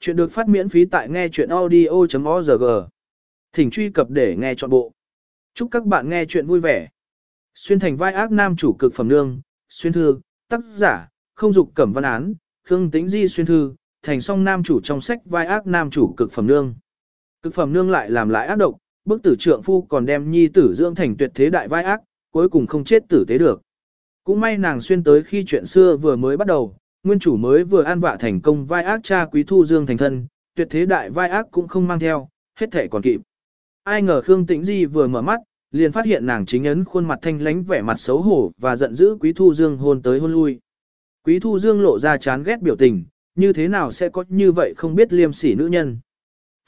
Chuyện được phát miễn phí tại nghe chuyện audio.org. Thỉnh truy cập để nghe trọn bộ. Chúc các bạn nghe chuyện vui vẻ. Xuyên thành vai ác nam chủ cực phẩm nương, xuyên thư, tác giả, không dục cẩm văn án, khương tĩnh di xuyên thư, thành song nam chủ trong sách vai ác nam chủ cực phẩm nương. Cực phẩm nương lại làm lại ác độc, bức tử trượng phu còn đem nhi tử dưỡng thành tuyệt thế đại vai ác, cuối cùng không chết tử tế được. Cũng may nàng xuyên tới khi chuyện xưa vừa mới bắt đầu, nguyên chủ mới vừa an vạ thành công vai ác cha quý thu dương thành thân, tuyệt thế đại vai ác cũng không mang theo, hết thể còn kịp. Ai ngờ Khương Tĩnh Di vừa mở mắt, liền phát hiện nàng chính ấn khuôn mặt thanh lánh vẻ mặt xấu hổ và giận dữ quý thu dương hôn tới hôn lui. Quý thu dương lộ ra chán ghét biểu tình, như thế nào sẽ có như vậy không biết liêm sỉ nữ nhân.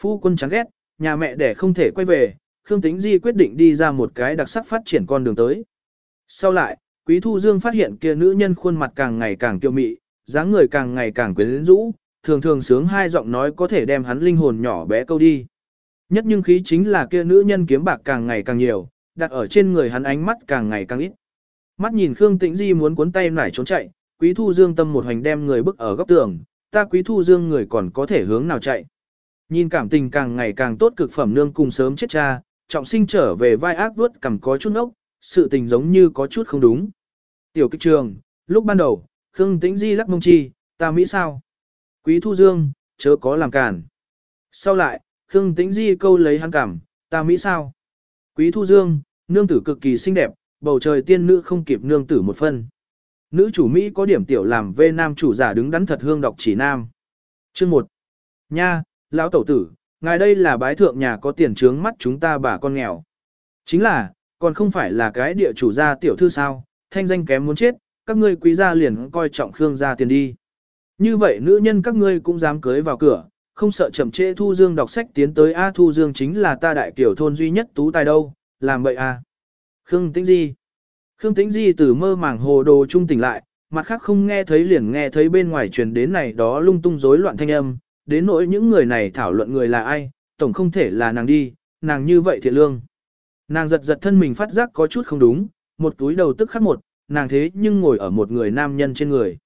Phu quân chán ghét, nhà mẹ đẻ không thể quay về, Khương Tĩnh Di quyết định đi ra một cái đặc sắc phát triển con đường tới. Sau lại, Quý Thu Dương phát hiện kia nữ nhân khuôn mặt càng ngày càng kiêu mị, dáng người càng ngày càng quyến rũ, thường thường sướng hai giọng nói có thể đem hắn linh hồn nhỏ bé câu đi. Nhất nhưng khí chính là kia nữ nhân kiếm bạc càng ngày càng nhiều, đặt ở trên người hắn ánh mắt càng ngày càng ít. Mắt nhìn Khương Tĩnh Di muốn cuốn tay nải trốn chạy, Quý Thu Dương tâm một hành đem người bức ở góc tường, ta Quý Thu Dương người còn có thể hướng nào chạy. Nhìn cảm tình càng ngày càng tốt cực phẩm nương cùng sớm chết cha, trọng sinh trở về vai ác vuốt cầm có chút ốc, sự tình giống như có chút không đúng. Tiểu kích trường, lúc ban đầu, Khương Tĩnh Di lắc mông chi, ta Mỹ sao? Quý Thu Dương, chớ có làm cản. Sau lại, Khương Tĩnh Di câu lấy hắn cảm, ta Mỹ sao? Quý Thu Dương, nương tử cực kỳ xinh đẹp, bầu trời tiên nữ không kịp nương tử một phân. Nữ chủ Mỹ có điểm tiểu làm về nam chủ giả đứng đắn thật hương đọc chỉ nam. Chương 1. Nha, lão tẩu tử, ngài đây là bái thượng nhà có tiền trướng mắt chúng ta bà con nghèo. Chính là, còn không phải là cái địa chủ gia tiểu thư sao, thanh danh kém muốn chết, các ngươi quý gia liền coi trọng Khương gia tiền đi. Như vậy nữ nhân các ngươi cũng dám cưới vào cửa, không sợ chậm trễ Thu Dương đọc sách tiến tới A Thu Dương chính là ta đại kiểu thôn duy nhất tú tài đâu, làm vậy à. Khương Tĩnh Di Khương Tĩnh Di từ mơ màng hồ đồ trung tỉnh lại, mặt khác không nghe thấy liền nghe thấy bên ngoài truyền đến này đó lung tung rối loạn thanh âm, đến nỗi những người này thảo luận người là ai, tổng không thể là nàng đi, nàng như vậy thiệt lương. Nàng giật giật thân mình phát giác có chút không đúng, một túi đầu tức khắc một, nàng thế nhưng ngồi ở một người nam nhân trên người.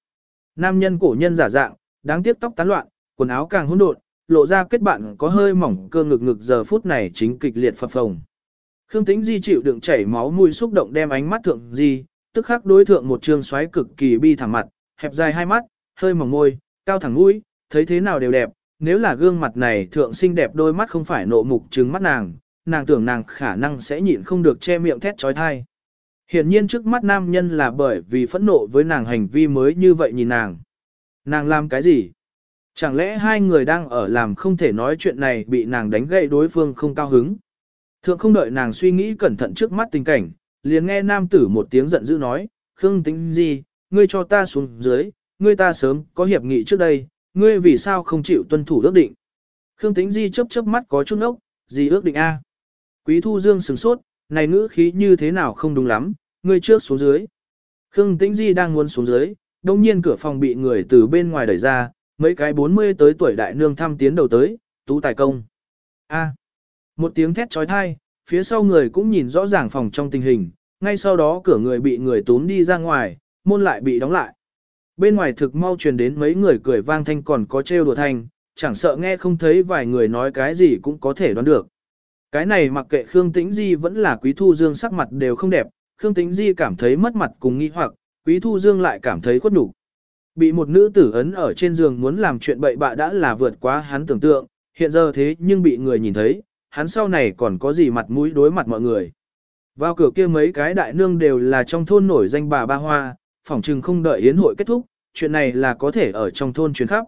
Nam nhân cổ nhân giả dạng, đáng tiếc tóc tán loạn, quần áo càng hỗn độn, lộ ra kết bạn có hơi mỏng cơ ngực ngực giờ phút này chính kịch liệt phập phồng. Khương Tĩnh Di chịu đựng chảy máu mũi xúc động đem ánh mắt thượng Di, tức khắc đối thượng một trường xoáy cực kỳ bi thẳng mặt, hẹp dài hai mắt, hơi mỏng môi, cao thẳng mũi, thấy thế nào đều đẹp, nếu là gương mặt này thượng xinh đẹp đôi mắt không phải nộ mục trừng mắt nàng, nàng tưởng nàng khả năng sẽ nhịn không được che miệng thét trói thai. Hiển nhiên trước mắt nam nhân là bởi vì phẫn nộ với nàng hành vi mới như vậy nhìn nàng. Nàng làm cái gì? Chẳng lẽ hai người đang ở làm không thể nói chuyện này bị nàng đánh gậy đối phương không cao hứng? Thượng không đợi nàng suy nghĩ cẩn thận trước mắt tình cảnh, liền nghe nam tử một tiếng giận dữ nói, Khương tính gì, ngươi cho ta xuống dưới, ngươi ta sớm có hiệp nghị trước đây, ngươi vì sao không chịu tuân thủ ước định? Khương tính di chớp chớp mắt có chút ốc, gì ước định A? Quý thu dương sừng sốt, này ngữ khí như thế nào không đúng lắm, ngươi trước xuống dưới. Khương Tĩnh Di đang muốn xuống dưới, đồng nhiên cửa phòng bị người từ bên ngoài đẩy ra, mấy cái 40 tới tuổi đại nương thăm tiến đầu tới, tú tài công. A. một tiếng thét trói thai, phía sau người cũng nhìn rõ ràng phòng trong tình hình, ngay sau đó cửa người bị người tốn đi ra ngoài, môn lại bị đóng lại. Bên ngoài thực mau truyền đến mấy người cười vang thanh còn có trêu đùa thanh, chẳng sợ nghe không thấy vài người nói cái gì cũng có thể đoán được. Cái này mặc kệ Khương Tĩnh Di vẫn là Quý Thu Dương sắc mặt đều không đẹp, Khương Tĩnh Di cảm thấy mất mặt cùng nghi hoặc, Quý Thu Dương lại cảm thấy khuất nhục. Bị một nữ tử ấn ở trên giường muốn làm chuyện bậy bạ đã là vượt quá hắn tưởng tượng, hiện giờ thế nhưng bị người nhìn thấy, hắn sau này còn có gì mặt mũi đối mặt mọi người. Vào cửa kia mấy cái đại nương đều là trong thôn nổi danh bà ba hoa, phỏng chừng không đợi yến hội kết thúc, chuyện này là có thể ở trong thôn truyền khắp.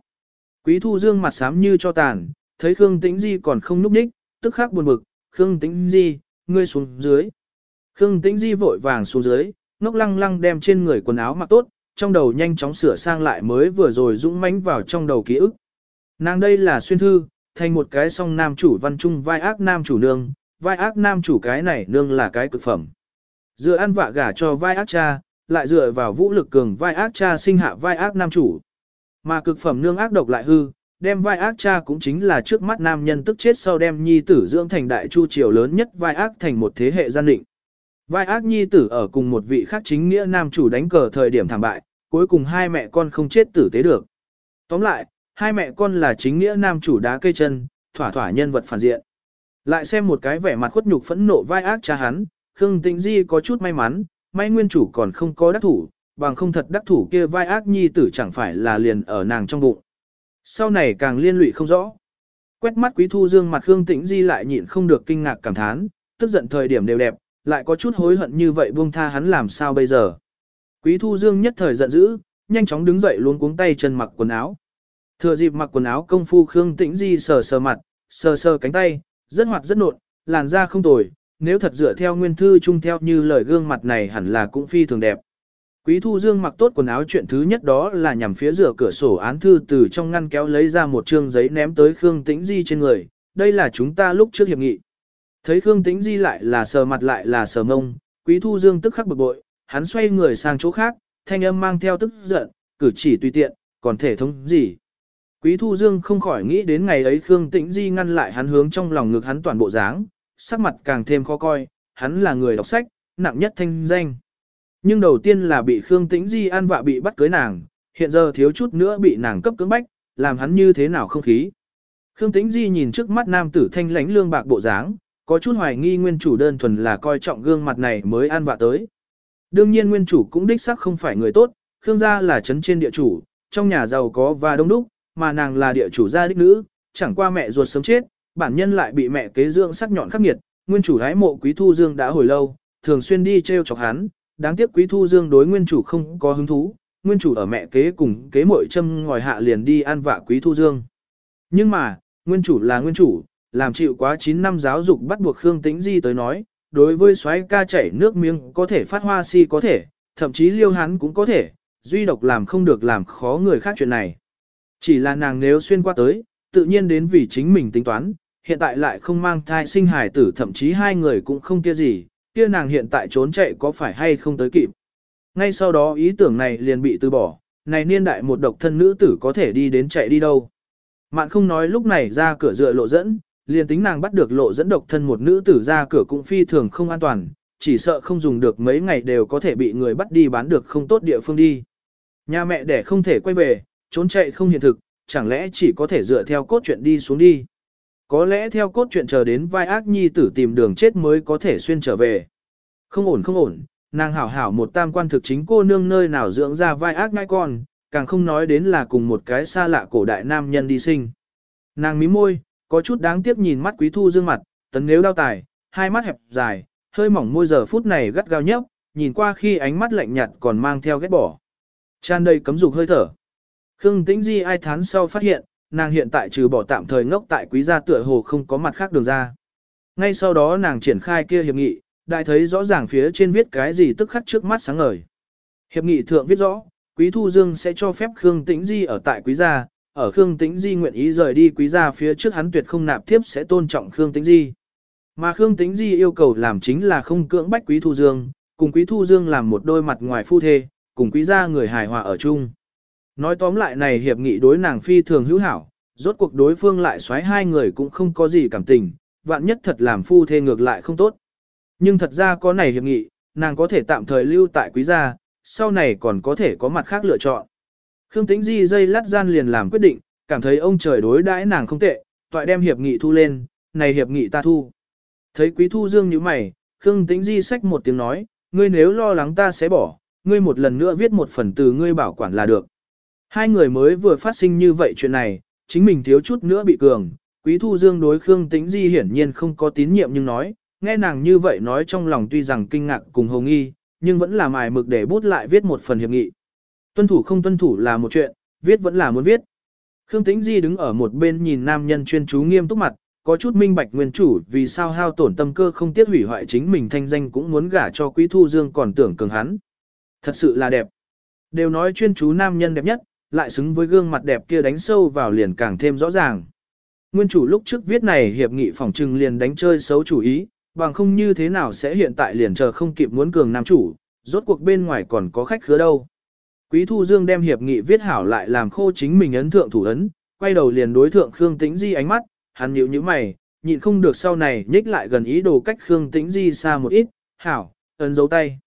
Quý Thu Dương mặt xám như cho tàn, thấy Khương Tĩnh Di còn không núp đích, tức khắc buồn bực, Khương Tĩnh Di, ngươi xuống dưới. Khương Tĩnh Di vội vàng xuống dưới, ngốc lăng lăng đem trên người quần áo mặc tốt, trong đầu nhanh chóng sửa sang lại mới vừa rồi dũng mãnh vào trong đầu ký ức. Nàng đây là xuyên thư, thành một cái song nam chủ văn trung vai ác nam chủ nương, vai ác nam chủ cái này nương là cái cực phẩm. Dựa ăn vạ gả cho vai ác cha, lại dựa vào vũ lực cường vai ác cha sinh hạ vai ác nam chủ. Mà cực phẩm nương ác độc lại hư, đem vai ác cha cũng chính là trước mắt nam nhân tức chết sau đem nhi tử dưỡng thành đại chu triều lớn nhất vai ác thành một thế hệ gian định. Vai ác nhi tử ở cùng một vị khác chính nghĩa nam chủ đánh cờ thời điểm thảm bại, cuối cùng hai mẹ con không chết tử tế được. Tóm lại, hai mẹ con là chính nghĩa nam chủ đá cây chân, thỏa thỏa nhân vật phản diện. Lại xem một cái vẻ mặt khuất nhục phẫn nộ vai ác cha hắn, Khương Tĩnh Di có chút may mắn, may nguyên chủ còn không có đắc thủ, bằng không thật đắc thủ kia vai ác nhi tử chẳng phải là liền ở nàng trong bụng. Sau này càng liên lụy không rõ. Quét mắt Quý Thu Dương mặt Khương Tĩnh Di lại nhịn không được kinh ngạc cảm thán, tức giận thời điểm đều đẹp, lại có chút hối hận như vậy buông tha hắn làm sao bây giờ. Quý Thu Dương nhất thời giận dữ, nhanh chóng đứng dậy luống cuống tay chân mặc quần áo. Thừa dịp mặc quần áo công phu Khương Tĩnh Di sờ sờ mặt, sờ sờ cánh tay, rất hoạt rất nộn, làn da không tồi, nếu thật dựa theo nguyên thư chung theo như lời gương mặt này hẳn là cũng phi thường đẹp. Quý Thu Dương mặc tốt quần áo chuyện thứ nhất đó là nhằm phía rửa cửa sổ án thư từ trong ngăn kéo lấy ra một trương giấy ném tới Khương Tĩnh Di trên người, đây là chúng ta lúc trước hiệp nghị. Thấy Khương Tĩnh Di lại là sờ mặt lại là sờ mông, Quý Thu Dương tức khắc bực bội, hắn xoay người sang chỗ khác, thanh âm mang theo tức giận, cử chỉ tùy tiện, còn thể thống gì. Quý Thu Dương không khỏi nghĩ đến ngày ấy Khương Tĩnh Di ngăn lại hắn hướng trong lòng ngực hắn toàn bộ dáng, sắc mặt càng thêm khó coi, hắn là người đọc sách, nặng nhất thanh danh. Nhưng đầu tiên là bị Khương Tĩnh Di an vạ bị bắt cưới nàng, hiện giờ thiếu chút nữa bị nàng cấp cưỡng bách, làm hắn như thế nào không khí. Khương Tĩnh Di nhìn trước mắt nam tử thanh lãnh lương bạc bộ dáng, có chút hoài nghi nguyên chủ đơn thuần là coi trọng gương mặt này mới an vạ tới. Đương nhiên nguyên chủ cũng đích xác không phải người tốt, Khương gia là trấn trên địa chủ, trong nhà giàu có và đông đúc, mà nàng là địa chủ gia đích nữ, chẳng qua mẹ ruột sớm chết, bản nhân lại bị mẹ kế dưỡng sắc nhọn khắc nghiệt, nguyên chủ hái mộ Quý Thu Dương đã hồi lâu, thường xuyên đi treo chọc hắn, đáng tiếc Quý Thu Dương đối nguyên chủ không có hứng thú, nguyên chủ ở mẹ kế cùng kế muội châm ngòi hạ liền đi ăn vạ Quý Thu Dương. Nhưng mà, nguyên chủ là nguyên chủ, làm chịu quá 9 năm giáo dục bắt buộc Khương Tĩnh Di tới nói, đối với xoáy ca chảy nước miếng có thể phát hoa si có thể, thậm chí liêu hắn cũng có thể, duy độc làm không được làm khó người khác chuyện này. Chỉ là nàng nếu xuyên qua tới, tự nhiên đến vì chính mình tính toán, hiện tại lại không mang thai sinh hài tử thậm chí hai người cũng không kia gì, kia nàng hiện tại trốn chạy có phải hay không tới kịp. Ngay sau đó ý tưởng này liền bị từ bỏ, này niên đại một độc thân nữ tử có thể đi đến chạy đi đâu. Mạn không nói lúc này ra cửa dựa lộ dẫn, liền tính nàng bắt được lộ dẫn độc thân một nữ tử ra cửa cũng phi thường không an toàn, chỉ sợ không dùng được mấy ngày đều có thể bị người bắt đi bán được không tốt địa phương đi. Nhà mẹ đẻ không thể quay về, trốn chạy không hiện thực, chẳng lẽ chỉ có thể dựa theo cốt truyện đi xuống đi. Có lẽ theo cốt truyện chờ đến vai ác nhi tử tìm đường chết mới có thể xuyên trở về. Không ổn không ổn, nàng hảo hảo một tam quan thực chính cô nương nơi nào dưỡng ra vai ác ngai con, càng không nói đến là cùng một cái xa lạ cổ đại nam nhân đi sinh. Nàng mím môi, có chút đáng tiếc nhìn mắt quý thu dương mặt, tấn nếu đau tài, hai mắt hẹp dài, hơi mỏng môi giờ phút này gắt gao nhấp, nhìn qua khi ánh mắt lạnh nhạt còn mang theo ghét bỏ. Tràn đầy cấm dục hơi thở. Khương Tĩnh Di ai thán sau phát hiện, nàng hiện tại trừ bỏ tạm thời ngốc tại quý gia tựa hồ không có mặt khác đường ra. Ngay sau đó nàng triển khai kia hiệp nghị, đại thấy rõ ràng phía trên viết cái gì tức khắc trước mắt sáng ngời. Hiệp nghị thượng viết rõ, Quý Thu Dương sẽ cho phép Khương Tĩnh Di ở tại Quý gia, ở Khương Tĩnh Di nguyện ý rời đi Quý gia phía trước hắn tuyệt không nạp tiếp sẽ tôn trọng Khương Tĩnh Di. Mà Khương Tĩnh Di yêu cầu làm chính là không cưỡng bách Quý Thu Dương, cùng Quý Thu Dương làm một đôi mặt ngoài phu thê, cùng Quý gia người hài hòa ở chung. Nói tóm lại này hiệp nghị đối nàng phi thường hữu hảo, rốt cuộc đối phương lại xoáy hai người cũng không có gì cảm tình, vạn nhất thật làm phu thê ngược lại không tốt. Nhưng thật ra có này hiệp nghị, nàng có thể tạm thời lưu tại quý gia, sau này còn có thể có mặt khác lựa chọn. Khương Tĩnh Di dây lát gian liền làm quyết định, cảm thấy ông trời đối đãi nàng không tệ, toại đem hiệp nghị thu lên, này hiệp nghị ta thu. Thấy quý thu dương như mày, Khương Tĩnh Di xách một tiếng nói, ngươi nếu lo lắng ta sẽ bỏ, ngươi một lần nữa viết một phần từ ngươi bảo quản là được. Hai người mới vừa phát sinh như vậy chuyện này, chính mình thiếu chút nữa bị cường, quý thu dương đối Khương Tĩnh Di hiển nhiên không có tín nhiệm nhưng nói, nghe nàng như vậy nói trong lòng tuy rằng kinh ngạc cùng hồng nghi, nhưng vẫn là mài mực để bút lại viết một phần hiệp nghị. Tuân thủ không tuân thủ là một chuyện, viết vẫn là muốn viết. Khương Tĩnh Di đứng ở một bên nhìn nam nhân chuyên chú nghiêm túc mặt, có chút minh bạch nguyên chủ vì sao hao tổn tâm cơ không tiếc hủy hoại chính mình thanh danh cũng muốn gả cho Quý Thu Dương còn tưởng cường hắn. Thật sự là đẹp. Đều nói chuyên chú nam nhân đẹp nhất, lại xứng với gương mặt đẹp kia đánh sâu vào liền càng thêm rõ ràng. Nguyên chủ lúc trước viết này hiệp nghị phòng trừng liền đánh chơi xấu chủ ý, bằng không như thế nào sẽ hiện tại liền chờ không kịp muốn cường nam chủ, rốt cuộc bên ngoài còn có khách khứa đâu. Quý Thu Dương đem hiệp nghị viết hảo lại làm khô chính mình ấn thượng thủ ấn, quay đầu liền đối thượng Khương Tĩnh Di ánh mắt, hắn nhíu như mày, nhịn không được sau này nhích lại gần ý đồ cách Khương Tĩnh Di xa một ít, hảo, ấn dấu tay.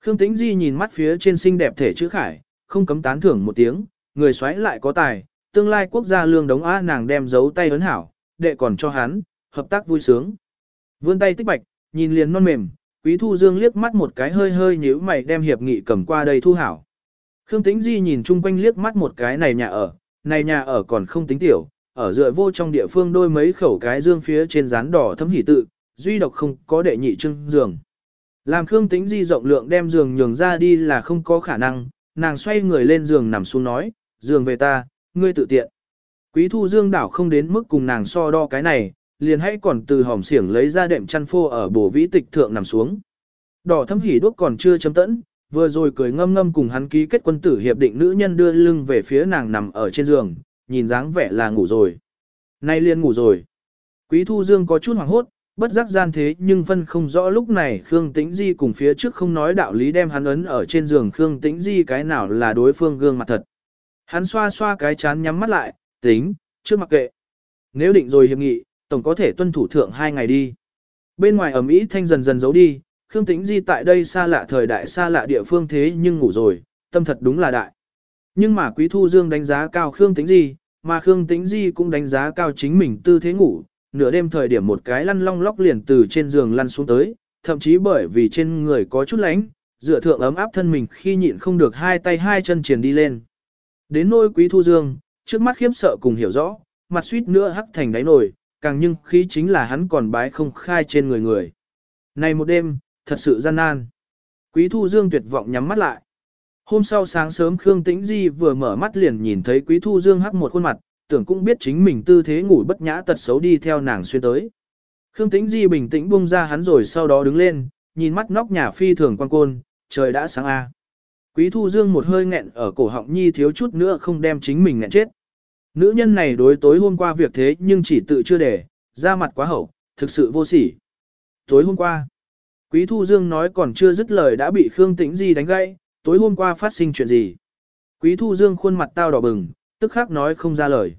Khương Tĩnh Di nhìn mắt phía trên xinh đẹp thể chữ khải, không cấm tán thưởng một tiếng, người xoáy lại có tài, tương lai quốc gia lương đống á nàng đem giấu tay ấn hảo, đệ còn cho hắn, hợp tác vui sướng. Vươn tay tích bạch, nhìn liền non mềm, Quý Thu Dương liếc mắt một cái hơi hơi nhíu mày đem hiệp nghị cầm qua đây thu hảo. Khương Tĩnh Di nhìn chung quanh liếc mắt một cái này nhà ở, này nhà ở còn không tính tiểu, ở dựa vô trong địa phương đôi mấy khẩu cái dương phía trên rán đỏ thấm hỉ tự, duy độc không có đệ nhị trưng giường. Làm Khương Tĩnh Di rộng lượng đem giường nhường ra đi là không có khả năng, nàng xoay người lên giường nằm xuống nói, giường về ta, ngươi tự tiện. Quý Thu Dương đảo không đến mức cùng nàng so đo cái này, liền hãy còn từ hòm xiển lấy ra đệm chăn phô ở bổ vĩ tịch thượng nằm xuống. Đỏ thâm hỉ đuốc còn chưa chấm tẫn, vừa rồi cười ngâm ngâm cùng hắn ký kết quân tử hiệp định nữ nhân đưa lưng về phía nàng nằm ở trên giường, nhìn dáng vẻ là ngủ rồi. Nay liền ngủ rồi. Quý Thu Dương có chút hoảng hốt, bất giác gian thế nhưng phân không rõ lúc này Khương Tĩnh Di cùng phía trước không nói đạo lý đem hắn ấn ở trên giường Khương Tĩnh Di cái nào là đối phương gương mặt thật. Hắn xoa xoa cái chán nhắm mắt lại, tính, chưa mặc kệ. Nếu định rồi hiệp nghị, tổng có thể tuân thủ thượng hai ngày đi. Bên ngoài ẩm ý thanh dần dần giấu đi, Khương Tĩnh Di tại đây xa lạ thời đại xa lạ địa phương thế nhưng ngủ rồi, tâm thật đúng là đại. Nhưng mà Quý Thu Dương đánh giá cao Khương Tĩnh Di, mà Khương Tĩnh Di cũng đánh giá cao chính mình tư thế ngủ, nửa đêm thời điểm một cái lăn long lóc liền từ trên giường lăn xuống tới, thậm chí bởi vì trên người có chút lánh, dựa thượng ấm áp thân mình khi nhịn không được hai tay hai chân triển đi lên. Đến nôi Quý Thu Dương, trước mắt khiếp sợ cùng hiểu rõ, mặt suýt nữa hắc thành đáy nổi càng nhưng khí chính là hắn còn bái không khai trên người người. Này một đêm, thật sự gian nan. Quý Thu Dương tuyệt vọng nhắm mắt lại. Hôm sau sáng sớm Khương Tĩnh Di vừa mở mắt liền nhìn thấy Quý Thu Dương hắc một khuôn mặt, tưởng cũng biết chính mình tư thế ngủ bất nhã tật xấu đi theo nàng xuyên tới. Khương Tĩnh Di bình tĩnh buông ra hắn rồi sau đó đứng lên, nhìn mắt nóc nhà phi thường quan côn, trời đã sáng a. Quý Thu Dương một hơi nghẹn ở cổ họng nhi thiếu chút nữa không đem chính mình nghẹn chết. Nữ nhân này đối tối hôm qua việc thế nhưng chỉ tự chưa để, ra mặt quá hậu, thực sự vô sỉ. Tối hôm qua, Quý Thu Dương nói còn chưa dứt lời đã bị Khương Tĩnh Di đánh gãy, tối hôm qua phát sinh chuyện gì. Quý Thu Dương khuôn mặt tao đỏ bừng, tức khắc nói không ra lời.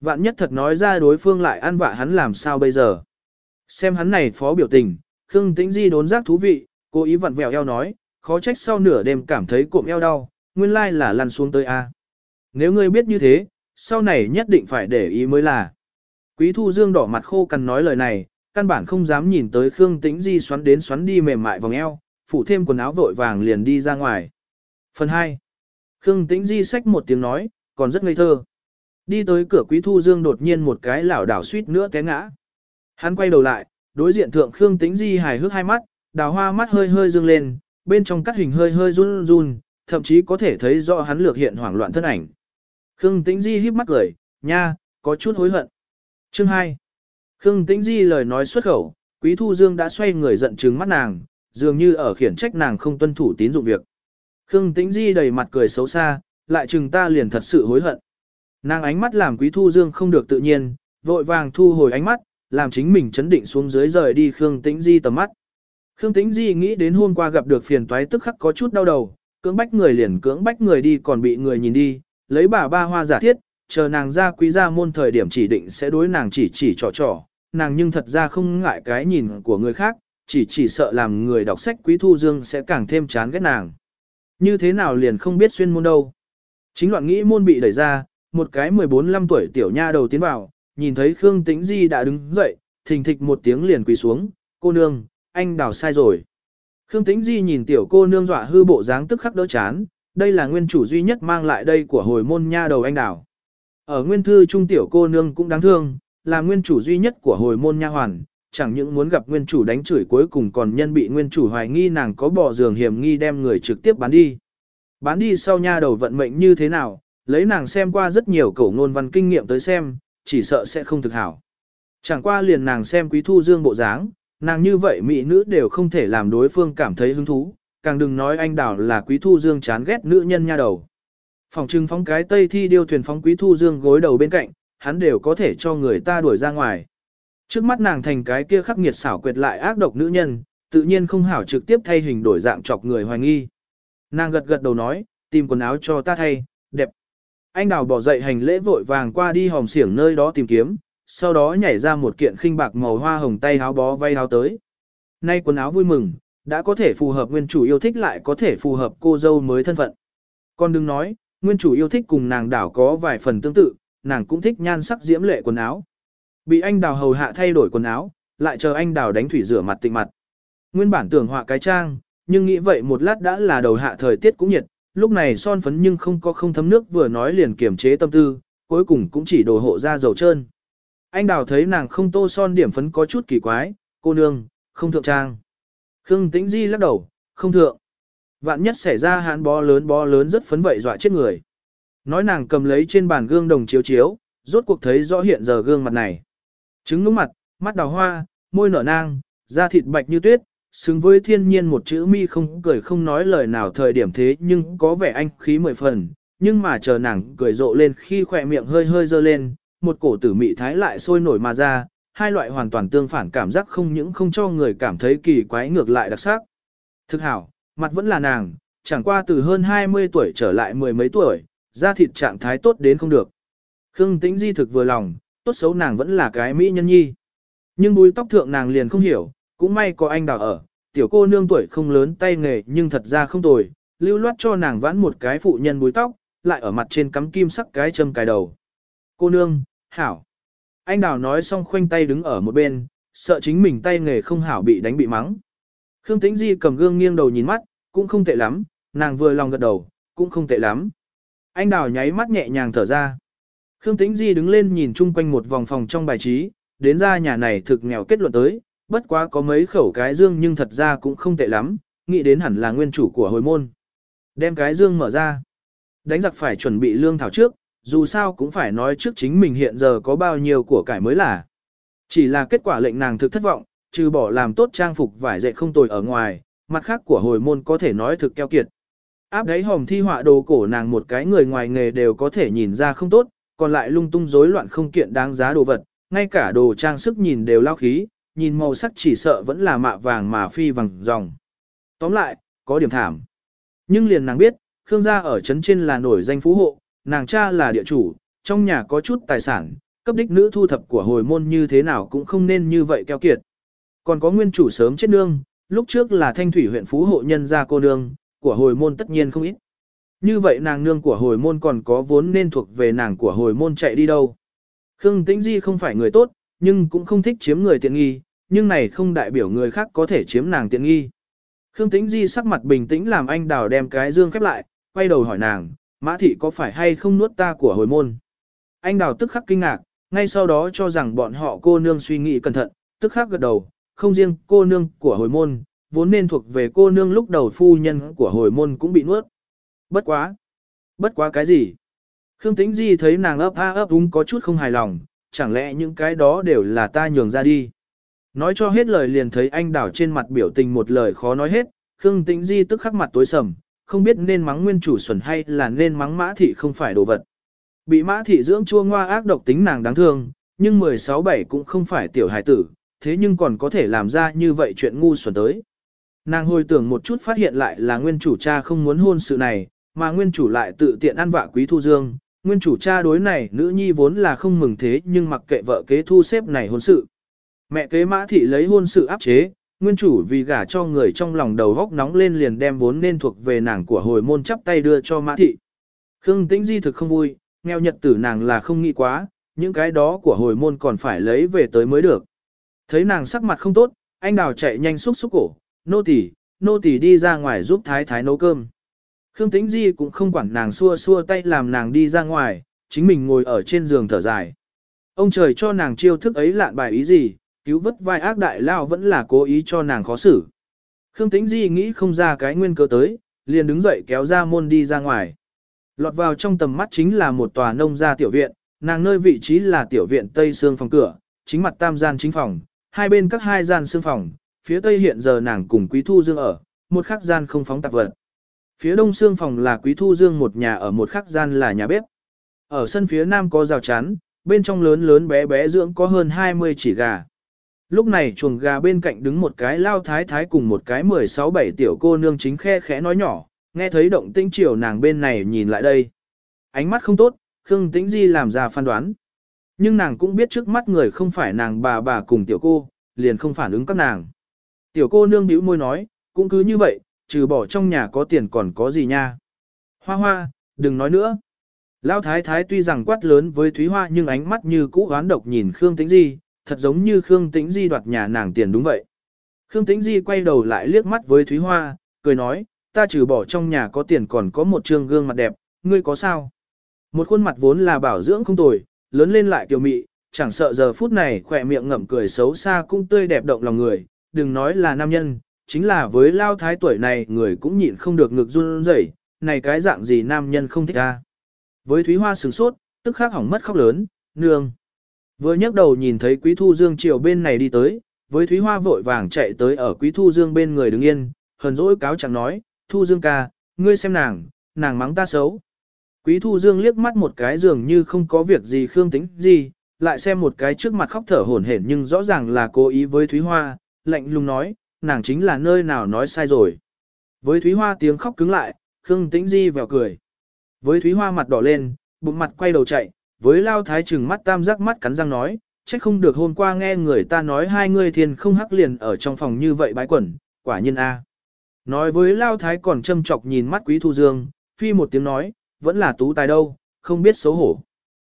Vạn nhất thật nói ra đối phương lại ăn vạ hắn làm sao bây giờ. Xem hắn này phó biểu tình, Khương Tĩnh Di đốn giác thú vị, cố ý vặn vẹo eo nói, khó trách sau nửa đêm cảm thấy cụm eo đau, nguyên lai là lăn xuống tới A. Nếu ngươi biết như thế, sau này nhất định phải để ý mới là. Quý Thu Dương đỏ mặt khô cằn nói lời này, căn bản không dám nhìn tới Khương Tĩnh Di xoắn đến xoắn đi mềm mại vòng eo, phủ thêm quần áo vội vàng liền đi ra ngoài. Phần 2. Khương Tĩnh Di xách một tiếng nói, còn rất ngây thơ. Đi tới cửa Quý Thu Dương đột nhiên một cái lảo đảo suýt nữa té ngã. Hắn quay đầu lại, đối diện thượng Khương Tĩnh Di hài hước hai mắt, đào hoa mắt hơi hơi dương lên, bên trong cắt hình hơi hơi run run, thậm chí có thể thấy rõ hắn lược hiện hoảng loạn thân ảnh. Khương Tĩnh Di híp mắt cười, nha, có chút hối hận. Chương 2. Khương Tĩnh Di lời nói xuất khẩu, Quý Thu Dương đã xoay người giận trừng mắt nàng, dường như ở khiển trách nàng không tuân thủ tín dụng việc. Khương Tĩnh Di đầy mặt cười xấu xa, lại chừng ta liền thật sự hối hận. Nàng ánh mắt làm Quý Thu Dương không được tự nhiên, vội vàng thu hồi ánh mắt, làm chính mình chấn định xuống dưới rời đi Khương Tĩnh Di tầm mắt. Khương Tĩnh Di nghĩ đến hôm qua gặp được phiền toái tức khắc có chút đau đầu, cưỡng bách người liền cưỡng bách người đi còn bị người nhìn đi, lấy bà ba hoa giả thiết, chờ nàng ra quý gia môn thời điểm chỉ định sẽ đối nàng chỉ chỉ trò trò, nàng nhưng thật ra không ngại cái nhìn của người khác, chỉ chỉ sợ làm người đọc sách quý thu dương sẽ càng thêm chán ghét nàng. Như thế nào liền không biết xuyên môn đâu. Chính loạn nghĩ môn bị đẩy ra, một cái 14-15 tuổi tiểu nha đầu tiến vào, nhìn thấy Khương Tĩnh Di đã đứng dậy, thình thịch một tiếng liền quỳ xuống, cô nương, anh đào sai rồi. Khương Tĩnh Di nhìn tiểu cô nương dọa hư bộ dáng tức khắc đỡ chán, đây là nguyên chủ duy nhất mang lại đây của hồi môn nha đầu anh đào. Ở nguyên thư trung tiểu cô nương cũng đáng thương, là nguyên chủ duy nhất của hồi môn nha hoàn, chẳng những muốn gặp nguyên chủ đánh chửi cuối cùng còn nhân bị nguyên chủ hoài nghi nàng có bỏ giường hiểm nghi đem người trực tiếp bán đi. Bán đi sau nha đầu vận mệnh như thế nào, lấy nàng xem qua rất nhiều cổ ngôn văn kinh nghiệm tới xem, chỉ sợ sẽ không thực hảo. Chẳng qua liền nàng xem quý thu dương bộ dáng, nàng như vậy mỹ nữ đều không thể làm đối phương cảm thấy hứng thú, càng đừng nói anh đảo là quý thu dương chán ghét nữ nhân nha đầu. Phòng trưng phóng cái tây thi điêu thuyền phóng quý thu dương gối đầu bên cạnh, hắn đều có thể cho người ta đuổi ra ngoài. Trước mắt nàng thành cái kia khắc nghiệt xảo quyệt lại ác độc nữ nhân, tự nhiên không hảo trực tiếp thay hình đổi dạng chọc người hoài nghi. Nàng gật gật đầu nói, tìm quần áo cho ta thay, đẹp. Anh đào bỏ dậy hành lễ vội vàng qua đi hòm xiển nơi đó tìm kiếm, sau đó nhảy ra một kiện khinh bạc màu hoa hồng tay áo bó vay áo tới. Nay quần áo vui mừng, đã có thể phù hợp nguyên chủ yêu thích lại có thể phù hợp cô dâu mới thân phận. Còn đừng nói, nguyên chủ yêu thích cùng nàng đảo có vài phần tương tự, nàng cũng thích nhan sắc diễm lệ quần áo. Bị anh đào hầu hạ thay đổi quần áo, lại chờ anh đào đánh thủy rửa mặt tịnh mặt. Nguyên bản tưởng họa cái trang, nhưng nghĩ vậy một lát đã là đầu hạ thời tiết cũng nhiệt, lúc này son phấn nhưng không có không thấm nước vừa nói liền kiềm chế tâm tư, cuối cùng cũng chỉ đồ hộ ra dầu trơn. Anh đào thấy nàng không tô son điểm phấn có chút kỳ quái, cô nương, không thượng trang. Khương Tĩnh Di lắc đầu, không thượng. Vạn nhất xảy ra hãn bó lớn bó lớn rất phấn vậy dọa chết người. Nói nàng cầm lấy trên bàn gương đồng chiếu chiếu, rốt cuộc thấy rõ hiện giờ gương mặt này. Trứng ngưỡng mặt, mắt đào hoa, môi nở nang, da thịt bạch như tuyết, xứng với thiên nhiên một chữ mi không cười không nói lời nào thời điểm thế nhưng có vẻ anh khí mười phần, nhưng mà chờ nàng cười rộ lên khi khỏe miệng hơi hơi dơ lên, một cổ tử mị thái lại sôi nổi mà ra, hai loại hoàn toàn tương phản cảm giác không những không cho người cảm thấy kỳ quái ngược lại đặc sắc. Thực hảo, mặt vẫn là nàng, chẳng qua từ hơn 20 tuổi trở lại mười mấy tuổi, da thịt trạng thái tốt đến không được. Khương Tĩnh Di thực vừa lòng, tốt xấu nàng vẫn là cái mỹ nhân nhi. Nhưng búi tóc thượng nàng liền không hiểu, cũng may có anh đào ở, tiểu cô nương tuổi không lớn tay nghề nhưng thật ra không tồi, lưu loát cho nàng vãn một cái phụ nhân búi tóc, lại ở mặt trên cắm kim sắc cái châm cài đầu. Cô nương, hảo. Anh đào nói xong khoanh tay đứng ở một bên, sợ chính mình tay nghề không hảo bị đánh bị mắng. Khương Tĩnh Di cầm gương nghiêng đầu nhìn mắt, cũng không tệ lắm, nàng vừa lòng gật đầu, cũng không tệ lắm. Anh đào nháy mắt nhẹ nhàng thở ra. Khương Tĩnh Di đứng lên nhìn chung quanh một vòng phòng trong bài trí, đến ra nhà này thực nghèo kết luận tới, bất quá có mấy khẩu cái dương nhưng thật ra cũng không tệ lắm, nghĩ đến hẳn là nguyên chủ của hồi môn. Đem cái dương mở ra. Đánh giặc phải chuẩn bị lương thảo trước, dù sao cũng phải nói trước chính mình hiện giờ có bao nhiêu của cải mới là. Chỉ là kết quả lệnh nàng thực thất vọng, trừ bỏ làm tốt trang phục vải dệt không tồi ở ngoài, mặt khác của hồi môn có thể nói thực keo kiệt. Áp đáy hòm thi họa đồ cổ nàng một cái người ngoài nghề đều có thể nhìn ra không tốt, còn lại lung tung rối loạn không kiện đáng giá đồ vật, ngay cả đồ trang sức nhìn đều lao khí, nhìn màu sắc chỉ sợ vẫn là mạ vàng mà phi vàng dòng. Tóm lại, có điểm thảm. Nhưng liền nàng biết, Khương gia ở trấn trên là nổi danh phú hộ, nàng cha là địa chủ, trong nhà có chút tài sản, cấp đích nữ thu thập của hồi môn như thế nào cũng không nên như vậy keo kiệt. Còn có nguyên chủ sớm chết nương, lúc trước là thanh thủy huyện phú hộ nhân gia cô nương, của hồi môn tất nhiên không ít. Như vậy nàng nương của hồi môn còn có vốn nên thuộc về nàng của hồi môn chạy đi đâu. Khương Tĩnh Di không phải người tốt, nhưng cũng không thích chiếm người tiện nghi, nhưng này không đại biểu người khác có thể chiếm nàng tiện nghi. Khương Tĩnh Di sắc mặt bình tĩnh làm anh đào đem cái dương khép lại, quay đầu hỏi nàng, mã thị có phải hay không nuốt ta của hồi môn. Anh đào tức khắc kinh ngạc, ngay sau đó cho rằng bọn họ cô nương suy nghĩ cẩn thận, tức khắc gật đầu, không riêng cô nương của hồi môn, vốn nên thuộc về cô nương lúc đầu phu nhân của hồi môn cũng bị nuốt. Bất quá. Bất quá cái gì? Khương Tĩnh Di thấy nàng ấp a ấp úng có chút không hài lòng, chẳng lẽ những cái đó đều là ta nhường ra đi. Nói cho hết lời liền thấy anh đảo trên mặt biểu tình một lời khó nói hết, Khương Tĩnh Di tức khắc mặt tối sầm, không biết nên mắng nguyên chủ xuẩn hay là nên mắng mã thị không phải đồ vật. Bị mã thị dưỡng chua ngoa ác độc tính nàng đáng thương, nhưng 16-7 cũng không phải tiểu hài tử, thế nhưng còn có thể làm ra như vậy chuyện ngu xuẩn tới. Nàng hồi tưởng một chút phát hiện lại là nguyên chủ cha không muốn hôn sự này, mà nguyên chủ lại tự tiện ăn vạ quý thu dương. Nguyên chủ cha đối này nữ nhi vốn là không mừng thế nhưng mặc kệ vợ kế thu xếp này hôn sự. Mẹ kế mã thị lấy hôn sự áp chế, nguyên chủ vì gả cho người trong lòng đầu góc nóng lên liền đem vốn nên thuộc về nàng của hồi môn chắp tay đưa cho mã thị. Khương tĩnh di thực không vui, nghèo nhật tử nàng là không nghĩ quá, những cái đó của hồi môn còn phải lấy về tới mới được. Thấy nàng sắc mặt không tốt, anh đào chạy nhanh xúc xúc cổ, nô tỳ, nô tỳ đi ra ngoài giúp thái thái nấu cơm. Khương Tĩnh Di cũng không quản nàng xua xua tay làm nàng đi ra ngoài, chính mình ngồi ở trên giường thở dài. Ông trời cho nàng chiêu thức ấy lạn bài ý gì, cứu vớt vai ác đại lao vẫn là cố ý cho nàng khó xử. Khương Tĩnh Di nghĩ không ra cái nguyên cơ tới, liền đứng dậy kéo ra môn đi ra ngoài. Lọt vào trong tầm mắt chính là một tòa nông gia tiểu viện, nàng nơi vị trí là tiểu viện tây xương phòng cửa, chính mặt tam gian chính phòng, hai bên các hai gian xương phòng, phía tây hiện giờ nàng cùng Quý Thu Dương ở, một khắc gian không phóng tạp vật. Phía đông xương phòng là Quý Thu Dương một nhà ở một khắc gian là nhà bếp. Ở sân phía nam có rào chắn, bên trong lớn lớn bé bé dưỡng có hơn 20 chỉ gà. Lúc này chuồng gà bên cạnh đứng một cái lao thái thái cùng một cái 16-7 tiểu cô nương chính khe khẽ nói nhỏ, nghe thấy động tĩnh chiều nàng bên này nhìn lại đây. Ánh mắt không tốt, Khương Tĩnh Di làm ra phán đoán. Nhưng nàng cũng biết trước mắt người không phải nàng bà bà cùng tiểu cô, liền không phản ứng các nàng. Tiểu cô nương bĩu môi nói, cũng cứ như vậy, trừ bỏ trong nhà có tiền còn có gì nha. Hoa hoa, đừng nói nữa. Lão thái thái tuy rằng quát lớn với Thúy Hoa nhưng ánh mắt như cũ oán độc nhìn Khương Tĩnh Di, thật giống như Khương Tĩnh Di đoạt nhà nàng tiền đúng vậy. Khương Tĩnh Di quay đầu lại liếc mắt với Thúy Hoa, cười nói, ta trừ bỏ trong nhà có tiền còn có một trương gương mặt đẹp, ngươi có sao? Một khuôn mặt vốn là bảo dưỡng không tồi, lớn lên lại kiều mị, chẳng sợ giờ phút này khỏe miệng ngậm cười xấu xa cũng tươi đẹp động lòng người, đừng nói là nam nhân, chính là với lao thái tuổi này người cũng nhịn không được ngực run rẩy, này cái dạng gì nam nhân không thích ra. Với Thúy Hoa sửng sốt, tức khắc hỏng mất khóc lớn, nương. Vừa nhấc đầu nhìn thấy Quý Thu Dương chiều bên này đi tới, với Thúy Hoa vội vàng chạy tới ở Quý Thu Dương bên người đứng yên, hờn dỗi cáo chẳng nói, Thu Dương ca, ngươi xem nàng, nàng mắng ta xấu. Quý Thu Dương liếc mắt một cái dường như không có việc gì khương tính gì, lại xem một cái trước mặt khóc thở hổn hển nhưng rõ ràng là cố ý với Thúy Hoa, lạnh lùng nói, nàng chính là nơi nào nói sai rồi. Với Thúy Hoa tiếng khóc cứng lại, Khương Tĩnh Di vèo cười. Với Thúy Hoa mặt đỏ lên, bụng mặt quay đầu chạy, với Lao Thái trừng mắt tam giác mắt cắn răng nói, chắc không được hôm qua nghe người ta nói hai người thiên không hắc liền ở trong phòng như vậy bái quẩn, quả nhiên a. Nói với Lao Thái còn châm chọc nhìn mắt Quý Thu Dương, phi một tiếng nói, vẫn là tú tài đâu, không biết xấu hổ.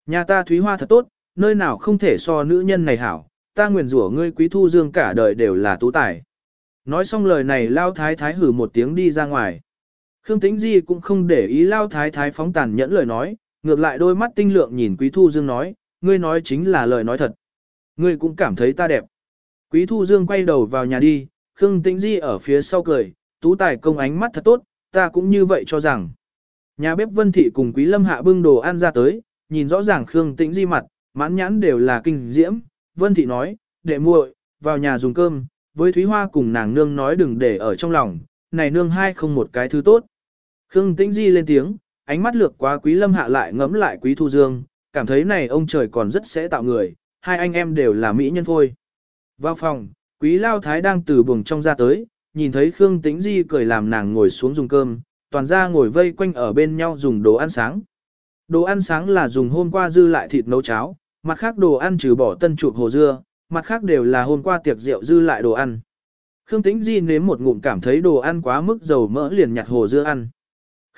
Nhà ta Thúy Hoa thật tốt, nơi nào không thể so nữ nhân này hảo, ta nguyền rủa ngươi Quý Thu Dương cả đời đều là tú tài. Nói xong lời này Lao Thái Thái hử một tiếng đi ra ngoài. Khương Tĩnh Di cũng không để ý Lao Thái Thái phóng tàn nhẫn lời nói, ngược lại đôi mắt tinh lượng nhìn Quý Thu Dương nói, ngươi nói chính là lời nói thật. Ngươi cũng cảm thấy ta đẹp. Quý Thu Dương quay đầu vào nhà đi, Khương Tĩnh Di ở phía sau cười, tú tài công ánh mắt thật tốt, ta cũng như vậy cho rằng. Nhà bếp Vân Thị cùng Quý Lâm Hạ bưng đồ ăn ra tới, nhìn rõ ràng Khương Tĩnh Di mặt, mãn nhãn đều là kinh diễm. Vân Thị nói, đệ muội, vào nhà dùng cơm, với Thúy Hoa cùng nàng nương nói đừng để ở trong lòng, này nương hai không một cái thứ tốt. Khương Tĩnh Di lên tiếng, ánh mắt lược qua Quý Lâm Hạ lại ngẫm lại Quý Thu Dương, cảm thấy này ông trời còn rất sẽ tạo người, hai anh em đều là mỹ nhân phôi. Vào phòng, Quý Lao Thái đang từ buồng trong ra tới, nhìn thấy Khương Tĩnh Di cười làm nàng ngồi xuống dùng cơm, toàn ra ngồi vây quanh ở bên nhau dùng đồ ăn sáng. Đồ ăn sáng là dùng hôm qua dư lại thịt nấu cháo, mặt khác đồ ăn trừ bỏ tân chụp hồ dưa, mặt khác đều là hôm qua tiệc rượu dư lại đồ ăn. Khương Tĩnh Di nếm một ngụm cảm thấy đồ ăn quá mức dầu mỡ liền nhặt hồ dưa ăn.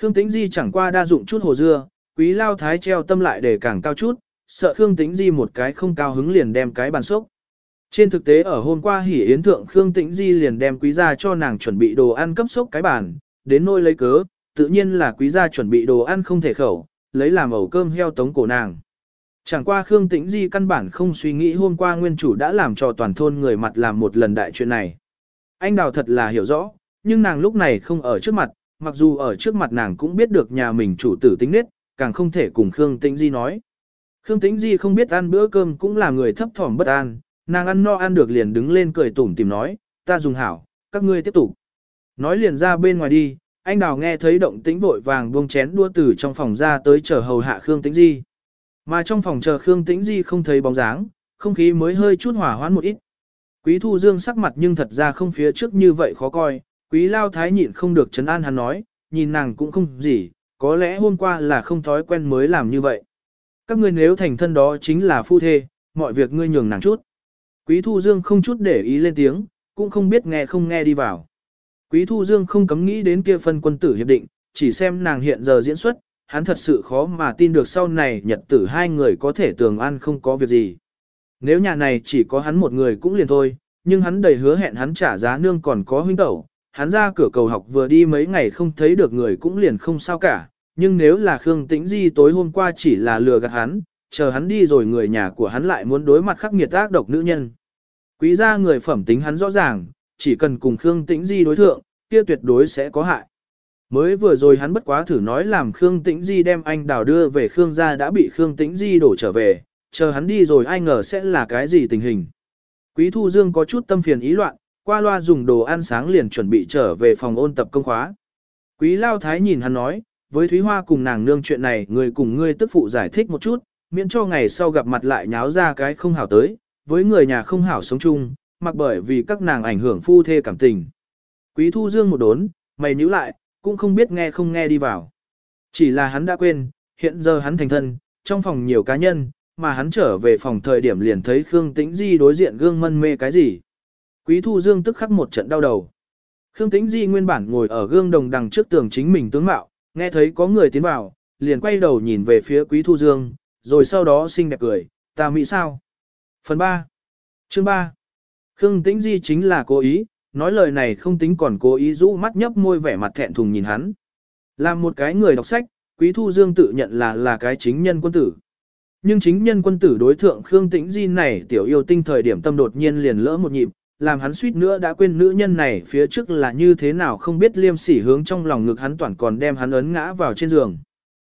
Khương Tĩnh Di chẳng qua đa dụng chút hồ dưa, quý lao thái treo tâm lại để càng cao chút, sợ Khương Tĩnh Di một cái không cao hứng liền đem cái bàn sốc. Trên thực tế ở hôm qua hỉ yến thượng Khương Tĩnh Di liền đem quý gia cho nàng chuẩn bị đồ ăn cấp sốc cái bàn, đến nôi lấy cớ, tự nhiên là quý gia chuẩn bị đồ ăn không thể khẩu, lấy làm ẩu cơm heo tống cổ nàng. Chẳng qua Khương Tĩnh Di căn bản không suy nghĩ hôm qua nguyên chủ đã làm cho toàn thôn người mặt làm một lần đại chuyện này. Anh đào thật là hiểu rõ, nhưng nàng lúc này không ở trước mặt, mặc dù ở trước mặt nàng cũng biết được nhà mình chủ tử tính nết, càng không thể cùng Khương Tĩnh Di nói. Khương Tĩnh Di không biết ăn bữa cơm cũng là người thấp thỏm bất an, nàng ăn no ăn được liền đứng lên cười tủm tìm nói, ta dùng hảo, các ngươi tiếp tục. Nói liền ra bên ngoài đi, anh đào nghe thấy động tĩnh vội vàng buông chén đua từ trong phòng ra tới chờ hầu hạ Khương Tĩnh Di. Mà trong phòng chờ Khương Tĩnh Di không thấy bóng dáng, không khí mới hơi chút hỏa hoãn một ít. Quý Thu Dương sắc mặt nhưng thật ra không phía trước như vậy khó coi, Quý Lao Thái nhịn không được chấn an hắn nói, nhìn nàng cũng không gì, có lẽ hôm qua là không thói quen mới làm như vậy. Các ngươi nếu thành thân đó chính là phu thê, mọi việc ngươi nhường nàng chút. Quý Thu Dương không chút để ý lên tiếng, cũng không biết nghe không nghe đi vào. Quý Thu Dương không cấm nghĩ đến kia phân quân tử hiệp định, chỉ xem nàng hiện giờ diễn xuất, hắn thật sự khó mà tin được sau này nhật tử hai người có thể tường ăn không có việc gì. Nếu nhà này chỉ có hắn một người cũng liền thôi, nhưng hắn đầy hứa hẹn hắn trả giá nương còn có huynh tẩu, hắn ra cửa cầu học vừa đi mấy ngày không thấy được người cũng liền không sao cả, nhưng nếu là Khương Tĩnh Di tối hôm qua chỉ là lừa gạt hắn, chờ hắn đi rồi người nhà của hắn lại muốn đối mặt khắc nghiệt ác độc nữ nhân. Quý gia người phẩm tính hắn rõ ràng, chỉ cần cùng Khương Tĩnh Di đối thượng, kia tuyệt đối sẽ có hại. Mới vừa rồi hắn bất quá thử nói làm Khương Tĩnh Di đem anh đào đưa về Khương gia đã bị Khương Tĩnh Di đổ trở về, chờ hắn đi rồi ai ngờ sẽ là cái gì tình hình. Quý Thu Dương có chút tâm phiền ý loạn, qua loa dùng đồ ăn sáng liền chuẩn bị trở về phòng ôn tập công khóa. Quý Lao Thái nhìn hắn nói, với Thúy Hoa cùng nàng nương chuyện này người cùng ngươi tức phụ giải thích một chút, miễn cho ngày sau gặp mặt lại nháo ra cái không hảo tới, với người nhà không hảo sống chung, mặc bởi vì các nàng ảnh hưởng phu thê cảm tình. Quý Thu Dương một đốn, mày nhíu lại, cũng không biết nghe không nghe đi vào. Chỉ là hắn đã quên, hiện giờ hắn thành thân, trong phòng nhiều cá nhân, mà hắn trở về phòng thời điểm liền thấy Khương Tĩnh Di đối diện gương mân mê cái gì. Quý Thu Dương tức khắc một trận đau đầu. Khương Tĩnh Di nguyên bản ngồi ở gương đồng đằng trước tường chính mình tướng mạo, nghe thấy có người tiến vào, liền quay đầu nhìn về phía Quý Thu Dương, rồi sau đó xinh đẹp cười, ta mỹ sao? Phần 3 Chương 3 Khương Tĩnh Di chính là cố ý, nói lời này không tính còn cố ý rũ mắt nhấp môi vẻ mặt thẹn thùng nhìn hắn. Làm một cái người đọc sách, Quý Thu Dương tự nhận là là cái chính nhân quân tử. Nhưng chính nhân quân tử đối thượng Khương Tĩnh Di này tiểu yêu tinh thời điểm tâm đột nhiên liền lỡ một nhịp, làm hắn suýt nữa đã quên nữ nhân này phía trước là như thế nào không biết liêm sỉ hướng trong lòng ngực hắn toàn còn đem hắn ấn ngã vào trên giường.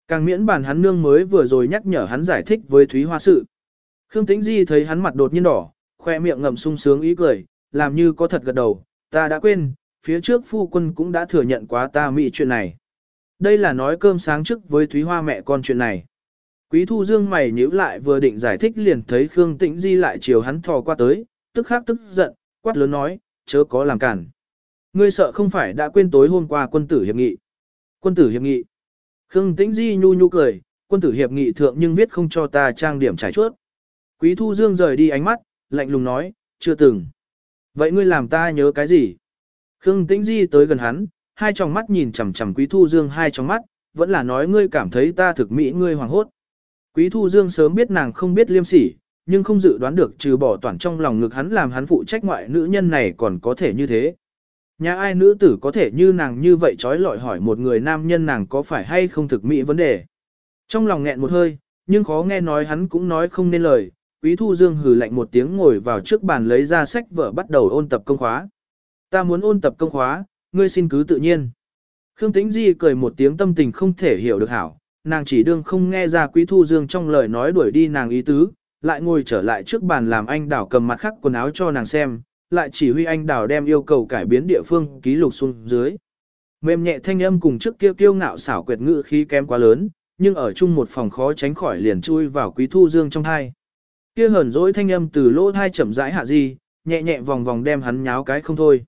Càng miễn bàn hắn nương mới vừa rồi nhắc nhở hắn giải thích với Thúy Hoa sự. Khương Tĩnh Di thấy hắn mặt đột nhiên đỏ, khoe miệng ngậm sung sướng ý cười, làm như có thật gật đầu, ta đã quên, phía trước phu quân cũng đã thừa nhận quá ta mị chuyện này. Đây là nói cơm sáng trước với Thúy Hoa mẹ con chuyện này. Quý Thu Dương mày nhíu lại vừa định giải thích liền thấy Khương Tĩnh Di lại chiều hắn thò qua tới, tức khắc tức giận, quát lớn nói, chớ có làm cản. Ngươi sợ không phải đã quên tối hôm qua quân tử hiệp nghị. Quân tử hiệp nghị. Khương Tĩnh Di nhu nhu cười, quân tử hiệp nghị thượng nhưng viết không cho ta trang điểm trải chuốt. Quý Thu Dương rời đi ánh mắt, lạnh lùng nói, chưa từng. Vậy ngươi làm ta nhớ cái gì? Khương Tĩnh Di tới gần hắn, hai tròng mắt nhìn chằm chằm Quý Thu Dương hai tròng mắt, vẫn là nói ngươi cảm thấy ta thực mỹ ngươi hoàng hốt. Quý Thu Dương sớm biết nàng không biết liêm sỉ, nhưng không dự đoán được trừ bỏ toàn trong lòng ngực hắn làm hắn phụ trách ngoại nữ nhân này còn có thể như thế. Nhà ai nữ tử có thể như nàng như vậy trói lọi hỏi một người nam nhân nàng có phải hay không thực mỹ vấn đề. Trong lòng nghẹn một hơi, nhưng khó nghe nói hắn cũng nói không nên lời, Quý Thu Dương hừ lạnh một tiếng ngồi vào trước bàn lấy ra sách vở bắt đầu ôn tập công khóa. Ta muốn ôn tập công khóa, ngươi xin cứ tự nhiên. Khương Tĩnh Di cười một tiếng tâm tình không thể hiểu được hảo, nàng chỉ đương không nghe ra Quý Thu Dương trong lời nói đuổi đi nàng ý tứ, lại ngồi trở lại trước bàn làm anh đảo cầm mặt khắc quần áo cho nàng xem, lại chỉ huy anh đảo đem yêu cầu cải biến địa phương ký lục xuống dưới. Mềm nhẹ thanh âm cùng trước kia kiêu ngạo xảo quyệt ngữ khí kém quá lớn, nhưng ở chung một phòng khó tránh khỏi liền chui vào Quý Thu Dương trong thai. Kia hờn dỗi thanh âm từ lỗ thai chậm rãi hạ gì, nhẹ nhẹ vòng vòng đem hắn nháo cái không thôi.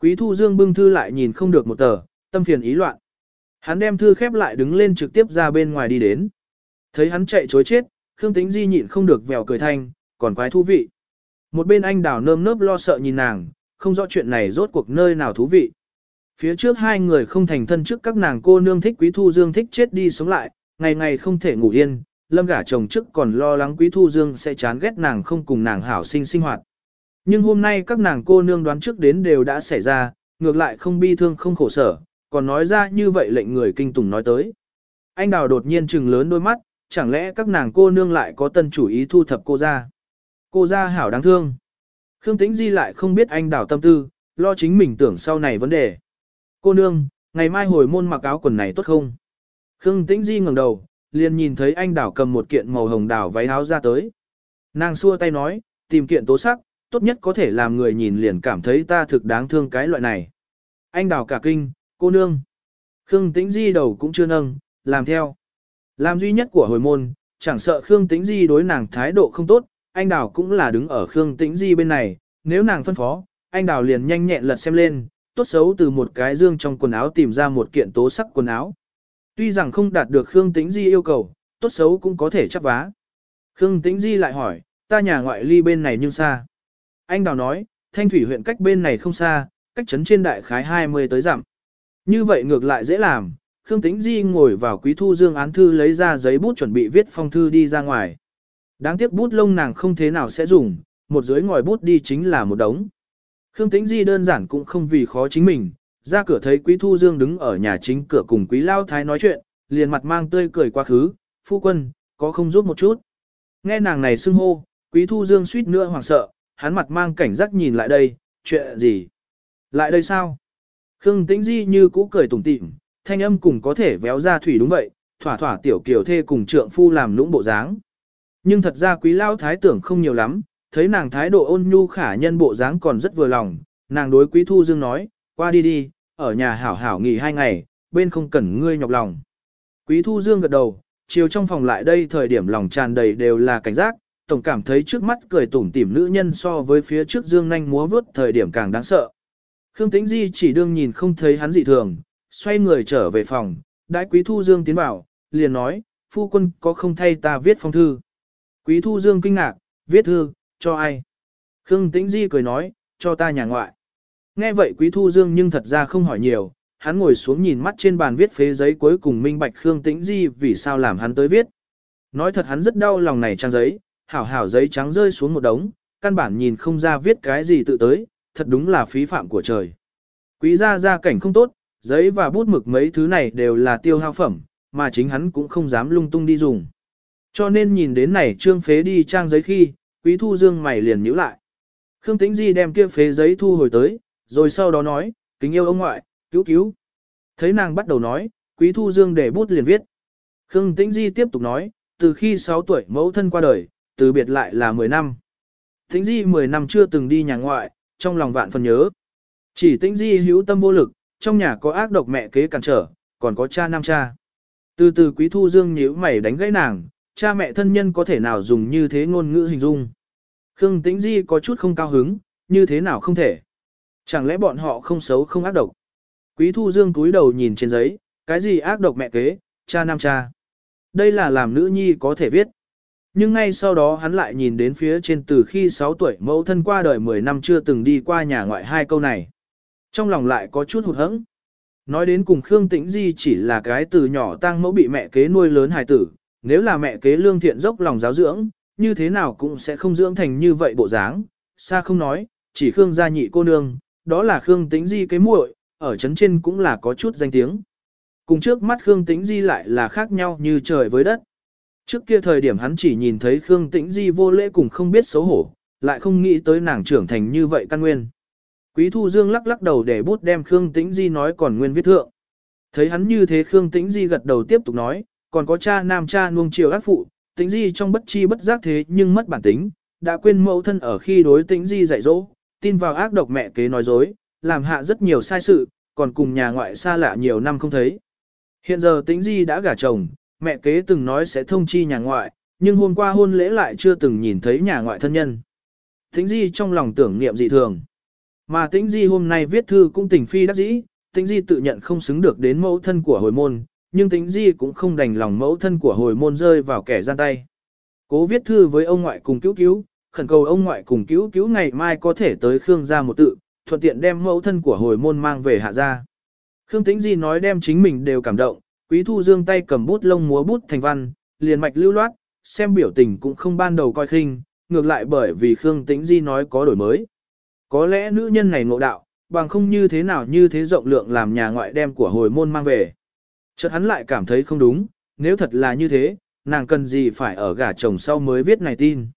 Quý Thu Dương bưng thư lại nhìn không được một tờ, tâm phiền ý loạn. Hắn đem thư khép lại đứng lên trực tiếp ra bên ngoài đi đến. Thấy hắn chạy chối chết, Khương Tĩnh Di nhịn không được vèo cười thanh, còn quái thú vị. Một bên anh đào nơm nớp lo sợ nhìn nàng, không rõ chuyện này rốt cuộc nơi nào thú vị. Phía trước hai người không thành thân trước các nàng cô nương thích quý thu dương thích chết đi sống lại, ngày ngày không thể ngủ yên, lâm gả chồng trước còn lo lắng quý thu dương sẽ chán ghét nàng không cùng nàng hảo sinh sinh hoạt. Nhưng hôm nay các nàng cô nương đoán trước đến đều đã xảy ra, ngược lại không bi thương không khổ sở, còn nói ra như vậy lệnh người kinh tủng nói tới. Anh đào đột nhiên trừng lớn đôi mắt, chẳng lẽ các nàng cô nương lại có tân chủ ý thu thập cô ra. Cô ra hảo đáng thương. Khương Tĩnh Di lại không biết anh đảo tâm tư, lo chính mình tưởng sau này vấn đề. Cô nương, ngày mai hồi môn mặc áo quần này tốt không? Khương Tĩnh Di ngẩng đầu, liền nhìn thấy anh đảo cầm một kiện màu hồng đào váy áo ra tới. Nàng xua tay nói, tìm kiện tố sắc, tốt nhất có thể làm người nhìn liền cảm thấy ta thực đáng thương cái loại này. Anh đào cả kinh, cô nương. Khương Tĩnh Di đầu cũng chưa nâng, làm theo. Làm duy nhất của hồi môn, chẳng sợ Khương Tĩnh Di đối nàng thái độ không tốt, anh Đào cũng là đứng ở Khương Tĩnh Di bên này, nếu nàng phân phó, anh Đào liền nhanh nhẹn lật xem lên, tốt xấu từ một cái dương trong quần áo tìm ra một kiện tố sắc quần áo. Tuy rằng không đạt được Khương Tĩnh Di yêu cầu, tốt xấu cũng có thể chấp vá. Khương Tĩnh Di lại hỏi, ta nhà ngoại ly bên này nhưng xa. Anh Đào nói, Thanh Thủy huyện cách bên này không xa, cách trấn trên đại khái 20 tới dặm. Như vậy ngược lại dễ làm, Khương Tĩnh Di ngồi vào Quý Thu Dương án thư lấy ra giấy bút chuẩn bị viết phong thư đi ra ngoài. Đáng tiếc bút lông nàng không thế nào sẽ dùng, một dưới ngòi bút đi chính là một đống. Khương Tĩnh Di đơn giản cũng không vì khó chính mình, ra cửa thấy Quý Thu Dương đứng ở nhà chính cửa cùng Quý Lao Thái nói chuyện, liền mặt mang tươi cười quá khứ, phu quân, có không giúp một chút. Nghe nàng này xưng hô, Quý Thu Dương suýt nữa hoảng sợ, hắn mặt mang cảnh giác nhìn lại đây, chuyện gì? Lại đây sao? Khương Tĩnh Di như cũ cười tủm tỉm, thanh âm cùng có thể véo ra thủy đúng vậy, thỏa thỏa tiểu kiều thê cùng trượng phu làm lũng bộ dáng. Nhưng thật ra quý lao thái tưởng không nhiều lắm, thấy nàng thái độ ôn nhu khả nhân bộ dáng còn rất vừa lòng, nàng đối quý thu dương nói, qua đi đi, ở nhà hảo hảo nghỉ hai ngày, bên không cần ngươi nhọc lòng. Quý thu dương gật đầu, chiều trong phòng lại đây thời điểm lòng tràn đầy đều là cảnh giác, tổng cảm thấy trước mắt cười tủm tỉm nữ nhân so với phía trước dương nhanh múa vớt thời điểm càng đáng sợ. Khương Tĩnh Di chỉ đương nhìn không thấy hắn dị thường, xoay người trở về phòng, đại quý thu dương tiến vào, liền nói, phu quân có không thay ta viết phong thư. Quý thu dương kinh ngạc, viết thư, cho ai? Khương Tĩnh Di cười nói, cho ta nhà ngoại. Nghe vậy quý thu dương nhưng thật ra không hỏi nhiều, hắn ngồi xuống nhìn mắt trên bàn viết phế giấy cuối cùng minh bạch Khương Tĩnh Di vì sao làm hắn tới viết. Nói thật hắn rất đau lòng này trang giấy, hảo hảo giấy trắng rơi xuống một đống, căn bản nhìn không ra viết cái gì tự tới, thật đúng là phí phạm của trời. Quý gia gia cảnh không tốt, giấy và bút mực mấy thứ này đều là tiêu hao phẩm, mà chính hắn cũng không dám lung tung đi dùng. Cho nên nhìn đến này trương phế đi trang giấy khi, quý thu dương mày liền nhíu lại. Khương Tĩnh Di đem kia phế giấy thu hồi tới, rồi sau đó nói, kính yêu ông ngoại, cứu cứu. Thấy nàng bắt đầu nói, quý thu dương để bút liền viết. Khương Tĩnh Di tiếp tục nói, từ khi 6 tuổi mẫu thân qua đời, từ biệt lại là 10 năm. Tĩnh Di 10 năm chưa từng đi nhà ngoại, trong lòng vạn phần nhớ. Chỉ Tĩnh Di hữu tâm vô lực, trong nhà có ác độc mẹ kế cản trở, còn có cha nam cha. Từ từ quý thu dương nhíu mày đánh gãy nàng, cha mẹ thân nhân có thể nào dùng như thế ngôn ngữ hình dung. Khương Tĩnh Di có chút không cao hứng, như thế nào không thể. Chẳng lẽ bọn họ không xấu không ác độc. Quý thu dương túi đầu nhìn trên giấy, cái gì ác độc mẹ kế, cha nam cha. Đây là làm nữ nhi có thể viết. Nhưng ngay sau đó hắn lại nhìn đến phía trên từ khi 6 tuổi mẫu thân qua đời 10 năm chưa từng đi qua nhà ngoại hai câu này. Trong lòng lại có chút hụt hẫng. Nói đến cùng Khương Tĩnh Di chỉ là cái từ nhỏ tang mẫu bị mẹ kế nuôi lớn hài tử, nếu là mẹ kế lương thiện dốc lòng giáo dưỡng, như thế nào cũng sẽ không dưỡng thành như vậy bộ dáng, xa không nói, chỉ Khương gia nhị cô nương, đó là Khương Tĩnh Di cái muội, ở chấn trên cũng là có chút danh tiếng. Cùng trước mắt Khương Tĩnh Di lại là khác nhau như trời với đất. Trước kia thời điểm hắn chỉ nhìn thấy Khương Tĩnh Di vô lễ cùng không biết xấu hổ, lại không nghĩ tới nàng trưởng thành như vậy căn nguyên. Quý Thu Dương lắc lắc đầu để bút đem Khương Tĩnh Di nói còn nguyên viết thượng. Thấy hắn như thế Khương Tĩnh Di gật đầu tiếp tục nói, còn có cha nam cha nuông chiều ác phụ, Tĩnh Di trong bất chi bất giác thế nhưng mất bản tính, đã quên mẫu thân ở khi đối Tĩnh Di dạy dỗ, tin vào ác độc mẹ kế nói dối, làm hạ rất nhiều sai sự, còn cùng nhà ngoại xa lạ nhiều năm không thấy. Hiện giờ Tĩnh Di đã gả chồng, mẹ kế từng nói sẽ thông chi nhà ngoại, nhưng hôm qua hôn lễ lại chưa từng nhìn thấy nhà ngoại thân nhân. Tĩnh Di trong lòng tưởng niệm dị thường. Mà Tĩnh Di hôm nay viết thư cũng tình phi đắc dĩ, Tĩnh Di tự nhận không xứng được đến mẫu thân của hồi môn, nhưng Tĩnh Di cũng không đành lòng mẫu thân của hồi môn rơi vào kẻ gian tay. Cố viết thư với ông ngoại cùng cứu cứu, khẩn cầu ông ngoại cùng cứu cứu ngày mai có thể tới Khương gia một tự, thuận tiện đem mẫu thân của hồi môn mang về hạ gia. Khương Tĩnh Di nói đem chính mình đều cảm động, Quý Thu Dương tay cầm bút lông múa bút thành văn, liền mạch lưu loát, xem biểu tình cũng không ban đầu coi khinh, ngược lại bởi vì Khương Tĩnh Di nói có đổi mới. Có lẽ nữ nhân này ngộ đạo, bằng không như thế nào như thế rộng lượng làm nhà ngoại đem của hồi môn mang về. Chợt hắn lại cảm thấy không đúng, nếu thật là như thế, nàng cần gì phải ở gả chồng sau mới viết này tin.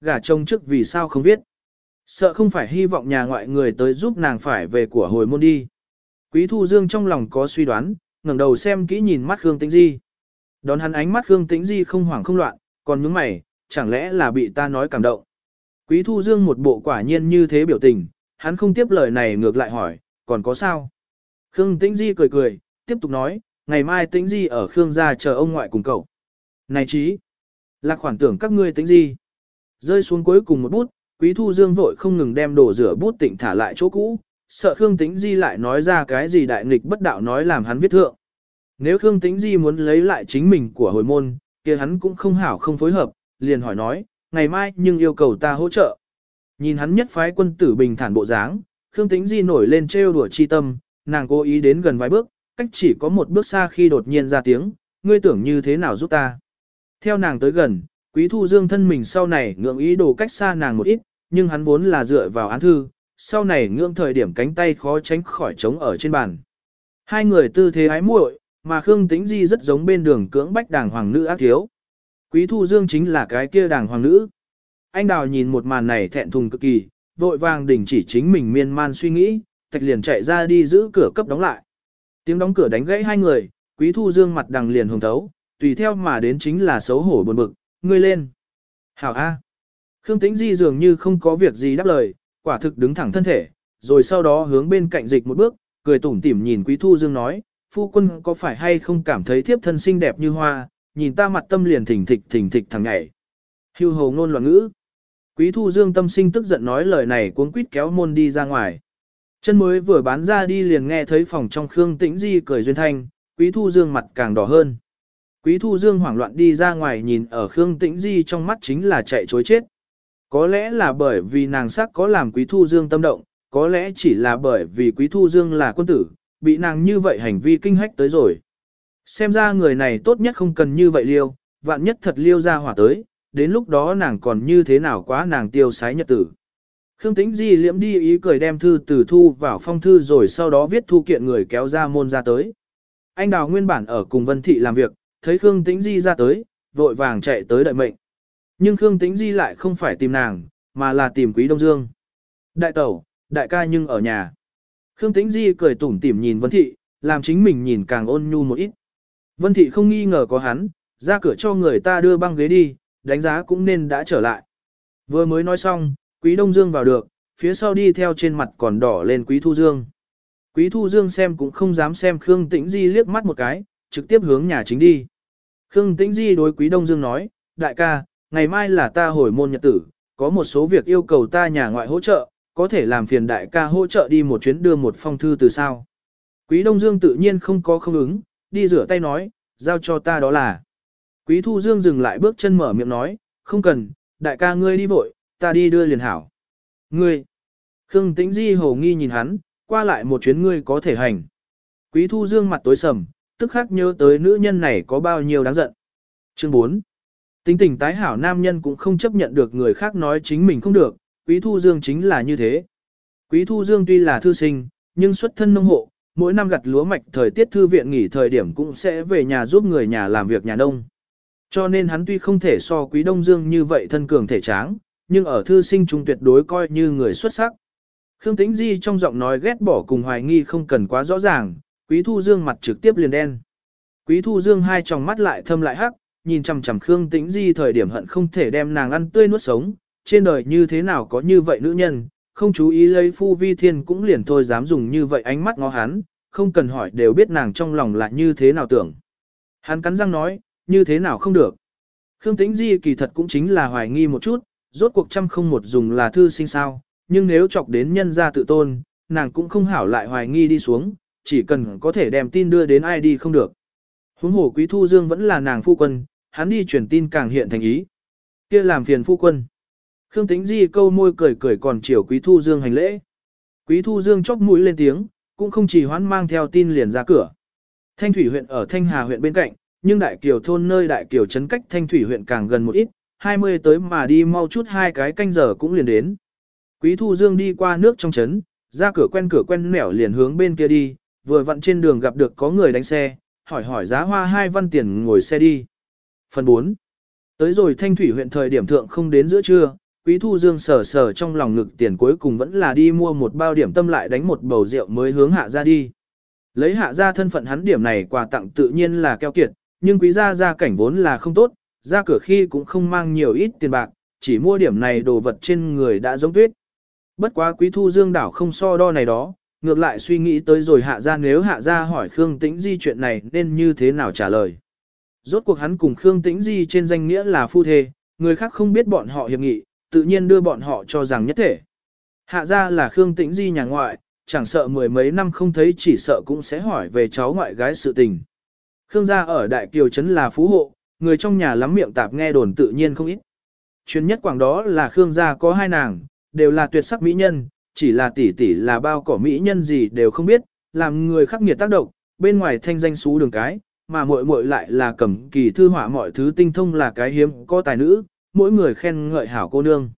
Gả chồng trước vì sao không viết. Sợ không phải hy vọng nhà ngoại người tới giúp nàng phải về của hồi môn đi. Quý Thu Dương trong lòng có suy đoán, ngẩng đầu xem kỹ nhìn mắt Khương Tĩnh Di. Đón hắn ánh mắt Khương Tĩnh Di không hoảng không loạn, còn những mày, chẳng lẽ là bị ta nói cảm động. Quý Thu Dương một bộ quả nhiên như thế biểu tình, hắn không tiếp lời này ngược lại hỏi, còn có sao? Khương Tĩnh Di cười cười, tiếp tục nói, ngày mai Tĩnh Di ở Khương gia chờ ông ngoại cùng cậu. Này chí, là khoản tưởng các ngươi Tĩnh Di. Rơi xuống cuối cùng một bút, Quý Thu Dương vội không ngừng đem đổ rửa bút tịnh thả lại chỗ cũ, sợ Khương Tĩnh Di lại nói ra cái gì đại nghịch bất đạo nói làm hắn viết thượng. Nếu Khương Tĩnh Di muốn lấy lại chính mình của hồi môn, kia hắn cũng không hảo không phối hợp, liền hỏi nói, ngày mai nhưng yêu cầu ta hỗ trợ. Nhìn hắn nhất phái quân tử bình thản bộ dáng, Khương Tĩnh Di nổi lên trêu đùa chi tâm, nàng cố ý đến gần vài bước, cách chỉ có một bước xa khi đột nhiên ra tiếng, ngươi tưởng như thế nào giúp ta. Theo nàng tới gần, Quý Thu Dương thân mình sau này ngưỡng ý đồ cách xa nàng một ít, nhưng hắn vốn là dựa vào án thư, sau này ngưỡng thời điểm cánh tay khó tránh khỏi trống ở trên bàn. Hai người tư thế ái muội, mà Khương Tĩnh Di rất giống bên đường cưỡng bách đàng hoàng nữ ác thiếu. Quý Thu Dương chính là cái kia đàng hoàng nữ. Anh Đào nhìn một màn này thẹn thùng cực kỳ, vội vàng đình chỉ chính mình miên man suy nghĩ, thạch liền chạy ra đi giữ cửa cấp đóng lại. Tiếng đóng cửa đánh gãy hai người, Quý Thu Dương mặt đằng liền hồng thấu, tùy theo mà đến chính là xấu hổ buồn bực, ngươi lên. Hảo A. Khương Tĩnh Di dường như không có việc gì đáp lời, quả thực đứng thẳng thân thể, rồi sau đó hướng bên cạnh dịch một bước, cười tủm tỉm nhìn Quý Thu Dương nói, phu quân có phải hay không cảm thấy thiếp thân xinh đẹp như hoa, nhìn ta mặt tâm liền thỉnh thịch thỉnh thịch thằng nhảy. Hưu hồ ngôn loạn ngữ. Quý Thu Dương tâm sinh tức giận nói lời này cuốn quýt kéo môn đi ra ngoài. Chân mới vừa bán ra đi liền nghe thấy phòng trong Khương Tĩnh Di cười duyên thanh, Quý Thu Dương mặt càng đỏ hơn. Quý Thu Dương hoảng loạn đi ra ngoài nhìn ở Khương Tĩnh Di trong mắt chính là chạy chối chết. Có lẽ là bởi vì nàng sắc có làm Quý Thu Dương tâm động, có lẽ chỉ là bởi vì Quý Thu Dương là quân tử, bị nàng như vậy hành vi kinh hách tới rồi. Xem ra người này tốt nhất không cần như vậy liêu, vạn nhất thật liêu ra hỏa tới, đến lúc đó nàng còn như thế nào quá nàng tiêu sái nhật tử. Khương Tĩnh Di liễm đi ý cười đem thư từ thu vào phong thư rồi sau đó viết thu kiện người kéo ra môn ra tới. Anh Đào nguyên bản ở cùng Vân Thị làm việc, thấy Khương Tĩnh Di ra tới, vội vàng chạy tới đợi mệnh. Nhưng Khương Tĩnh Di lại không phải tìm nàng, mà là tìm Quý Đông Dương. Đại tẩu, đại ca nhưng ở nhà. Khương Tĩnh Di cười tủm tỉm nhìn Vân Thị, làm chính mình nhìn càng ôn nhu một ít. Vân Thị không nghi ngờ có hắn, ra cửa cho người ta đưa băng ghế đi, đánh giá cũng nên đã trở lại. Vừa mới nói xong, Quý Đông Dương vào được, phía sau đi theo trên mặt còn đỏ lên Quý Thu Dương. Quý Thu Dương xem cũng không dám xem Khương Tĩnh Di liếc mắt một cái, trực tiếp hướng nhà chính đi. Khương Tĩnh Di đối Quý Đông Dương nói, đại ca, ngày mai là ta hồi môn nhật tử, có một số việc yêu cầu ta nhà ngoại hỗ trợ, có thể làm phiền đại ca hỗ trợ đi một chuyến đưa một phong thư từ sao. Quý Đông Dương tự nhiên không có không ứng, đi rửa tay nói, giao cho ta đó là. Quý Thu Dương dừng lại bước chân mở miệng nói, không cần, đại ca ngươi đi vội, ta đi đưa liền hảo. Ngươi, Khương Tĩnh Di hồ nghi nhìn hắn, qua lại một chuyến ngươi có thể hành. Quý Thu Dương mặt tối sầm, tức khắc nhớ tới nữ nhân này có bao nhiêu đáng giận. Chương 4. Tính tình tái hảo nam nhân cũng không chấp nhận được người khác nói chính mình không được, Quý Thu Dương chính là như thế. Quý Thu Dương tuy là thư sinh, nhưng xuất thân nông hộ, mỗi năm gặt lúa mạch thời tiết thư viện nghỉ thời điểm cũng sẽ về nhà giúp người nhà làm việc nhà nông. Cho nên hắn tuy không thể so Quý Đông Dương như vậy thân cường thể tráng, nhưng ở thư sinh trung tuyệt đối coi như người xuất sắc. Khương Tĩnh Di trong giọng nói ghét bỏ cùng hoài nghi không cần quá rõ ràng, Quý Thu Dương mặt trực tiếp liền đen. Quý Thu Dương hai tròng mắt lại thâm lại hắc, nhìn chằm chằm Khương Tĩnh Di thời điểm hận không thể đem nàng ăn tươi nuốt sống, trên đời như thế nào có như vậy nữ nhân, không chú ý lấy phu vi thiên cũng liền thôi dám dùng như vậy ánh mắt ngó hắn, không cần hỏi đều biết nàng trong lòng là như thế nào tưởng. Hắn cắn răng nói, như thế nào không được. Khương Tĩnh Di kỳ thật cũng chính là hoài nghi một chút, rốt cuộc trăm không một dùng là thư sinh sao, nhưng nếu chọc đến nhân gia tự tôn, nàng cũng không hảo lại hoài nghi đi xuống, chỉ cần có thể đem tin đưa đến ai đi không được. Huống hồ Quý Thu Dương vẫn là nàng phu quân, hắn đi truyền tin càng hiện thành ý. kia làm phiền phu quân. Khương Tĩnh Di câu môi cười cười còn chiều Quý Thu Dương hành lễ. Quý Thu Dương chóp mũi lên tiếng, cũng không chỉ hoãn mang theo tin liền ra cửa. Thanh Thủy huyện ở Thanh Hà huyện bên cạnh, nhưng Đại Kiều thôn nơi Đại Kiều trấn cách Thanh Thủy huyện càng gần một ít, 20 tới mà đi mau chút hai cái canh giờ cũng liền đến. Quý Thu Dương đi qua nước trong trấn, ra cửa quen cửa quen nẻo liền hướng bên kia đi, vừa vặn trên đường gặp được có người đánh xe, hỏi hỏi giá hoa hai văn tiền ngồi xe đi. Phần 4. Tới rồi Thanh Thủy huyện thời điểm thượng không đến giữa trưa, Quý Thu Dương sờ sờ trong lòng ngực tiền cuối cùng vẫn là đi mua một bao điểm tâm lại đánh một bầu rượu mới hướng hạ ra đi. Lấy hạ ra thân phận hắn điểm này quà tặng tự nhiên là keo kiệt, nhưng quý gia gia cảnh vốn là không tốt, ra cửa khi cũng không mang nhiều ít tiền bạc, chỉ mua điểm này đồ vật trên người đã giống tuyết. Bất quá quý thu dương đảo không so đo này đó, ngược lại suy nghĩ tới rồi hạ ra nếu hạ ra hỏi Khương Tĩnh Di chuyện này nên như thế nào trả lời. Rốt cuộc hắn cùng Khương Tĩnh Di trên danh nghĩa là phu thê, người khác không biết bọn họ hiệp nghị, tự nhiên đưa bọn họ cho rằng nhất thể. Hạ ra là Khương Tĩnh Di nhà ngoại, chẳng sợ mười mấy năm không thấy chỉ sợ cũng sẽ hỏi về cháu ngoại gái sự tình. Khương gia ở Đại Kiều Trấn là phú hộ, người trong nhà lắm miệng tạp nghe đồn tự nhiên không ít. Chuyên nhất quảng đó là Khương gia có hai nàng, đều là tuyệt sắc mỹ nhân, chỉ là tỷ tỷ là bao cỏ mỹ nhân gì đều không biết, làm người khắc nghiệt tác động, bên ngoài thanh danh xú đường cái, mà muội muội lại là cầm kỳ thư họa mọi thứ tinh thông là cái hiếm có tài nữ, mỗi người khen ngợi hảo cô nương.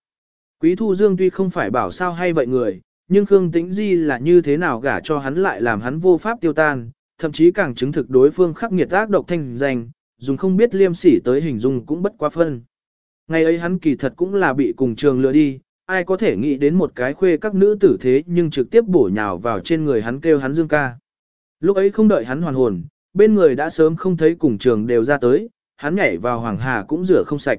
Quý Thu Dương tuy không phải bảo sao hay vậy người, nhưng Khương Tĩnh Di là như thế nào gả cho hắn lại làm hắn vô pháp tiêu tan, thậm chí càng chứng thực đối phương khắc nghiệt ác độc thanh danh, dùng không biết liêm sỉ tới hình dung cũng bất quá phân. Ngày ấy hắn kỳ thật cũng là bị cùng trường lừa đi, ai có thể nghĩ đến một cái khuê các nữ tử thế nhưng trực tiếp bổ nhào vào trên người hắn kêu hắn dương ca. Lúc ấy không đợi hắn hoàn hồn, bên người đã sớm không thấy cùng trường đều ra tới, hắn nhảy vào hoàng hà cũng rửa không sạch.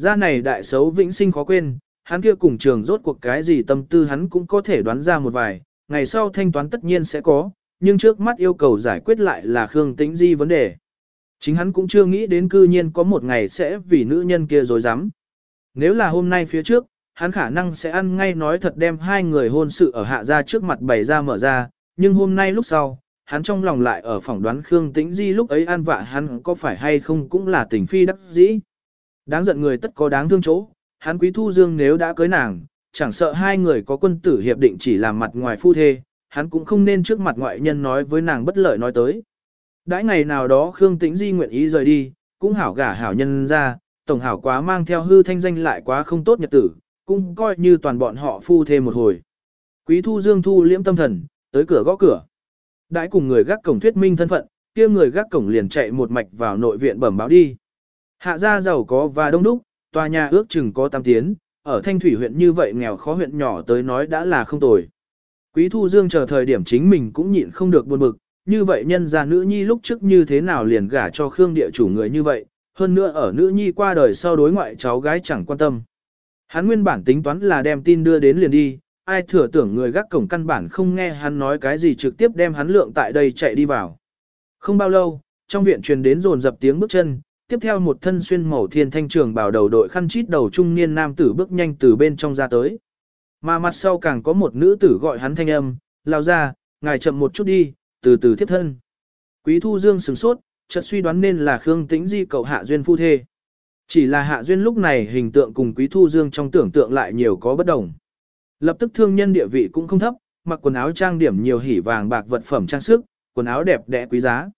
Ra này đại xấu vĩnh sinh khó quên, hắn kia cùng trường rốt cuộc cái gì tâm tư hắn cũng có thể đoán ra một vài, ngày sau thanh toán tất nhiên sẽ có, nhưng trước mắt yêu cầu giải quyết lại là Khương Tĩnh Di vấn đề. Chính hắn cũng chưa nghĩ đến cư nhiên có một ngày sẽ vì nữ nhân kia dối rắm Nếu là hôm nay phía trước, hắn khả năng sẽ ăn ngay nói thật đem hai người hôn sự ở hạ ra trước mặt bày ra mở ra, nhưng hôm nay lúc sau, hắn trong lòng lại ở phỏng đoán Khương Tĩnh Di lúc ấy an vạ hắn có phải hay không cũng là tình phi đắc dĩ. Đáng giận người tất có đáng thương chỗ, hắn quý thu dương nếu đã cưới nàng, chẳng sợ hai người có quân tử hiệp định chỉ làm mặt ngoài phu thê, hắn cũng không nên trước mặt ngoại nhân nói với nàng bất lợi nói tới. Đãi ngày nào đó Khương Tĩnh Di nguyện ý rời đi, cũng hảo gả hảo nhân ra, tổng hảo quá mang theo hư thanh danh lại quá không tốt nhật tử, cũng coi như toàn bọn họ phu thêm một hồi. Quý thu dương thu liễm tâm thần, tới cửa gõ cửa. Đãi cùng người gác cổng thuyết minh thân phận, kia người gác cổng liền chạy một mạch vào nội viện bẩm báo đi. Hạ gia giàu có và đông đúc, tòa nhà ước chừng có tam tiến, ở Thanh Thủy huyện như vậy nghèo khó huyện nhỏ tới nói đã là không tồi. Quý Thu Dương chờ thời điểm chính mình cũng nhịn không được buồn bực, như vậy nhân gia nữ nhi lúc trước như thế nào liền gả cho Khương địa chủ người như vậy, hơn nữa ở nữ nhi qua đời sau đối ngoại cháu gái chẳng quan tâm. Hắn nguyên bản tính toán là đem tin đưa đến liền đi, ai thừa tưởng người gác cổng căn bản không nghe hắn nói cái gì trực tiếp đem hắn lượng tại đây chạy đi vào. Không bao lâu, trong viện truyền đến rồn dập tiếng bước chân, tiếp theo một thân xuyên màu thiên thanh trường bảo đầu đội khăn chít đầu trung niên nam tử bước nhanh từ bên trong ra tới. Mà mặt sau càng có một nữ tử gọi hắn thanh âm, lao ra, ngài chậm một chút đi, từ từ tiếp thân. Quý thu dương sửng sốt, chợt suy đoán nên là Khương Tĩnh Di cậu Hạ Duyên phu thê. Chỉ là Hạ Duyên lúc này hình tượng cùng Quý Thu Dương trong tưởng tượng lại nhiều có bất đồng. Lập tức thương nhân địa vị cũng không thấp, mặc quần áo trang điểm nhiều hỉ vàng bạc vật phẩm trang sức, quần áo đẹp đẽ quý giá.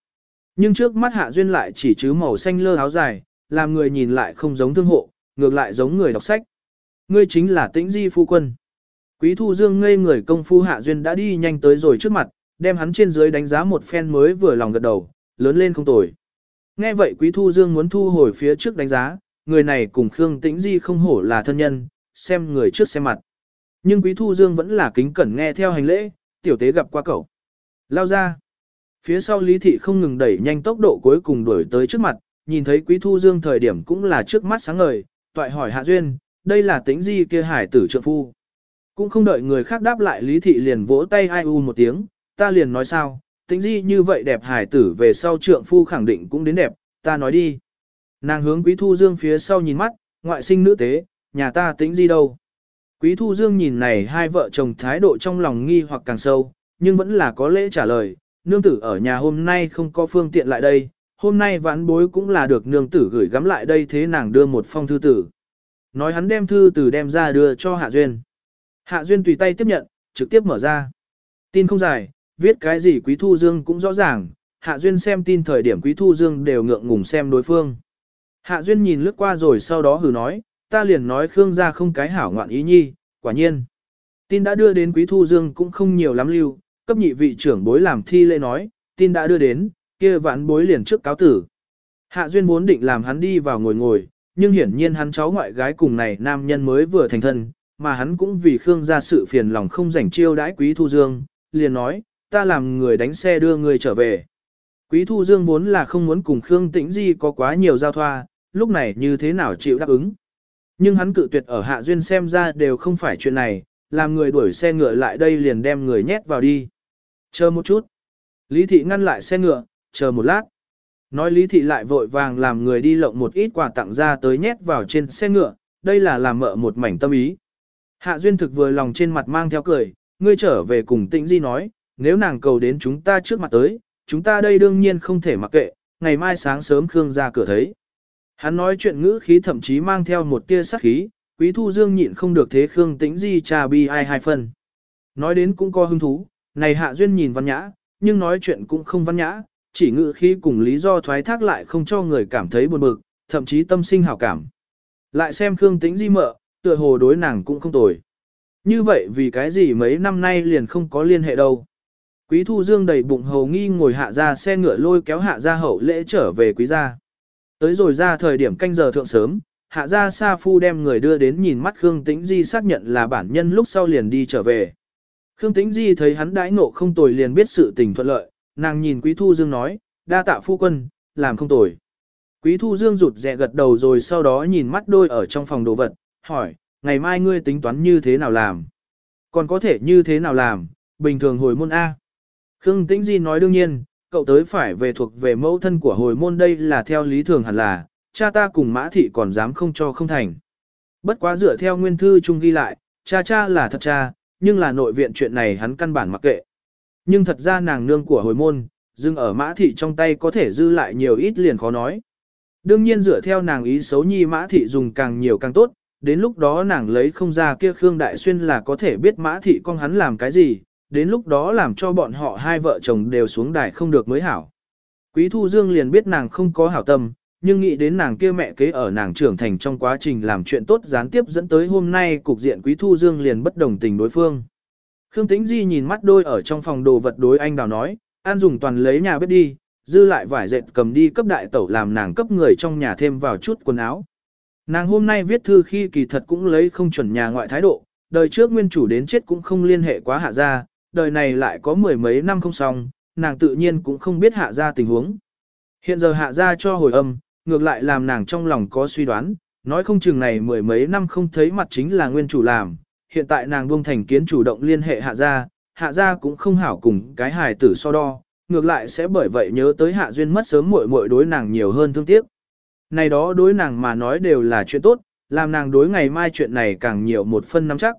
Nhưng trước mắt Hạ Duyên lại chỉ chứ màu xanh lơ áo dài, làm người nhìn lại không giống thương hộ, ngược lại giống người đọc sách. Ngươi chính là Tĩnh Di phu quân. Quý Thu Dương ngây người công phu Hạ Duyên đã đi nhanh tới rồi trước mặt, đem hắn trên dưới đánh giá một phen mới vừa lòng gật đầu, lớn lên không tồi. Nghe vậy Quý Thu Dương muốn thu hồi phía trước đánh giá, người này cùng Khương Tĩnh Di không hổ là thân nhân, xem người trước xem mặt. Nhưng Quý Thu Dương vẫn là kính cẩn nghe theo hành lễ, tiểu tế gặp qua cậu. Lao ra. Phía sau Lý Thị không ngừng đẩy nhanh tốc độ cuối cùng đuổi tới trước mặt, nhìn thấy Quý Thu Dương thời điểm cũng là trước mắt sáng ngời, toại hỏi Hạ Duyên, đây là Tĩnh Di kia hải tử trượng phu. Cũng không đợi người khác đáp lại Lý Thị liền vỗ tay ai u một tiếng, ta liền nói sao, Tĩnh Di như vậy đẹp hải tử về sau trượng phu khẳng định cũng đến đẹp, ta nói đi. Nàng hướng Quý Thu Dương phía sau nhìn mắt, ngoại sinh nữ tế, nhà ta Tĩnh Di đâu. Quý Thu Dương nhìn này hai vợ chồng thái độ trong lòng nghi hoặc càng sâu, nhưng vẫn là có lễ trả lời, nương tử ở nhà hôm nay không có phương tiện lại đây, hôm nay vãn bối cũng là được nương tử gửi gắm lại đây thế nàng đưa một phong thư tử. Nói hắn đem thư tử đem ra đưa cho Hạ Duyên. Hạ Duyên tùy tay tiếp nhận, trực tiếp mở ra. Tin không dài, viết cái gì Quý Thu Dương cũng rõ ràng, Hạ Duyên xem tin thời điểm Quý Thu Dương đều ngượng ngùng xem đối phương. Hạ Duyên nhìn lướt qua rồi sau đó hừ nói, ta liền nói Khương gia không cái hảo ngoạn ý nhi, quả nhiên. Tin đã đưa đến Quý Thu Dương cũng không nhiều lắm lưu, cấp nhị vị trưởng bối làm thi lễ nói, tin đã đưa đến, kia vãn bối liền trước cáo tử. Hạ Duyên muốn định làm hắn đi vào ngồi ngồi, nhưng hiển nhiên hắn cháu ngoại gái cùng này nam nhân mới vừa thành thân, mà hắn cũng vì Khương gia sự phiền lòng không rảnh chiêu đãi Quý Thu Dương, liền nói, ta làm người đánh xe đưa người trở về. Quý Thu Dương vốn là không muốn cùng Khương Tĩnh Di có quá nhiều giao thoa, lúc này như thế nào chịu đáp ứng. Nhưng hắn cự tuyệt ở Hạ Duyên xem ra đều không phải chuyện này, làm người đuổi xe ngựa lại đây liền đem người nhét vào đi. Chờ một chút. Lý Thị ngăn lại xe ngựa, chờ một lát. Nói Lý Thị lại vội vàng làm người đi lộng một ít quà tặng ra tới nhét vào trên xe ngựa, đây là làm mợ một mảnh tâm ý. Hạ Duyên thực vừa lòng trên mặt mang theo cười, ngươi trở về cùng Tĩnh Di nói, nếu nàng cầu đến chúng ta trước mặt tới, chúng ta đây đương nhiên không thể mặc kệ, ngày mai sáng sớm Khương ra cửa thấy. Hắn nói chuyện ngữ khí thậm chí mang theo một tia sắc khí, Quý Thu Dương nhịn không được thế Khương Tĩnh Di trà bi ai hai phần. Nói đến cũng có hứng thú, này Hạ Duyên nhìn văn nhã, nhưng nói chuyện cũng không văn nhã, chỉ ngự khi cùng lý do thoái thác lại không cho người cảm thấy buồn bực, thậm chí tâm sinh hảo cảm. Lại xem Khương Tĩnh Di mợ, tựa hồ đối nàng cũng không tồi. Như vậy vì cái gì mấy năm nay liền không có liên hệ đâu. Quý Thu Dương đầy bụng hầu nghi ngồi hạ ra xe ngựa lôi kéo hạ ra hậu lễ trở về quý gia. Tới rồi ra thời điểm canh giờ thượng sớm, hạ gia sa phu đem người đưa đến nhìn mắt Khương Tĩnh Di xác nhận là bản nhân lúc sau liền đi trở về. Khương Tĩnh Di thấy hắn đãi nộ không tồi liền biết sự tình thuận lợi, nàng nhìn Quý Thu Dương nói, đa tạ phu quân, làm không tồi. Quý Thu Dương rụt rè gật đầu rồi sau đó nhìn mắt đôi ở trong phòng đồ vật, hỏi, ngày mai ngươi tính toán như thế nào làm? Còn có thể như thế nào làm, bình thường hồi môn A. Khương Tĩnh Di nói đương nhiên, cậu tới phải về thuộc về mẫu thân của hồi môn đây là theo lý thường hẳn là, cha ta cùng mã thị còn dám không cho không thành. Bất quá dựa theo nguyên thư chung ghi lại, cha cha là thật cha, nhưng là nội viện chuyện này hắn căn bản mặc kệ. Nhưng thật ra nàng nương của hồi môn, dưng ở mã thị trong tay có thể dư lại nhiều ít liền khó nói. Đương nhiên dựa theo nàng ý xấu nhi mã thị dùng càng nhiều càng tốt, đến lúc đó nàng lấy không ra kia Khương Đại Xuyên là có thể biết mã thị con hắn làm cái gì, đến lúc đó làm cho bọn họ hai vợ chồng đều xuống đài không được mới hảo. Quý Thu Dương liền biết nàng không có hảo tâm, nhưng nghĩ đến nàng kia mẹ kế ở nàng trưởng thành trong quá trình làm chuyện tốt gián tiếp dẫn tới hôm nay cục diện Quý Thu Dương liền bất đồng tình đối phương. Khương Tĩnh Di nhìn mắt đôi ở trong phòng đồ vật đối anh đào nói, an dùng toàn lấy nhà bếp đi, dư lại vải dệt cầm đi cấp đại tẩu làm nàng cấp người trong nhà thêm vào chút quần áo. Nàng hôm nay viết thư khi kỳ thật cũng lấy không chuẩn nhà ngoại thái độ, đời trước nguyên chủ đến chết cũng không liên hệ quá hạ gia, đời này lại có mười mấy năm không xong, nàng tự nhiên cũng không biết hạ gia tình huống. Hiện giờ hạ gia cho hồi âm, ngược lại làm nàng trong lòng có suy đoán, nói không chừng này mười mấy năm không thấy mặt chính là nguyên chủ làm, hiện tại nàng buông thành kiến chủ động liên hệ hạ gia, hạ gia cũng không hảo cùng cái hài tử so đo, ngược lại sẽ bởi vậy nhớ tới hạ duyên mất sớm muội muội đối nàng nhiều hơn thương tiếc. Này đó đối nàng mà nói đều là chuyện tốt, làm nàng đối ngày mai chuyện này càng nhiều một phân nắm chắc.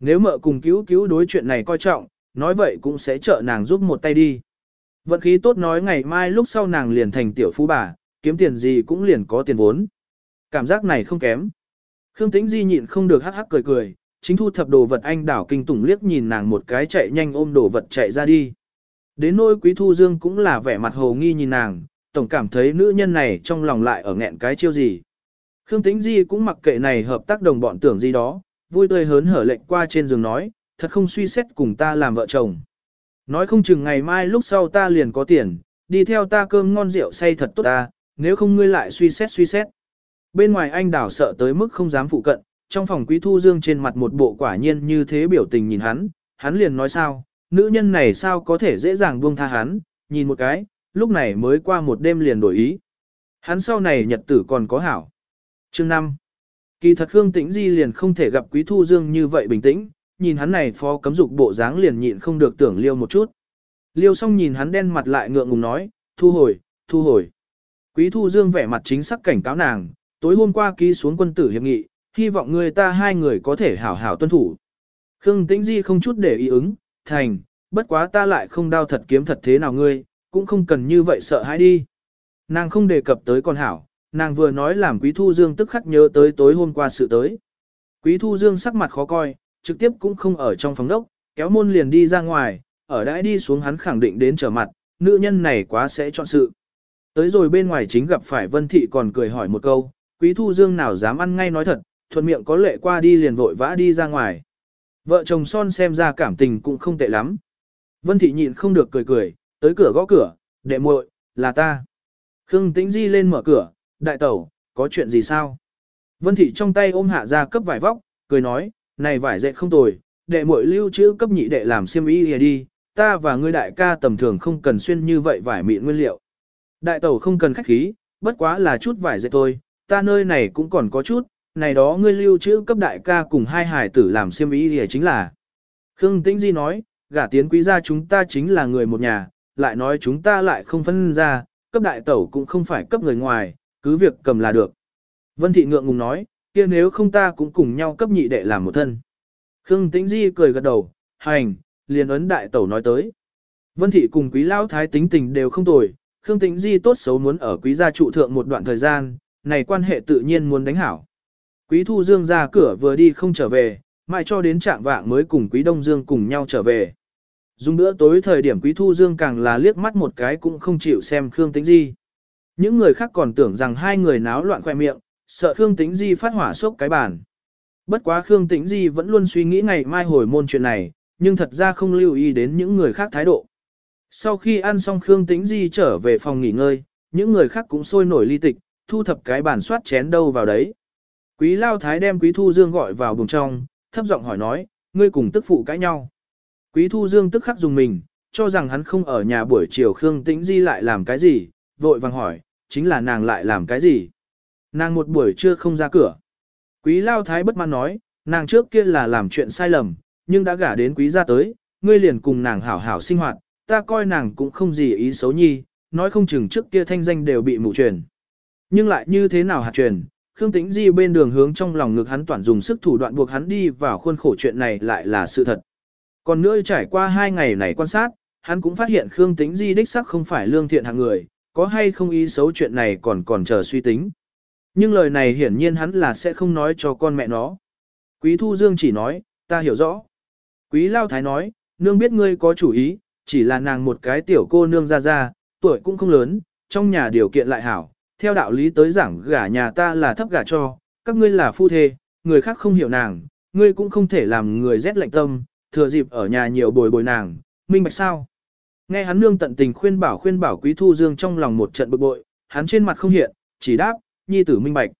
Nếu mợ cùng cứu cứu đối chuyện này coi trọng, nói vậy cũng sẽ trợ nàng giúp một tay đi. Vận khí tốt nói ngày mai lúc sau nàng liền thành tiểu phú bà, kiếm tiền gì cũng liền có tiền vốn. Cảm giác này không kém. Khương Tĩnh Di nhịn không được hắc hắc cười cười, chính thu thập đồ vật anh đảo kinh tủng liếc nhìn nàng một cái chạy nhanh ôm đồ vật chạy ra đi. Đến nỗi quý thu dương cũng là vẻ mặt hồ nghi nhìn nàng, tổng cảm thấy nữ nhân này trong lòng lại ở nghẹn cái chiêu gì. Khương Tĩnh Di cũng mặc kệ này hợp tác đồng bọn tưởng gì đó, vui tươi hớn hở lệnh qua trên giường nói, thật không suy xét cùng ta làm vợ chồng. Nói không chừng ngày mai lúc sau ta liền có tiền, đi theo ta cơm ngon rượu say thật tốt ta, nếu không ngươi lại suy xét suy xét. Bên ngoài anh đảo sợ tới mức không dám phụ cận, trong phòng quý thu dương trên mặt một bộ quả nhiên như thế biểu tình nhìn hắn, hắn liền nói sao, nữ nhân này sao có thể dễ dàng buông tha hắn, nhìn một cái, lúc này mới qua một đêm liền đổi ý. Hắn sau này nhật tử còn có hảo. Chương 5. Kỳ thật Khương Tĩnh Di liền không thể gặp Quý Thu Dương như vậy bình tĩnh, nhìn hắn này phó cấm dục bộ dáng liền nhịn không được tưởng liêu một chút. Liêu xong nhìn hắn đen mặt lại ngượng ngùng nói, thu hồi, thu hồi. Quý Thu Dương vẻ mặt chính xác cảnh cáo nàng, tối hôm qua ký xuống quân tử hiệp nghị, hy vọng người ta hai người có thể hảo hảo tuân thủ. Khương Tĩnh Di không chút để ý ứng, thành, bất quá ta lại không đau thật kiếm thật thế nào ngươi, cũng không cần như vậy sợ hãi đi. Nàng không đề cập tới con hảo, nàng vừa nói làm Quý Thu Dương tức khắc nhớ tới tối hôm qua sự tới. Quý Thu Dương sắc mặt khó coi, trực tiếp cũng không ở trong phòng đốc, kéo môn liền đi ra ngoài, ở đãi đi xuống hắn khẳng định đến trở mặt, nữ nhân này quá sẽ chọn sự. Tới rồi bên ngoài chính gặp phải Vân Thị còn cười hỏi một câu, Quý Thu Dương nào dám ăn ngay nói thật, thuận miệng có lệ qua đi liền vội vã đi ra ngoài. Vợ chồng son xem ra cảm tình cũng không tệ lắm. Vân Thị nhịn không được cười cười, tới cửa gõ cửa, đệ muội, là ta. Khương Tĩnh Di lên mở cửa, đại tẩu, có chuyện gì sao? Vân Thị trong tay ôm hạ ra cấp vải vóc, cười nói, này vải dệt không tồi, đệ muội lưu trữ cấp nhị đệ làm xiêm y đi, ta và ngươi đại ca tầm thường không cần xuyên như vậy vải mịn nguyên liệu. Đại tẩu không cần khách khí, bất quá là chút vải dệt thôi, ta nơi này cũng còn có chút, này đó ngươi lưu trữ cấp đại ca cùng hai hải tử làm xiêm ý thì chính là. Khương Tĩnh Di nói, gả tiến quý gia chúng ta chính là người một nhà, lại nói chúng ta lại không phân ra, cấp đại tẩu cũng không phải cấp người ngoài, cứ việc cầm là được. Vân Thị ngượng ngùng nói, kia nếu không ta cũng cùng nhau cấp nhị đệ làm một thân. Khương Tĩnh Di cười gật đầu, hành, liền ấn đại tẩu nói tới. Vân Thị cùng quý lão thái tính tình đều không tồi, Khương Tĩnh Di tốt xấu muốn ở quý gia trụ thượng một đoạn thời gian, này quan hệ tự nhiên muốn đánh hảo. Quý Thu Dương ra cửa vừa đi không trở về, mãi cho đến trạng vạng mới cùng Quý Đông Dương cùng nhau trở về. Dùng bữa tối thời điểm Quý Thu Dương càng là liếc mắt một cái cũng không chịu xem Khương Tĩnh Di. Những người khác còn tưởng rằng hai người náo loạn khoe miệng, sợ Khương Tĩnh Di phát hỏa sốc cái bàn. Bất quá Khương Tĩnh Di vẫn luôn suy nghĩ ngày mai hồi môn chuyện này, nhưng thật ra không lưu ý đến những người khác thái độ. Sau khi ăn xong Khương Tĩnh Di trở về phòng nghỉ ngơi, những người khác cũng sôi nổi ly tịch, thu thập cái bàn soát chén đâu vào đấy. Quý Lao Thái đem Quý Thu Dương gọi vào buồng trong, thấp giọng hỏi nói, ngươi cùng tức phụ cãi nhau. Quý Thu Dương tức khắc dùng mình, cho rằng hắn không ở nhà buổi chiều Khương Tĩnh Di lại làm cái gì, vội vàng hỏi, chính là nàng lại làm cái gì. Nàng một buổi trưa không ra cửa. Quý Lao Thái bất mãn nói, nàng trước kia là làm chuyện sai lầm, nhưng đã gả đến quý gia tới, ngươi liền cùng nàng hảo hảo sinh hoạt, ta coi nàng cũng không gì ý xấu nhi, nói không chừng trước kia thanh danh đều bị mụ truyền. Nhưng lại như thế nào hạt truyền, Khương Tĩnh Di bên đường hướng trong lòng ngực hắn toàn dùng sức thủ đoạn buộc hắn đi vào khuôn khổ chuyện này lại là sự thật. Còn nữa trải qua hai ngày này quan sát, hắn cũng phát hiện Khương Tĩnh Di đích sắc không phải lương thiện hạng người, có hay không ý xấu chuyện này còn còn chờ suy tính. Nhưng lời này hiển nhiên hắn là sẽ không nói cho con mẹ nó. Quý Thu Dương chỉ nói, ta hiểu rõ. Quý Lao Thái nói, nương biết ngươi có chủ ý, chỉ là nàng một cái tiểu cô nương ra ra, tuổi cũng không lớn, trong nhà điều kiện lại hảo, theo đạo lý tới giảng gả nhà ta là thấp gả cho, các ngươi là phu thê, người khác không hiểu nàng, ngươi cũng không thể làm người rét lạnh tâm, thừa dịp ở nhà nhiều bồi bồi nàng, minh bạch sao. Nghe hắn nương tận tình khuyên bảo khuyên bảo Quý Thu Dương trong lòng một trận bực bội, hắn trên mặt không hiện, chỉ đáp, nhi tử minh bạch.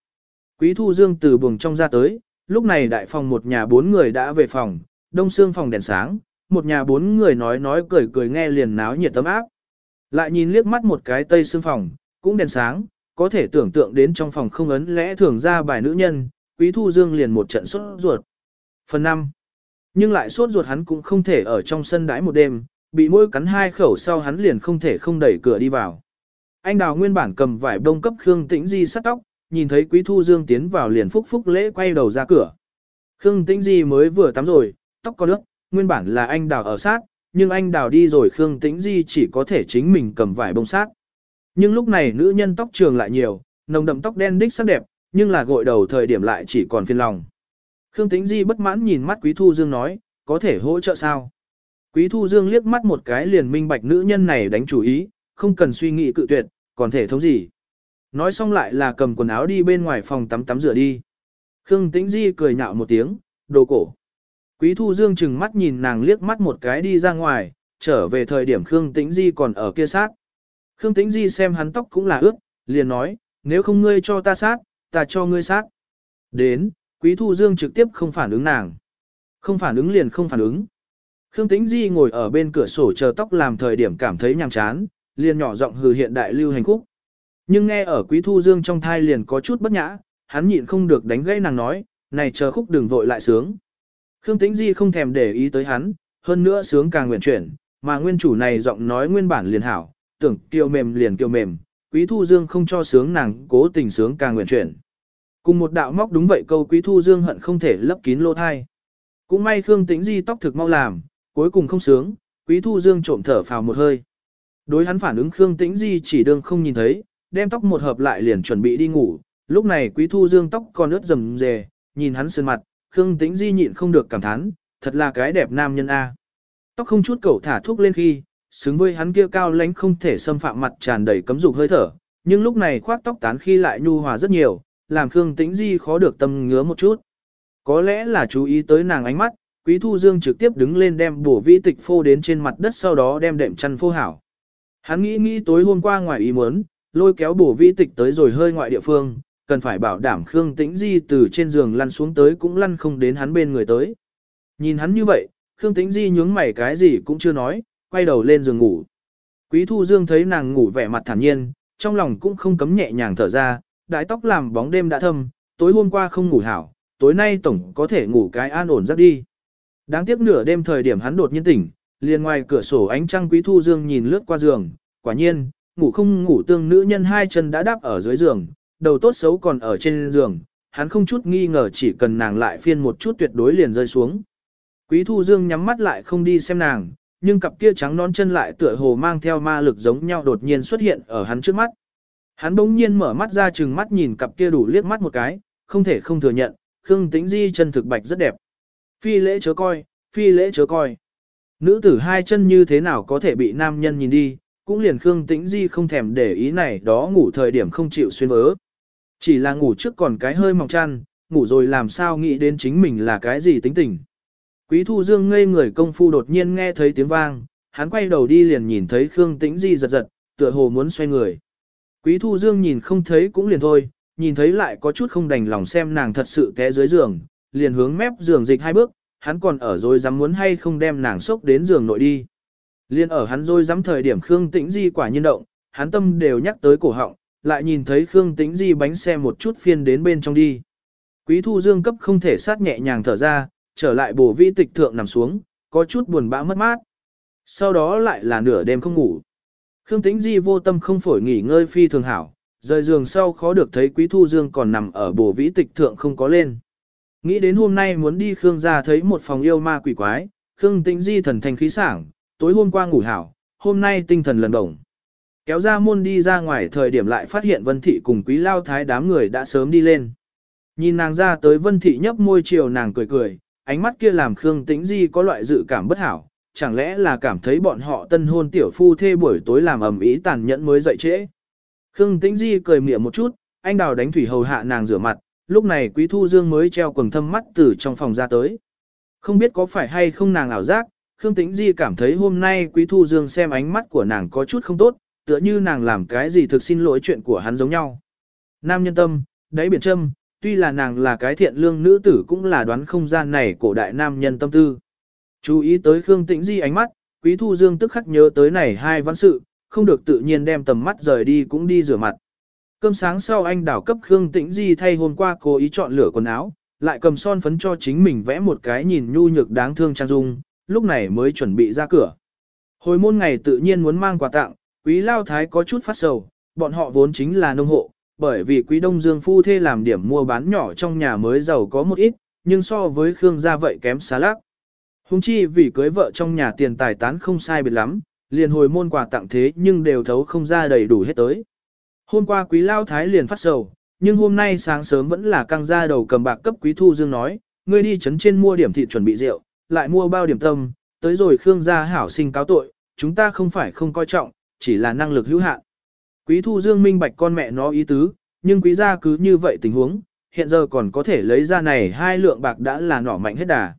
Quý Thu Dương từ buồng trong ra tới, lúc này đại phòng một nhà bốn người đã về phòng, đông xương phòng đèn sáng, một nhà bốn người nói nói cười cười nghe liền náo nhiệt tấm áp. Lại nhìn liếc mắt một cái tây xương phòng, cũng đèn sáng, có thể tưởng tượng đến trong phòng không ấn lẽ thường ra bài nữ nhân, Quý Thu Dương liền một trận sốt ruột. Phần 5. Nhưng lại sốt ruột hắn cũng không thể ở trong sân đái một đêm, bị môi cắn hai khẩu sau hắn liền không thể không đẩy cửa đi vào. Anh đào nguyên bản cầm vải đông cấp Khương Tĩnh Di sắt tóc, nhìn thấy Quý Thu Dương tiến vào liền phúc phúc lễ quay đầu ra cửa. Khương Tĩnh Di mới vừa tắm rồi, tóc có nước, nguyên bản là anh đào ở sát, nhưng anh đào đi rồi Khương Tĩnh Di chỉ có thể chính mình cầm vải bông sát. Nhưng lúc này nữ nhân tóc trường lại nhiều, nồng đậm tóc đen đích sắc đẹp, nhưng là gội đầu thời điểm lại chỉ còn phiền lòng. Khương Tĩnh Di bất mãn nhìn mắt Quý Thu Dương nói, có thể hỗ trợ sao? Quý Thu Dương liếc mắt một cái liền minh bạch nữ nhân này đánh chủ ý, không cần suy nghĩ cự tuyệt, còn thể thống gì. Nói xong lại là cầm quần áo đi bên ngoài phòng tắm tắm rửa đi. Khương Tĩnh Di cười nhạo một tiếng, đồ cổ. Quý Thu Dương chừng mắt nhìn nàng liếc mắt một cái đi ra ngoài, trở về thời điểm Khương Tĩnh Di còn ở kia sát. Khương Tĩnh Di xem hắn tóc cũng là ướt, liền nói, nếu không ngươi cho ta sát, ta cho ngươi sát. Đến, Quý Thu Dương trực tiếp không phản ứng nàng. Không phản ứng liền không phản ứng. Khương Tĩnh Di ngồi ở bên cửa sổ chờ tóc làm thời điểm cảm thấy nhàm chán, liền nhỏ giọng hừ hiện đại lưu hành khúc. Nhưng nghe ở Quý Thu Dương trong thai liền có chút bất nhã, hắn nhịn không được đánh gãy nàng nói, này chờ khúc đừng vội lại sướng. Khương Tĩnh Di không thèm để ý tới hắn, hơn nữa sướng càng nguyện chuyển, mà nguyên chủ này giọng nói nguyên bản liền hảo, tưởng kiều mềm liền kiều mềm, Quý Thu Dương không cho sướng nàng cố tình sướng càng nguyện chuyển. Cùng một đạo móc đúng vậy câu Quý Thu Dương hận không thể lấp kín lỗ thai. Cũng may Khương Tĩnh Di tóc thực mau làm, cuối cùng không sướng, Quý Thu Dương trộm thở phào một hơi. Đối hắn phản ứng Khương Tĩnh Di chỉ đương không nhìn thấy, đem tóc một hợp lại liền chuẩn bị đi ngủ, lúc này Quý Thu Dương tóc còn ướt rầm rề, nhìn hắn sơn mặt, Khương Tĩnh Di nhịn không được cảm thán, thật là cái đẹp nam nhân a. Tóc không chút cẩu thả thuốc lên khi, xứng với hắn kia cao lãnh không thể xâm phạm mặt tràn đầy cấm dục hơi thở, nhưng lúc này khoác tóc tán khi lại nhu hòa rất nhiều, làm Khương Tĩnh Di khó được tâm ngứa một chút. Có lẽ là chú ý tới nàng ánh mắt, Quý Thu Dương trực tiếp đứng lên đem bổ vĩ tịch phô đến trên mặt đất sau đó đem đệm chăn phô hảo. Hắn nghĩ nghĩ tối hôm qua ngoài ý muốn, lôi kéo bổ vĩ tịch tới rồi hơi ngoại địa phương, cần phải bảo đảm Khương Tĩnh Di từ trên giường lăn xuống tới cũng lăn không đến hắn bên người tới. Nhìn hắn như vậy, Khương Tĩnh Di nhướng mày cái gì cũng chưa nói, quay đầu lên giường ngủ. Quý Thu Dương thấy nàng ngủ vẻ mặt thản nhiên, trong lòng cũng không cấm nhẹ nhàng thở ra, đái tóc làm bóng đêm đã thâm, tối hôm qua không ngủ hảo, tối nay tổng có thể ngủ cái an ổn giấc đi. Đáng tiếc nửa đêm thời điểm hắn đột nhiên tỉnh, liền ngoài cửa sổ ánh trăng Quý Thu Dương nhìn lướt qua giường, quả nhiên, ngủ không ngủ tương nữ nhân hai chân đã đáp ở dưới giường, đầu tốt xấu còn ở trên giường, hắn không chút nghi ngờ chỉ cần nàng lại phiên một chút tuyệt đối liền rơi xuống. Quý Thu Dương nhắm mắt lại không đi xem nàng, nhưng cặp kia trắng nón chân lại tựa hồ mang theo ma lực giống nhau đột nhiên xuất hiện ở hắn trước mắt. Hắn bỗng nhiên mở mắt ra chừng mắt nhìn cặp kia đủ liếc mắt một cái, không thể không thừa nhận, Khương Tĩnh Di chân thực bạch rất đẹp. Phi lễ chớ coi, phi lễ chớ coi. Nữ tử hai chân như thế nào có thể bị nam nhân nhìn đi, cũng liền Khương Tĩnh Di không thèm để ý này đó ngủ thời điểm không chịu xuyên vớ. Chỉ là ngủ trước còn cái hơi mỏng chăn, ngủ rồi làm sao nghĩ đến chính mình là cái gì tính tình. Quý Thu Dương ngây người công phu đột nhiên nghe thấy tiếng vang, hắn quay đầu đi liền nhìn thấy Khương Tĩnh Di giật giật, tựa hồ muốn xoay người. Quý Thu Dương nhìn không thấy cũng liền thôi, nhìn thấy lại có chút không đành lòng xem nàng thật sự té dưới giường, liền hướng mép giường dịch hai bước, hắn còn ở rồi dám muốn hay không đem nàng sốc đến giường nội đi. Liên ở hắn rồi dám thời điểm Khương Tĩnh Di quả nhiên động, hắn tâm đều nhắc tới cổ họng, lại nhìn thấy Khương Tĩnh Di bánh xe một chút phiên đến bên trong đi. Quý Thu Dương cấp không thể sát nhẹ nhàng thở ra, trở lại bổ vi tịch thượng nằm xuống, có chút buồn bã mất mát. Sau đó lại là nửa đêm không ngủ. Khương Tĩnh Di vô tâm không phổi nghỉ ngơi phi thường hảo, rời giường sau khó được thấy Quý Thu Dương còn nằm ở bổ vĩ tịch thượng không có lên. Nghĩ đến hôm nay muốn đi Khương ra thấy một phòng yêu ma quỷ quái, Khương Tĩnh Di thần thành khí sảng, tối hôm qua ngủ hảo, hôm nay tinh thần lần đồng. Kéo ra môn đi ra ngoài thời điểm lại phát hiện Vân Thị cùng Quý Lao Thái đám người đã sớm đi lên. Nhìn nàng ra tới Vân Thị nhấp môi chiều nàng cười cười, ánh mắt kia làm Khương Tĩnh Di có loại dự cảm bất hảo, chẳng lẽ là cảm thấy bọn họ tân hôn tiểu phu thê buổi tối làm ầm ĩ tàn nhẫn mới dậy trễ. Khương Tĩnh Di cười mỉa một chút, anh đào đánh thủy hầu hạ nàng rửa mặt, lúc này Quý Thu Dương mới treo quần thâm mắt từ trong phòng ra tới. Không biết có phải hay không nàng ảo giác, Khương Tĩnh Di cảm thấy hôm nay Quý Thu Dương xem ánh mắt của nàng có chút không tốt, tựa như nàng làm cái gì thực xin lỗi chuyện của hắn giống nhau. Nam nhân tâm, đáy biển châm, tuy là nàng là cái thiện lương nữ tử cũng là đoán không gian này cổ đại nam nhân tâm tư. Chú ý tới Khương Tĩnh Di ánh mắt, Quý Thu Dương tức khắc nhớ tới này hai văn sự, không được tự nhiên đem tầm mắt rời đi cũng đi rửa mặt. Cơm sáng sau anh đảo cấp Khương Tĩnh Di thay hôm qua cố ý chọn lửa quần áo, lại cầm son phấn cho chính mình vẽ một cái nhìn nhu nhược đáng thương trang dung, lúc này mới chuẩn bị ra cửa. Hồi môn ngày tự nhiên muốn mang quà tặng, quý lao thái có chút phát sầu, bọn họ vốn chính là nông hộ, bởi vì quý đông dương phu thê làm điểm mua bán nhỏ trong nhà mới giàu có một ít, nhưng so với Khương gia vậy kém xá lác. Hùng chi vì cưới vợ trong nhà tiền tài tán không sai biệt lắm, liền hồi môn quà tặng thế nhưng đều thấu không ra đầy đủ hết tới. Hôm qua quý lao thái liền phát sầu, nhưng hôm nay sáng sớm vẫn là căng ra đầu cầm bạc cấp quý thu dương nói, ngươi đi chấn trên mua điểm thịt chuẩn bị rượu, lại mua bao điểm tâm, tới rồi Khương gia hảo sinh cáo tội, chúng ta không phải không coi trọng, chỉ là năng lực hữu hạn. Quý thu dương minh bạch con mẹ nó ý tứ, nhưng quý gia cứ như vậy tình huống, hiện giờ còn có thể lấy ra này hai lượng bạc đã là nỏ mạnh hết đà.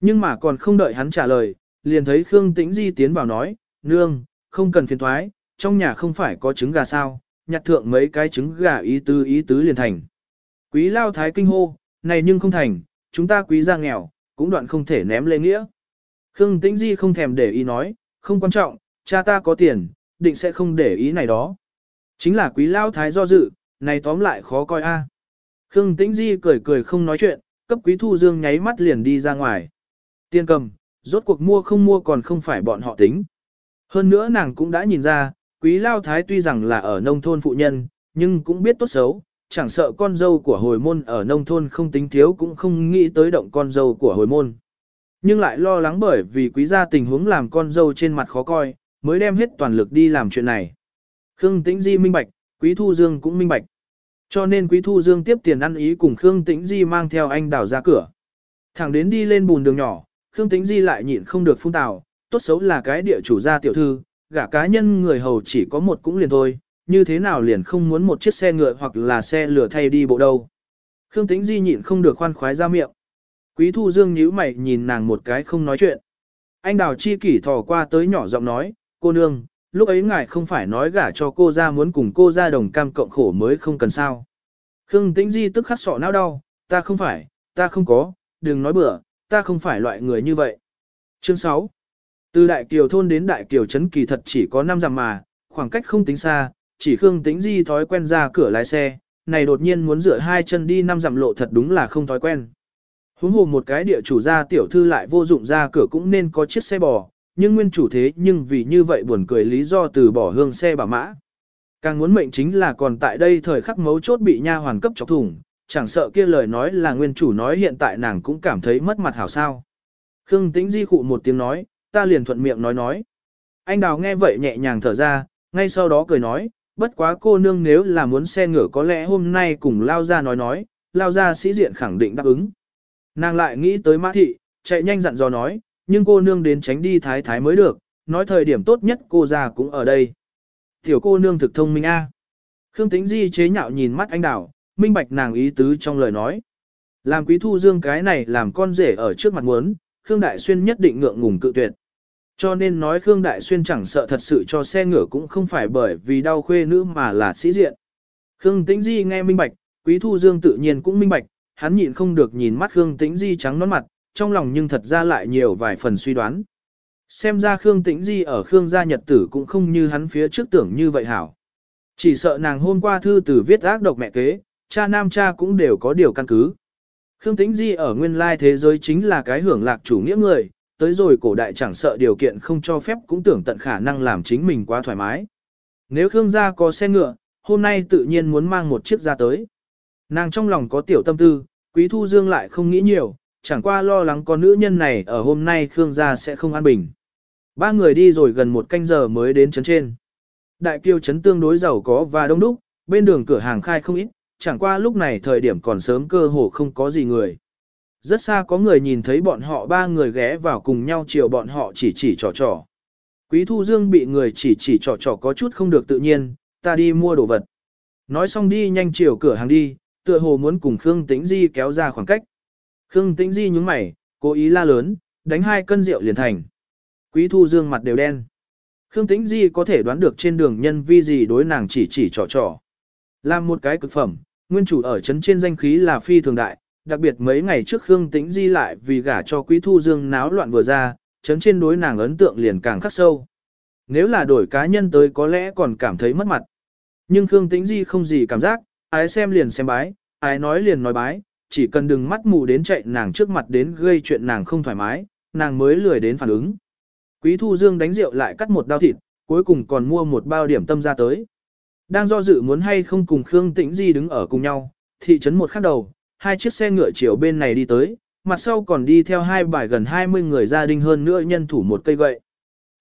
Nhưng mà còn không đợi hắn trả lời, liền thấy Khương Tĩnh Di tiến vào nói, nương, không cần phiền thoái, trong nhà không phải có trứng gà sao, nhặt thượng mấy cái trứng gà ý tứ ý tứ liền thành. Quý lao thái kinh hô, này nhưng không thành, chúng ta quý gia nghèo, cũng đoạn không thể ném lê nghĩa. Khương Tĩnh Di không thèm để ý nói, không quan trọng, cha ta có tiền, định sẽ không để ý này đó. Chính là quý lao thái do dự, này tóm lại khó coi a. Khương Tĩnh Di cười cười không nói chuyện, cấp quý thu dương nháy mắt liền đi ra ngoài. Tiên cầm, rốt cuộc mua không mua còn không phải bọn họ tính. Hơn nữa nàng cũng đã nhìn ra, quý lao thái tuy rằng là ở nông thôn phụ nhân, nhưng cũng biết tốt xấu, chẳng sợ con dâu của hồi môn ở nông thôn không tính thiếu cũng không nghĩ tới động con dâu của hồi môn. Nhưng lại lo lắng bởi vì quý gia tình huống làm con dâu trên mặt khó coi, mới đem hết toàn lực đi làm chuyện này. Khương Tĩnh Di minh bạch, Quý Thu Dương cũng minh bạch. Cho nên Quý Thu Dương tiếp tiền ăn ý cùng Khương Tĩnh Di mang theo anh đào ra cửa. Thẳng đến đi lên bùn đường nhỏ, Khương Tĩnh Di lại nhịn không được phun tào, tốt xấu là cái địa chủ gia tiểu thư, gả cá nhân người hầu chỉ có một cũng liền thôi, như thế nào liền không muốn một chiếc xe ngựa hoặc là xe lửa thay đi bộ đâu. Khương Tĩnh Di nhịn không được khoan khoái ra miệng. Quý Thu Dương nhíu mày nhìn nàng một cái không nói chuyện. Anh Đào Chi Kỷ thò qua tới nhỏ giọng nói, cô nương, lúc ấy ngài không phải nói gả cho cô ra muốn cùng cô ra đồng cam cộng khổ mới không cần sao. Khương Tĩnh Di tức khắc sọ não đau, ta không phải, ta không có, đừng nói bừa, ta không phải loại người như vậy. Chương 6 Từ Đại Kiều thôn đến Đại Kiều Trấn kỳ thật chỉ có 5 dặm mà, khoảng cách không tính xa, chỉ Khương Tĩnh Di thói quen ra cửa lái xe, này đột nhiên muốn rửa hai chân đi 5 dặm lộ thật đúng là không thói quen. Huống hồ một cái địa chủ gia tiểu thư lại vô dụng ra cửa cũng nên có chiếc xe bò, nhưng nguyên chủ thế nhưng vì như vậy buồn cười lý do từ bỏ hương xe bà mã. Càng muốn mệnh chính là còn tại đây thời khắc mấu chốt bị nha hoàn cấp chọc thủng, chẳng sợ kia lời nói là nguyên chủ nói hiện tại nàng cũng cảm thấy mất mặt hảo sao. Khương tĩnh di khụ một tiếng nói, ta liền thuận miệng nói nói. Anh đào nghe vậy nhẹ nhàng thở ra, ngay sau đó cười nói, bất quá cô nương nếu là muốn xe ngựa có lẽ hôm nay cùng lao ra nói nói, lao ra sĩ diện khẳng định đáp ứng. Nàng lại nghĩ tới mã thị, chạy nhanh dặn dò nói, nhưng cô nương đến tránh đi thái thái mới được, nói thời điểm tốt nhất cô già cũng ở đây. Tiểu cô nương thực thông minh a. Khương Tĩnh Di chế nhạo nhìn mắt anh đảo, minh bạch nàng ý tứ trong lời nói. Làm quý thu dương cái này làm con rể ở trước mặt muốn, Khương Đại Xuyên nhất định ngượng ngùng cự tuyệt. Cho nên nói Khương Đại Xuyên chẳng sợ thật sự cho xe ngựa cũng không phải bởi vì đau khuê nữ mà là sĩ diện. Khương Tĩnh Di nghe minh bạch, Quý Thu Dương tự nhiên cũng minh bạch, hắn nhịn không được nhìn mắt Khương Tĩnh Di trắng nón mặt, trong lòng nhưng thật ra lại nhiều vài phần suy đoán. Xem ra Khương Tĩnh Di ở Khương gia nhật tử cũng không như hắn phía trước tưởng như vậy hảo. Chỉ sợ nàng hôm qua thư từ viết ác độc mẹ kế, cha nam cha cũng đều có điều căn cứ. Khương Tĩnh Di ở nguyên lai thế giới chính là cái hưởng lạc chủ nghĩa người, tới rồi cổ đại chẳng sợ điều kiện không cho phép cũng tưởng tận khả năng làm chính mình quá thoải mái. Nếu Khương gia có xe ngựa, hôm nay tự nhiên muốn mang một chiếc ra tới. Nàng trong lòng có tiểu tâm tư, Quý Thu Dương lại không nghĩ nhiều, chẳng qua lo lắng con nữ nhân này ở hôm nay Khương gia sẽ không an bình. Ba người đi rồi gần một canh giờ mới đến trấn trên. Đại kiêu trấn tương đối giàu có và đông đúc, bên đường cửa hàng khai không ít, chẳng qua lúc này thời điểm còn sớm cơ hồ không có gì người. rất xa có người nhìn thấy bọn họ ba người ghé vào cùng nhau chiều bọn họ chỉ chỉ trò trò. Quý Thu Dương bị người chỉ chỉ trò trò có chút không được tự nhiên, ta đi mua đồ vật. Nói xong đi nhanh chiều cửa hàng đi, tựa hồ muốn cùng Khương Tĩnh Di kéo ra khoảng cách. Khương Tĩnh Di nhúng mày, cố ý la lớn, đánh hai cân rượu liền thành. Quý Thu Dương mặt đều đen. Khương Tĩnh Di có thể đoán được trên đường nhân vi gì đối nàng chỉ chỉ trò trò. Làm một cái cực phẩm, nguyên chủ ở chấn trên danh khí là phi thường đại, đặc biệt mấy ngày trước Khương Tĩnh Di lại vì gả cho Quý Thu Dương náo loạn vừa ra, chấn trên đối nàng ấn tượng liền càng khắc sâu. Nếu là đổi cá nhân tới có lẽ còn cảm thấy mất mặt. Nhưng Khương Tĩnh Di không gì cảm giác, ai xem liền xem bái, ai nói liền nói bái, chỉ cần đừng mắt mù đến chạy nàng trước mặt đến gây chuyện nàng không thoải mái, nàng mới lười đến phản ứng. Quý Thu Dương đánh rượu lại cắt một đao thịt, cuối cùng còn mua một bao điểm tâm ra tới. Đang do dự muốn hay không cùng Khương Tĩnh Di đứng ở cùng nhau, thị trấn một khắc đầu, hai chiếc xe ngựa chiều bên này đi tới, mặt sau còn đi theo hai bài gần 20 người gia đình hơn nữa nhân thủ một cây gậy.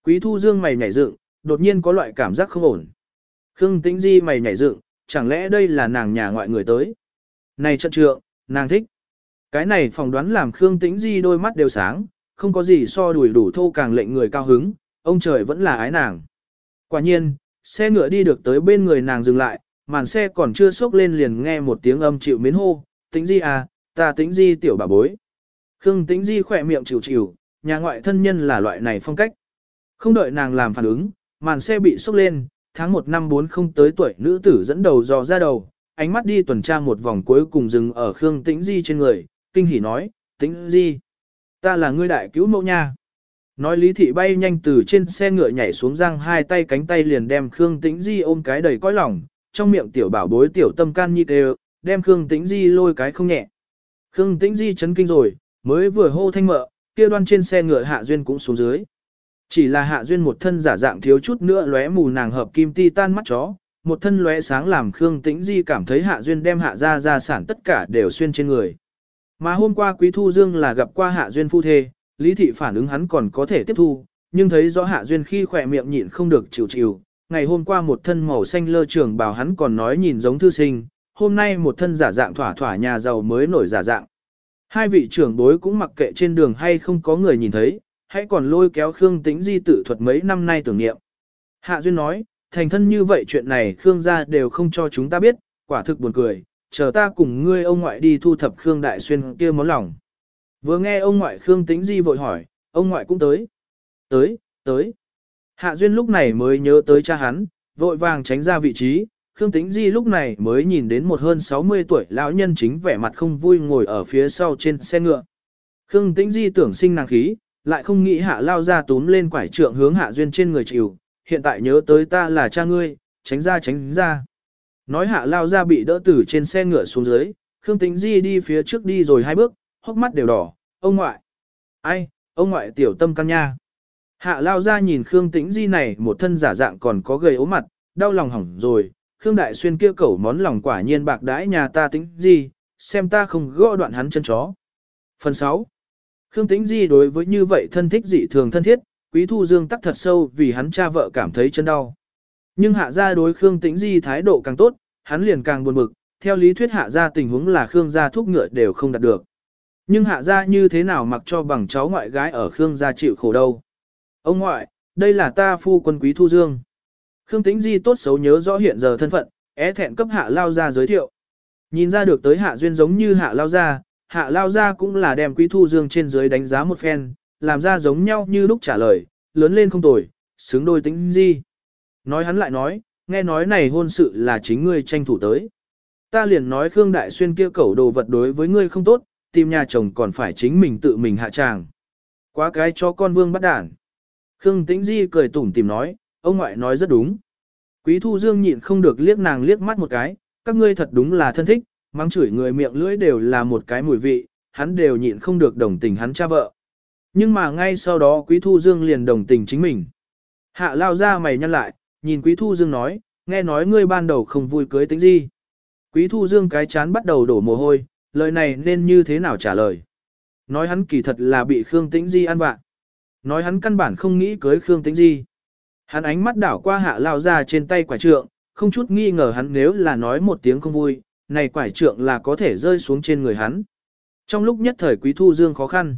Quý Thu Dương mày nhảy dựng, đột nhiên có loại cảm giác không ổn. Khương Tĩnh Di mày nhảy dựng, chẳng lẽ đây là nàng nhà ngoại người tới? Này trận trượng, nàng thích. Cái này phỏng đoán làm Khương Tĩnh Di đôi mắt đều sáng, không có gì so đuổi đủ thô càng lệnh người cao hứng, ông trời vẫn là ái nàng. Quả nhiên, xe ngựa đi được tới bên người nàng dừng lại, màn xe còn chưa sốc lên liền nghe một tiếng âm chịu miến hô, Tĩnh Di à, ta Tĩnh Di tiểu bà bối. Khương Tĩnh Di khỏe miệng chịu chịu, nhà ngoại thân nhân là loại này phong cách. Không đợi nàng làm phản ứng, màn xe bị sốc lên, tháng 1 năm 40 tới tuổi nữ tử dẫn đầu dò ra đầu, ánh mắt đi tuần tra một vòng cuối cùng dừng ở Khương Tĩnh Di trên người, kinh hỉ nói, Tĩnh Di, ta là ngươi đại cứu mẫu nha. Nói Lý Thị bay nhanh từ trên xe ngựa nhảy xuống răng hai tay cánh tay liền đem Khương Tĩnh Di ôm cái đầy cõi lòng, trong miệng tiểu bảo bối tiểu tâm can nhi đều, đem Khương Tĩnh Di lôi cái không nhẹ. Khương Tĩnh Di chấn kinh rồi, mới vừa hô thanh mợ, kia đoan trên xe ngựa Hạ Duyên cũng xuống dưới. Chỉ là Hạ Duyên một thân giả dạng thiếu chút nữa lóe mù nàng hợp kim ti tan mắt chó, một thân lóe sáng làm Khương Tĩnh Di cảm thấy Hạ Duyên đem Hạ ra gia sản tất cả đều xuyên trên người. Mà hôm qua Quý Thu Dương là gặp qua Hạ Duyên phu thê, Lý Thị phản ứng hắn còn có thể tiếp thu, nhưng thấy rõ Hạ Duyên khi khỏe miệng nhịn không được chịu chịu. Ngày hôm qua một thân màu xanh lơ trường bảo hắn còn nói nhìn giống thư sinh, hôm nay một thân giả dạng thỏa thỏa nhà giàu mới nổi giả dạng. Hai vị trưởng bối cũng mặc kệ trên đường hay không có người nhìn thấy, hãy còn lôi kéo Khương Tĩnh Di tự thuật mấy năm nay tưởng niệm. Hạ Duyên nói, thành thân như vậy chuyện này Khương gia đều không cho chúng ta biết, quả thực buồn cười, chờ ta cùng ngươi ông ngoại đi thu thập Khương Đại Xuyên kia món lòng. Vừa nghe ông ngoại Khương Tĩnh Di vội hỏi, ông ngoại cũng tới. Tới, tới. Hạ Duyên lúc này mới nhớ tới cha hắn, vội vàng tránh ra vị trí, Khương Tĩnh Di lúc này mới nhìn đến một hơn 60 tuổi lão nhân chính vẻ mặt không vui ngồi ở phía sau trên xe ngựa. Khương Tĩnh Di tưởng sinh nàng khí, lại không nghĩ hạ lao ra túm lên quải trượng hướng hạ duyên trên người chịu, hiện tại nhớ tới ta là cha ngươi, tránh ra tránh ra. Nói hạ lao ra bị đỡ tử trên xe ngựa xuống dưới, Khương Tĩnh Di đi phía trước đi rồi hai bước, hốc mắt đều đỏ, ông ngoại. Ai, ông ngoại tiểu tâm căn nha. Hạ lao ra nhìn Khương Tĩnh Di này một thân giả dạng còn có gầy ố mặt, đau lòng hỏng rồi, Khương Đại Xuyên kia cẩu món lòng quả nhiên bạc đãi nhà ta Tĩnh Di, xem ta không gõ đoạn hắn chân chó. Phần 6 Khương Tĩnh Di đối với như vậy thân thích dị thường thân thiết, Quý Thu Dương tắc thật sâu vì hắn cha vợ cảm thấy chân đau. Nhưng hạ gia đối Khương Tĩnh Di thái độ càng tốt, hắn liền càng buồn bực, theo lý thuyết hạ gia tình huống là Khương gia thúc ngựa đều không đạt được. Nhưng hạ gia như thế nào mặc cho bằng cháu ngoại gái ở Khương gia chịu khổ đâu. Ông ngoại, đây là ta phu quân Quý Thu Dương. Khương Tĩnh Di tốt xấu nhớ rõ hiện giờ thân phận, é thẹn cấp hạ lao Gia giới thiệu. Nhìn ra được tới hạ duyên giống như hạ lao Gia, hạ lao Gia cũng là đem quý thu dương trên dưới đánh giá một phen, làm ra giống nhau như lúc trả lời, lớn lên không tồi, xứng đôi tính gì. Nói hắn lại nói, nghe nói này hôn sự là chính ngươi tranh thủ tới. Ta liền nói Khương Đại Xuyên kia cẩu đồ vật đối với ngươi không tốt, tìm nhà chồng còn phải chính mình tự mình hạ tràng. Quá cái cho con vương bắt đản. Khương Tĩnh Di cười tủm tìm nói, ông ngoại nói rất đúng. Quý Thu Dương nhịn không được liếc nàng liếc mắt một cái, các ngươi thật đúng là thân thích, Mắng chửi người miệng lưỡi đều là một cái mùi vị, hắn đều nhịn không được đồng tình hắn cha vợ. Nhưng mà ngay sau đó Quý Thu Dương liền đồng tình chính mình. Hạ lao ra mày nhăn lại, nhìn Quý Thu Dương nói, nghe nói ngươi ban đầu không vui cưới tính gì. Quý Thu Dương cái chán bắt đầu đổ mồ hôi, lời này nên như thế nào trả lời. Nói hắn kỳ thật là bị Khương Tĩnh Di ăn vạ. Nói hắn căn bản không nghĩ cưới Khương Tĩnh Di. Hắn ánh mắt đảo qua hạ lao ra trên tay quả trượng, không chút nghi ngờ hắn nếu là nói một tiếng không vui, này quải trượng là có thể rơi xuống trên người hắn. Trong lúc nhất thời Quý Thu Dương khó khăn,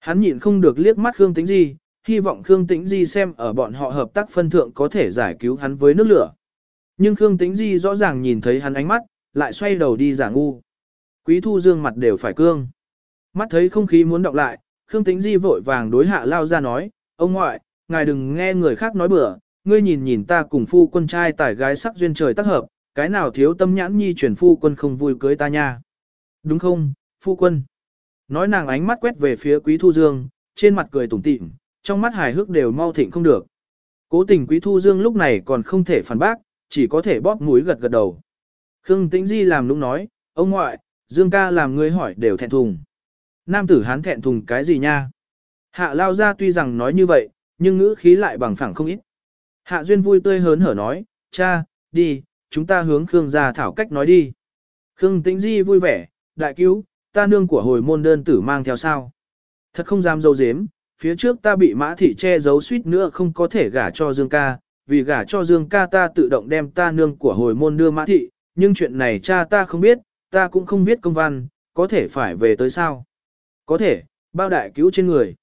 hắn nhịn không được liếc mắt Khương Tĩnh Di, hy vọng Khương Tĩnh Di xem ở bọn họ hợp tác phân thượng có thể giải cứu hắn với nước lửa. Nhưng Khương Tĩnh Di rõ ràng nhìn thấy hắn ánh mắt, lại xoay đầu đi giả ngu. Quý Thu Dương mặt đều phải cương. Mắt thấy không khí muốn động lại, Khương Tĩnh Di vội vàng đối hạ lao ra nói, ông ngoại, ngài đừng nghe người khác nói bừa, ngươi nhìn nhìn ta cùng phu quân trai tải gái sắc duyên trời tác hợp, cái nào thiếu tâm nhãn nhi chuyển phu quân không vui cưới ta nha. Đúng không, phu quân? Nói nàng ánh mắt quét về phía Quý Thu Dương, trên mặt cười tủm tỉm, trong mắt hài hước đều mau thịnh không được. Cố tình Quý Thu Dương lúc này còn không thể phản bác, chỉ có thể bóp mũi gật gật đầu. Khương Tĩnh Di làm lúc nói, ông ngoại, Dương ca làm ngươi hỏi đều thẹn thùng. Nam tử hán thẹn thùng cái gì nha? Hạ lao ra tuy rằng nói như vậy, nhưng ngữ khí lại bằng phẳng không ít. Hạ Duyên vui tươi hớn hở nói, cha, đi, chúng ta hướng Khương gia thảo cách nói đi. Khương Tĩnh Di vui vẻ, đại cứu, ta nương của hồi môn đơn tử mang theo sao. Thật không dám dâu dếm, phía trước ta bị mã thị che giấu suýt nữa không có thể gả cho Dương ca, vì gả cho Dương ca ta tự động đem ta nương của hồi môn đưa mã thị, nhưng chuyện này cha ta không biết, ta cũng không biết công văn, có thể phải về tới sao. Có thể, bao đại cứu trên người.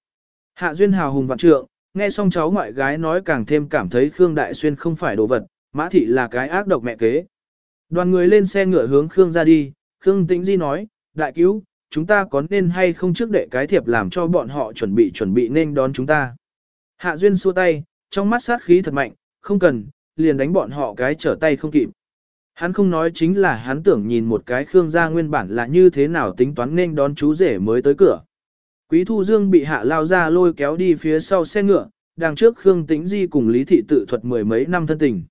Hạ Duyên hào hùng vạn trượng, nghe xong cháu ngoại gái nói càng thêm cảm thấy Khương Đại Xuyên không phải đồ vật, mã thị là cái ác độc mẹ kế. Đoàn người lên xe ngựa hướng Khương ra đi, Khương Tĩnh Di nói, đại cứu, chúng ta có nên hay không trước đệ cái thiệp làm cho bọn họ chuẩn bị chuẩn bị nên đón chúng ta. Hạ Duyên xua tay, trong mắt sát khí thật mạnh, không cần, liền đánh bọn họ cái trở tay không kịp. Hắn không nói chính là hắn tưởng nhìn một cái Khương gia nguyên bản là như thế nào tính toán nên đón chú rể mới tới cửa. Quý Thu Dương bị hạ lao ra lôi kéo đi phía sau xe ngựa, đằng trước Khương Tĩnh Di cùng Lý Thị tự thuật mười mấy năm thân tình.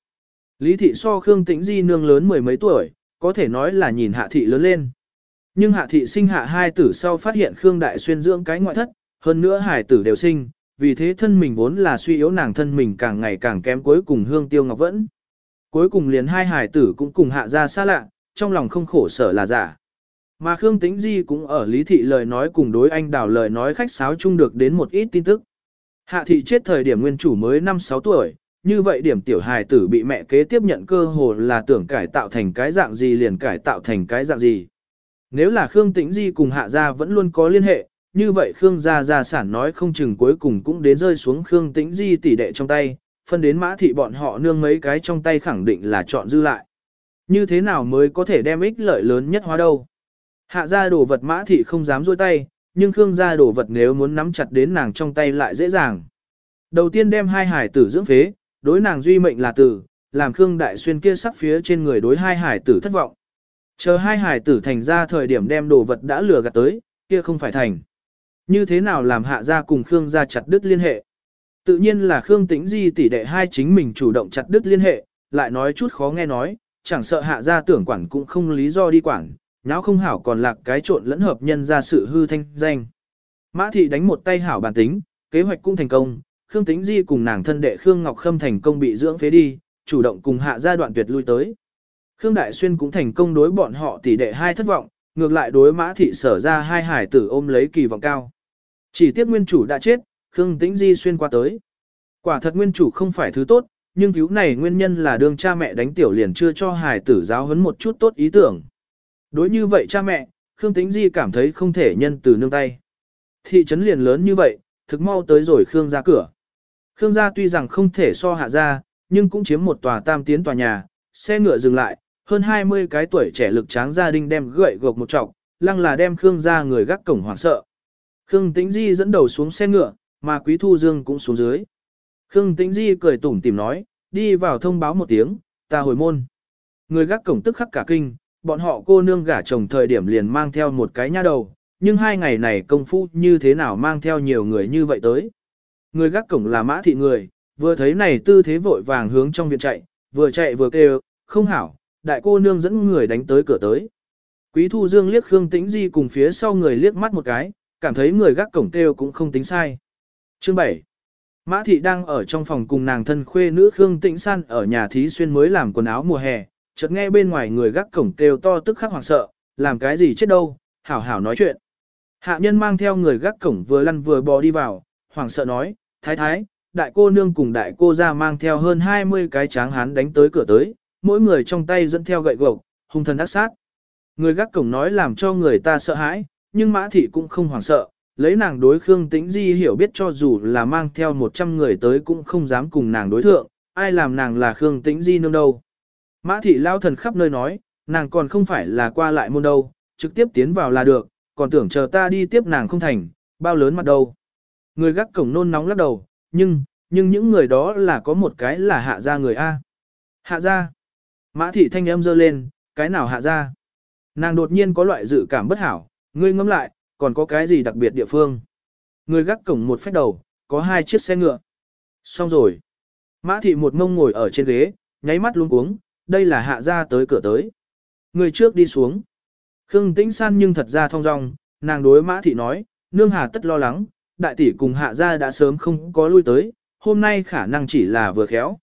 Lý Thị so Khương Tĩnh Di nương lớn mười mấy tuổi, có thể nói là nhìn hạ thị lớn lên. Nhưng hạ thị sinh hạ hai tử sau phát hiện Khương Đại Xuyên dưỡng cái ngoại thất, hơn nữa hải tử đều sinh, vì thế thân mình vốn là suy yếu nàng thân mình càng ngày càng kém cuối cùng hương tiêu ngọc vẫn. Cuối cùng liền hai hải tử cũng cùng hạ ra xa lạ, trong lòng không khổ sở là giả. Mà Khương Tĩnh Di cũng ở lý thị lời nói cùng đối anh đào lời nói khách sáo chung được đến một ít tin tức. Hạ thị chết thời điểm nguyên chủ mới 5-6 tuổi, như vậy điểm tiểu hài tử bị mẹ kế tiếp nhận cơ hồ là tưởng cải tạo thành cái dạng gì liền cải tạo thành cái dạng gì. Nếu là Khương Tĩnh Di cùng Hạ gia vẫn luôn có liên hệ, như vậy Khương gia gia sản nói không chừng cuối cùng cũng đến rơi xuống Khương Tĩnh Di tỷ đệ trong tay, phân đến mã thị bọn họ nương mấy cái trong tay khẳng định là chọn dư lại. Như thế nào mới có thể đem ích lợi lớn nhất hóa đâu? Hạ gia đồ vật mã thị không dám rôi tay, nhưng Khương gia đồ vật nếu muốn nắm chặt đến nàng trong tay lại dễ dàng. Đầu tiên đem hai hải tử dưỡng phế, đối nàng duy mệnh là tử, làm Khương Đại Xuyên kia sắc phía trên người đối hai hải tử thất vọng. Chờ hai hải tử thành ra thời điểm đem đồ vật đã lừa gạt tới, kia không phải thành. Như thế nào làm hạ gia cùng Khương gia chặt đứt liên hệ? Tự nhiên là Khương Tĩnh Di tỷ đệ hai chính mình chủ động chặt đứt liên hệ, lại nói chút khó nghe nói, chẳng sợ hạ gia tưởng quản cũng không lý do đi quản, nháo không hảo còn lạc cái trộn lẫn hợp nhân ra sự hư thanh danh. Mã thị đánh một tay hảo bản tính, kế hoạch cũng thành công, Khương Tĩnh Di cùng nàng thân đệ Khương Ngọc Khâm thành công bị dưỡng phế đi, chủ động cùng hạ gia đoạn tuyệt lui tới. Khương Đại Xuyên cũng thành công đối bọn họ tỷ đệ hai thất vọng, ngược lại đối mã thị sở ra hai hải tử ôm lấy kỳ vọng cao. Chỉ tiếc nguyên chủ đã chết, Khương Tĩnh Di xuyên qua tới. Quả thật nguyên chủ không phải thứ tốt, nhưng cứu này nguyên nhân là đương cha mẹ đánh tiểu liền chưa cho hải tử giáo huấn một chút tốt ý tưởng. Đối như vậy cha mẹ, Khương Tĩnh Di cảm thấy không thể nhân từ nương tay. Thị trấn liền lớn như vậy, thực mau tới rồi Khương ra cửa. Khương gia tuy rằng không thể so hạ ra, nhưng cũng chiếm một tòa tam tiến tòa nhà, xe ngựa dừng lại, hơn 20 cái tuổi trẻ lực tráng gia đình đem gậy gộc một trọc, lăng là đem Khương ra người gác cổng hoảng sợ. Khương Tĩnh Di dẫn đầu xuống xe ngựa, mà Quý Thu Dương cũng xuống dưới. Khương Tĩnh Di cười tủm tìm nói, đi vào thông báo một tiếng, ta hồi môn. Người gác cổng tức khắc cả kinh, bọn họ cô nương gả chồng thời điểm liền mang theo một cái nha đầu, nhưng hai ngày này công phu như thế nào mang theo nhiều người như vậy tới. Người gác cổng là mã thị người, vừa thấy này tư thế vội vàng hướng trong viện chạy, vừa chạy vừa kêu, không hảo, đại cô nương dẫn người đánh tới cửa tới. Quý Thu Dương liếc Khương Tĩnh Di cùng phía sau người liếc mắt một cái, cảm thấy người gác cổng kêu cũng không tính sai. Chương 7 Mã thị đang ở trong phòng cùng nàng thân khuê nữ Khương Tĩnh San ở nhà thí xuyên mới làm quần áo mùa hè, chợt nghe bên ngoài người gác cổng kêu to tức khắc hoảng sợ, làm cái gì chết đâu, hảo hảo nói chuyện. Hạ nhân mang theo người gác cổng vừa lăn vừa bò đi vào, hoảng sợ nói, thái thái, đại cô nương cùng đại cô ra mang theo hơn 20 cái tráng hán đánh tới cửa tới, mỗi người trong tay dẫn theo gậy gộc, hung thần ác sát. Người gác cổng nói làm cho người ta sợ hãi, nhưng Mã Thị cũng không hoảng sợ, lấy nàng đối Khương Tĩnh Di hiểu biết cho dù là mang theo 100 người tới cũng không dám cùng nàng đối thượng, ai làm nàng là Khương Tĩnh Di nương đâu. Mã Thị lao thần khắp nơi nói, nàng còn không phải là qua lại môn đâu, trực tiếp tiến vào là được, còn tưởng chờ ta đi tiếp nàng không thành, bao lớn mặt đâu. Người gác cổng nôn nóng lắc đầu, nhưng, nhưng những người đó là có một cái là hạ gia người A. Hạ gia. Mã thị thanh âm dơ lên, cái nào hạ gia? Nàng đột nhiên có loại dự cảm bất hảo, ngươi ngẫm lại, còn có cái gì đặc biệt địa phương? Người gác cổng một phép đầu, có hai chiếc xe ngựa. Xong rồi. Mã thị một ngông ngồi ở trên ghế, nháy mắt luống cuống, đây là hạ gia tới cửa tới. Người trước đi xuống. Khương Tĩnh San nhưng thật ra thong dong, nàng đối Mã thị nói, nương hà tất lo lắng, đại tỷ cùng hạ gia đã sớm không có lui tới, hôm nay khả năng chỉ là vừa khéo.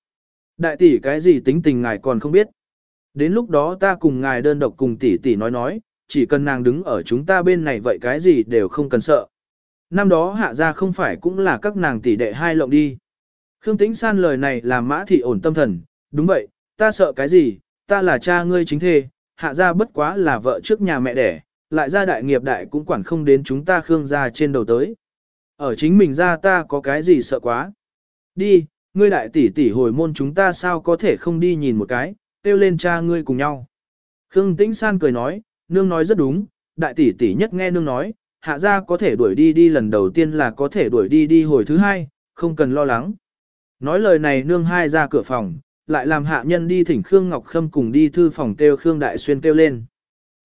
Đại tỷ cái gì tính tình ngài còn không biết. Đến lúc đó ta cùng ngài đơn độc cùng tỷ tỷ nói nói, chỉ cần nàng đứng ở chúng ta bên này vậy cái gì đều không cần sợ. Năm đó hạ gia không phải cũng là các nàng tỷ đệ hai lộng đi. Khương Tĩnh San lời này làm mã thị ổn tâm thần, đúng vậy, ta sợ cái gì, ta là cha ngươi chính thê, hạ gia bất quá là vợ trước nhà mẹ đẻ, lại gia đại nghiệp đại cũng quản không đến chúng ta Khương gia trên đầu tới. Ở chính mình ra ta có cái gì sợ quá. Đi, ngươi đại tỷ tỷ hồi môn chúng ta sao có thể không đi nhìn một cái, kêu lên cha ngươi cùng nhau. Khương Tĩnh San cười nói, nương nói rất đúng, đại tỷ tỷ nhất nghe nương nói, hạ gia có thể đuổi đi đi lần đầu tiên là có thể đuổi đi đi hồi thứ hai, không cần lo lắng. Nói lời này nương hai ra cửa phòng, lại làm hạ nhân đi thỉnh Khương Ngọc Khâm cùng đi thư phòng kêu Khương Đại Xuyên kêu lên.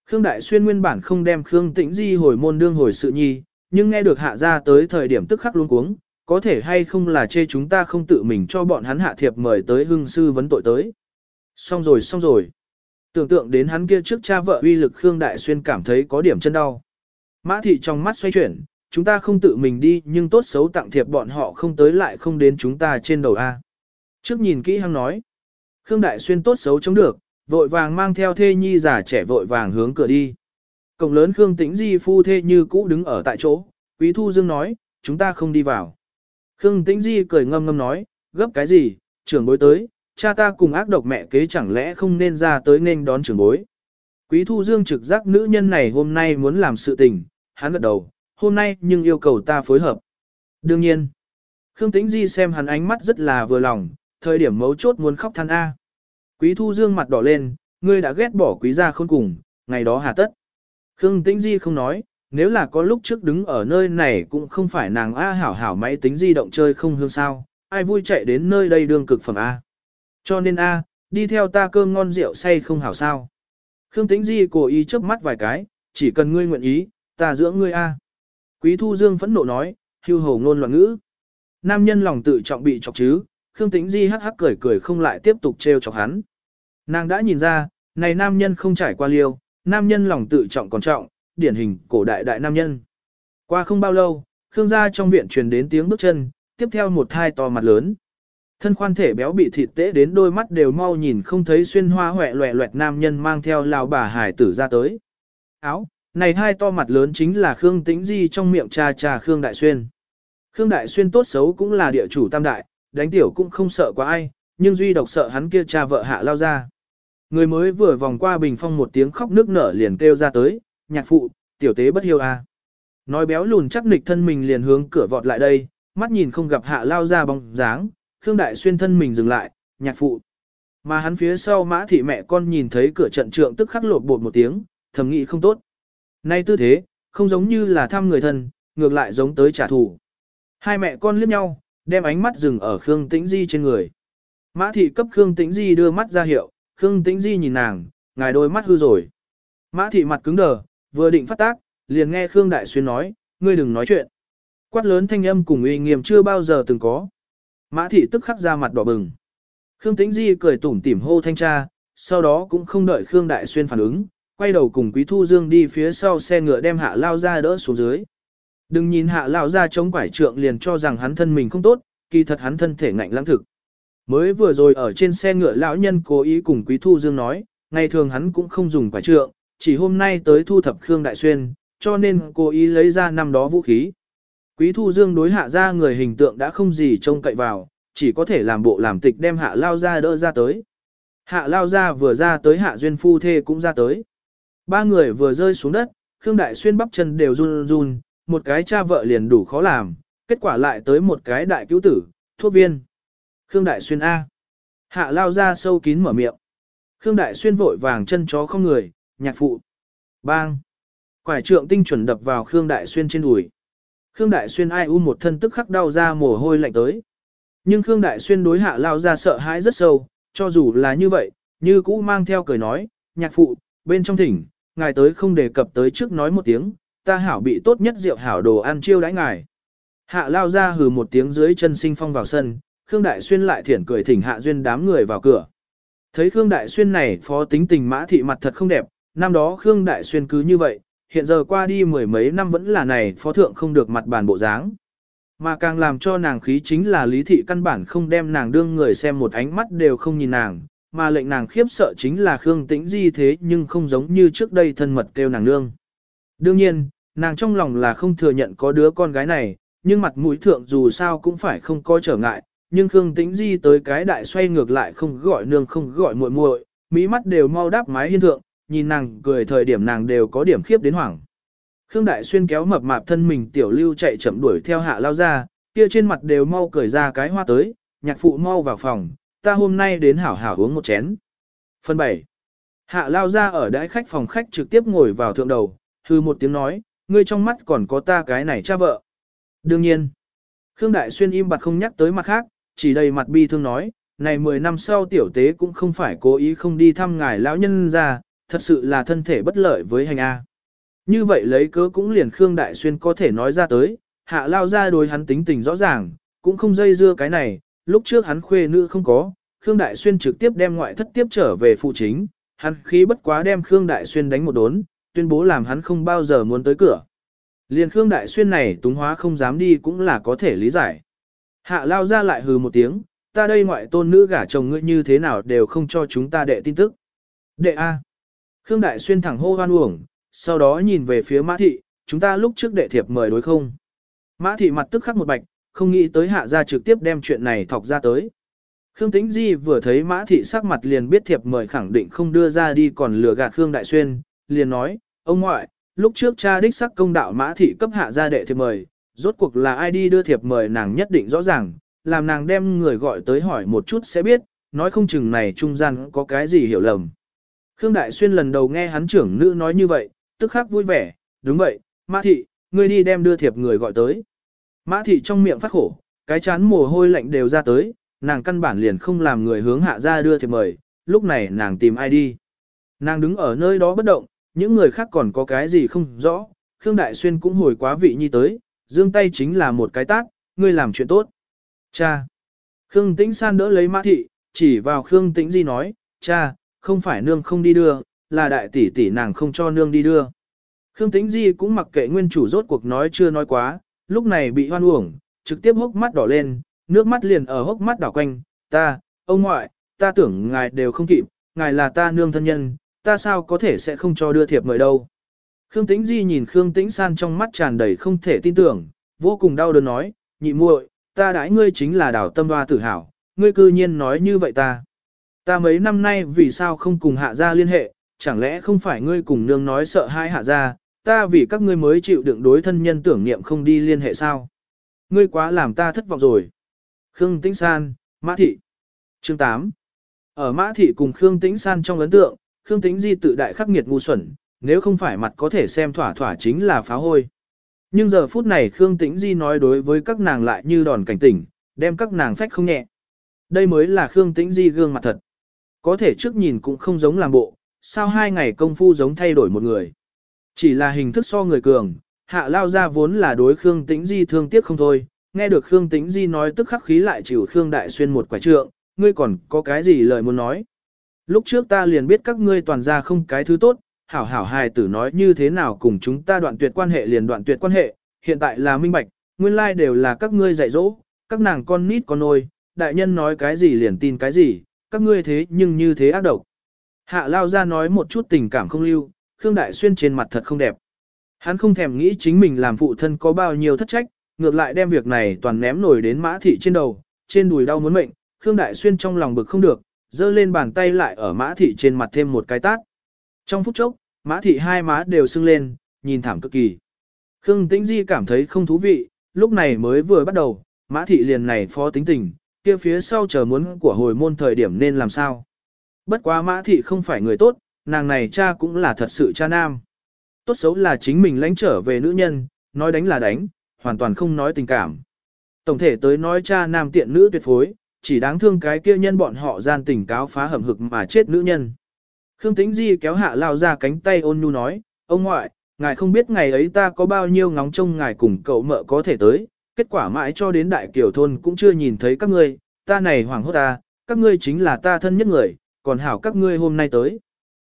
Khương Đại Xuyên nguyên bản không đem Khương Tĩnh Di hồi môn đương hồi sự nhi, nhưng nghe được hạ gia tới thời điểm tức khắc luôn cuống, có thể hay không là chê chúng ta không tự mình cho bọn hắn hạ thiệp mời tới hưng sư vấn tội tới. Xong rồi xong rồi. Tưởng tượng đến hắn kia trước cha vợ uy lực Khương Đại Xuyên cảm thấy có điểm chân đau. Mã thị trong mắt xoay chuyển, chúng ta không tự mình đi nhưng tốt xấu tặng thiệp bọn họ không tới lại không đến chúng ta trên đầu A. Trước nhìn kỹ hăng nói. Khương Đại Xuyên tốt xấu chống được, vội vàng mang theo thê nhi già trẻ vội vàng hướng cửa đi. Cổng lớn Khương Tĩnh Di phu thê như cũ đứng ở tại chỗ, Quý Thu Dương nói, chúng ta không đi vào. Khương Tĩnh Di cười ngâm ngâm nói, gấp cái gì, trưởng bối tới, cha ta cùng ác độc mẹ kế chẳng lẽ không nên ra tới nên đón trưởng bối. Quý Thu Dương trực giác nữ nhân này hôm nay muốn làm sự tình, hắn gật đầu, hôm nay nhưng yêu cầu ta phối hợp. Đương nhiên, Khương Tĩnh Di xem hắn ánh mắt rất là vừa lòng, thời điểm mấu chốt muốn khóc than A. Quý Thu Dương mặt đỏ lên, ngươi đã ghét bỏ quý gia khôn cùng, ngày đó hà tất. Khương Tĩnh Di không nói, nếu là có lúc trước đứng ở nơi này cũng không phải nàng A hảo hảo máy tính di động chơi không hương sao, ai vui chạy đến nơi đây đương cực phẩm A. Cho nên A, đi theo ta cơm ngon rượu say không hảo sao. Khương Tĩnh Di cố ý chớp mắt vài cái, chỉ cần ngươi nguyện ý, ta dưỡng ngươi A. Quý Thu Dương phẫn nộ nói, hưu hầu ngôn loạn ngữ. Nam nhân lòng tự trọng bị chọc chứ, Khương Tĩnh Di hắc hắc cười cười không lại tiếp tục trêu chọc hắn. Nàng đã nhìn ra, này nam nhân không trải qua liêu, nam nhân lòng tự trọng còn trọng, điển hình cổ đại đại nam nhân. Qua không bao lâu, Khương gia trong viện truyền đến tiếng bước chân, tiếp theo một thai to mặt lớn. Thân khoan thể béo bị thịt tễ đến đôi mắt đều mau nhìn không thấy xuyên hoa hoẹ loẹ loẹt nam nhân mang theo lào bà hải tử ra tới. Áo, này hai to mặt lớn chính là Khương Tĩnh Di trong miệng cha cha Khương Đại Xuyên. Khương Đại Xuyên tốt xấu cũng là địa chủ tam đại, đánh tiểu cũng không sợ quá ai, nhưng duy độc sợ hắn kia cha vợ hạ lao ra. Người mới vừa vòng qua bình phong một tiếng khóc nước nở liền kêu ra tới, nhạc phụ, tiểu tế bất hiếu a. À. Nói béo lùn chắc nịch thân mình liền hướng cửa vọt lại đây, mắt nhìn không gặp hạ lao ra bóng dáng, Khương Đại Xuyên thân mình dừng lại, nhạc phụ. Mà hắn phía sau mã thị mẹ con nhìn thấy cửa trận trượng tức khắc lột bột một tiếng, thầm nghĩ không tốt. Nay tư thế, không giống như là thăm người thân, ngược lại giống tới trả thù. Hai mẹ con liếc nhau, đem ánh mắt dừng ở Khương Tĩnh Di trên người. Mã thị cấp Khương Tĩnh Di đưa mắt ra hiệu, Khương Tĩnh Di nhìn nàng, ngài đôi mắt hư rồi. Mã thị mặt cứng đờ, vừa định phát tác, liền nghe Khương Đại Xuyên nói, ngươi đừng nói chuyện. Quát lớn thanh âm cùng uy nghiêm chưa bao giờ từng có. Mã thị tức khắc ra mặt đỏ bừng. Khương Tĩnh Di cười tủm tỉm hô thanh tra, sau đó cũng không đợi Khương Đại Xuyên phản ứng, quay đầu cùng Quý Thu Dương đi phía sau xe ngựa đem hạ lao ra đỡ xuống dưới. Đừng nhìn hạ lao ra chống quải trượng liền cho rằng hắn thân mình không tốt, kỳ thật hắn thân thể ngạnh lãng thực. Mới vừa rồi ở trên xe ngựa lão nhân cố ý cùng Quý Thu Dương nói, ngày thường hắn cũng không dùng quải trượng, chỉ hôm nay tới thu thập Khương Đại Xuyên, cho nên cố ý lấy ra năm đó vũ khí. Quý Thu Dương đối hạ ra người hình tượng đã không gì trông cậy vào, chỉ có thể làm bộ làm tịch đem hạ lao ra đỡ ra tới. Hạ lao ra vừa ra tới hạ duyên phu thê cũng ra tới. Ba người vừa rơi xuống đất, Khương Đại Xuyên bắp chân đều run run, một cái cha vợ liền đủ khó làm, kết quả lại tới một cái đại cứu tử, thuốc viên. Khương Đại Xuyên A. Hạ lao ra sâu kín mở miệng. Khương Đại Xuyên vội vàng chân chó không người, nhạc phụ. Bang. Quải trượng tinh chuẩn đập vào Khương Đại Xuyên trên đùi. Khương Đại Xuyên ai u một thân tức khắc đau ra mồ hôi lạnh tới. Nhưng Khương Đại Xuyên đối hạ lao ra sợ hãi rất sâu, cho dù là như vậy, như cũ mang theo cười nói, nhạc phụ, bên trong thỉnh, ngài tới không đề cập tới trước nói một tiếng, ta hảo bị tốt nhất rượu hảo đồ ăn chiêu đãi ngài. Hạ lao ra hừ một tiếng dưới chân sinh phong vào sân, Khương Đại Xuyên lại thiển cười thỉnh hạ duyên đám người vào cửa. Thấy Khương Đại Xuyên này phó tính tình mã thị mặt thật không đẹp, năm đó Khương Đại Xuyên cứ như vậy, hiện giờ qua đi mười mấy năm vẫn là này phó thượng không được mặt bàn bộ dáng. Mà càng làm cho nàng khí chính là lý thị căn bản không đem nàng đương người xem một ánh mắt đều không nhìn nàng, mà lệnh nàng khiếp sợ chính là Khương Tĩnh Di thế nhưng không giống như trước đây thân mật kêu nàng nương. Đương nhiên, nàng trong lòng là không thừa nhận có đứa con gái này, nhưng mặt mũi thượng dù sao cũng phải không có trở ngại, nhưng Khương Tĩnh Di tới cái đại xoay ngược lại không gọi nương không gọi muội muội, mỹ mắt đều mau đáp mái hiên thượng, nhìn nàng cười thời điểm nàng đều có điểm khiếp đến hoảng. Khương Đại Xuyên kéo mập mạp thân mình tiểu lưu chạy chậm đuổi theo hạ lao ra, kia trên mặt đều mau cười ra cái hoa tới, nhạc phụ mau vào phòng, ta hôm nay đến hảo hảo uống một chén. Phần 7. Hạ lao ra ở đãi khách phòng khách trực tiếp ngồi vào thượng đầu, hư một tiếng nói, ngươi trong mắt còn có ta cái này cha vợ. Đương nhiên, Khương Đại Xuyên im bặt không nhắc tới mặt khác, chỉ đầy mặt bi thương nói, này 10 năm sau tiểu tế cũng không phải cố ý không đi thăm ngài lão nhân ra, thật sự là thân thể bất lợi với hành A. Như vậy lấy cớ cũng liền Khương Đại Xuyên có thể nói ra tới, hạ lao ra đối hắn tính tình rõ ràng, cũng không dây dưa cái này, lúc trước hắn khuê nữ không có, Khương Đại Xuyên trực tiếp đem ngoại thất tiếp trở về phụ chính, hắn khí bất quá đem Khương Đại Xuyên đánh một đốn, tuyên bố làm hắn không bao giờ muốn tới cửa. Liền Khương Đại Xuyên này túng hóa không dám đi cũng là có thể lý giải. Hạ lao ra lại hừ một tiếng, ta đây ngoại tôn nữ gả chồng ngươi như thế nào đều không cho chúng ta đệ tin tức. Đệ A. Khương Đại Xuyên thẳng hô hoan uổng, sau đó nhìn về phía Mã Thị, chúng ta lúc trước đệ thiệp mời đối không. Mã Thị mặt tức khắc một bạch, không nghĩ tới hạ ra trực tiếp đem chuyện này thọc ra tới. Khương Tĩnh Di vừa thấy Mã Thị sắc mặt liền biết thiệp mời khẳng định không đưa ra đi còn lừa gạt Khương Đại Xuyên, liền nói, ông ngoại, lúc trước cha đích sắc công đạo Mã Thị cấp hạ ra đệ thiệp mời, rốt cuộc là ai đi đưa thiệp mời nàng nhất định rõ ràng, làm nàng đem người gọi tới hỏi một chút sẽ biết, nói không chừng này trung gian có cái gì hiểu lầm. Khương Đại Xuyên lần đầu nghe hắn trưởng nữ nói như vậy, tức khắc vui vẻ, đúng vậy, Mã Thị, ngươi đi đem đưa thiệp người gọi tới. Mã Thị trong miệng phát khổ, cái chán mồ hôi lạnh đều ra tới, nàng căn bản liền không làm người hướng hạ ra đưa thiệp mời, lúc này nàng tìm ai đi. Nàng đứng ở nơi đó bất động, những người khác còn có cái gì không rõ, Khương Đại Xuyên cũng hồi quá vị nhi tới, dương tay chính là một cái tác, ngươi làm chuyện tốt. Cha! Khương Tĩnh San đỡ lấy Mã Thị, chỉ vào Khương Tĩnh Di nói, cha, không phải nương không đi đưa, là đại tỷ tỷ nàng không cho nương đi đưa. Khương Tĩnh Di cũng mặc kệ nguyên chủ rốt cuộc nói chưa nói quá, lúc này bị hoan uổng, trực tiếp hốc mắt đỏ lên, nước mắt liền ở hốc mắt đảo quanh, ta, ông ngoại, ta tưởng ngài đều không kịp, ngài là ta nương thân nhân, ta sao có thể sẽ không cho đưa thiệp mời đâu. Khương Tĩnh Di nhìn Khương Tĩnh San trong mắt tràn đầy không thể tin tưởng, vô cùng đau đớn nói, nhị muội, ta đãi ngươi chính là đảo tâm hoa tử hảo, ngươi cư nhiên nói như vậy ta. Ta mấy năm nay vì sao không cùng hạ gia liên hệ, chẳng lẽ không phải ngươi cùng nương nói sợ hai hạ gia, ta vì các ngươi mới chịu đựng đối thân nhân tưởng niệm không đi liên hệ sao. Ngươi quá làm ta thất vọng rồi. Khương Tĩnh San, Mã Thị. Chương 8. Ở Mã Thị cùng Khương Tĩnh San trong ấn tượng, Khương Tĩnh Di tự đại khắc nghiệt ngu xuẩn, nếu không phải mặt có thể xem thỏa thỏa chính là phá hôi. Nhưng giờ phút này Khương Tĩnh Di nói đối với các nàng lại như đòn cảnh tỉnh, đem các nàng phách không nhẹ. Đây mới là Khương Tĩnh Di gương mặt thật. Có thể trước nhìn cũng không giống làm bộ, sao hai ngày công phu giống thay đổi một người. Chỉ là hình thức so người cường, hạ lao ra vốn là đối Khương Tĩnh Di thương tiếc không thôi, nghe được Khương Tĩnh Di nói tức khắc khí lại chịu Khương Đại Xuyên một quả trượng, ngươi còn có cái gì lời muốn nói. Lúc trước ta liền biết các ngươi toàn ra không cái thứ tốt, hảo hảo hài tử nói như thế nào cùng chúng ta đoạn tuyệt quan hệ liền đoạn tuyệt quan hệ, hiện tại là minh bạch, nguyên lai đều là các ngươi dạy dỗ, các nàng con nít con nôi, đại nhân nói cái gì liền tin cái gì, các ngươi thế nhưng như thế ác độc. Hạ lao ra nói một chút tình cảm không lưu, Khương Đại Xuyên trên mặt thật không đẹp. Hắn không thèm nghĩ chính mình làm phụ thân có bao nhiêu thất trách, ngược lại đem việc này toàn ném nổi đến mã thị trên đầu, trên đùi đau muốn mệnh, Khương Đại Xuyên trong lòng bực không được, giơ lên bàn tay lại ở mã thị trên mặt thêm một cái tát. Trong phút chốc, mã thị hai má đều sưng lên, nhìn thảm cực kỳ. Khương Tĩnh Di cảm thấy không thú vị, lúc này mới vừa bắt đầu, mã thị liền này phó tính tình, kia phía sau chờ muốn của hồi môn thời điểm nên làm sao. Bất quá mã thị không phải người tốt, nàng này cha cũng là thật sự cha nam. Tốt xấu là chính mình lãnh trở về nữ nhân, nói đánh là đánh, hoàn toàn không nói tình cảm. Tổng thể tới nói cha nam tiện nữ tuyệt phối, chỉ đáng thương cái kia nhân bọn họ gian tình cáo phá hầm hực mà chết nữ nhân. Khương Tĩnh Di kéo hạ lao ra cánh tay ôn nhu nói, ông ngoại, ngài không biết ngày ấy ta có bao nhiêu ngóng trông ngài cùng cậu mợ có thể tới, kết quả mãi cho đến đại kiểu thôn cũng chưa nhìn thấy các ngươi, ta này hoảng hốt ta, các ngươi chính là ta thân nhất người, còn hảo các ngươi hôm nay tới.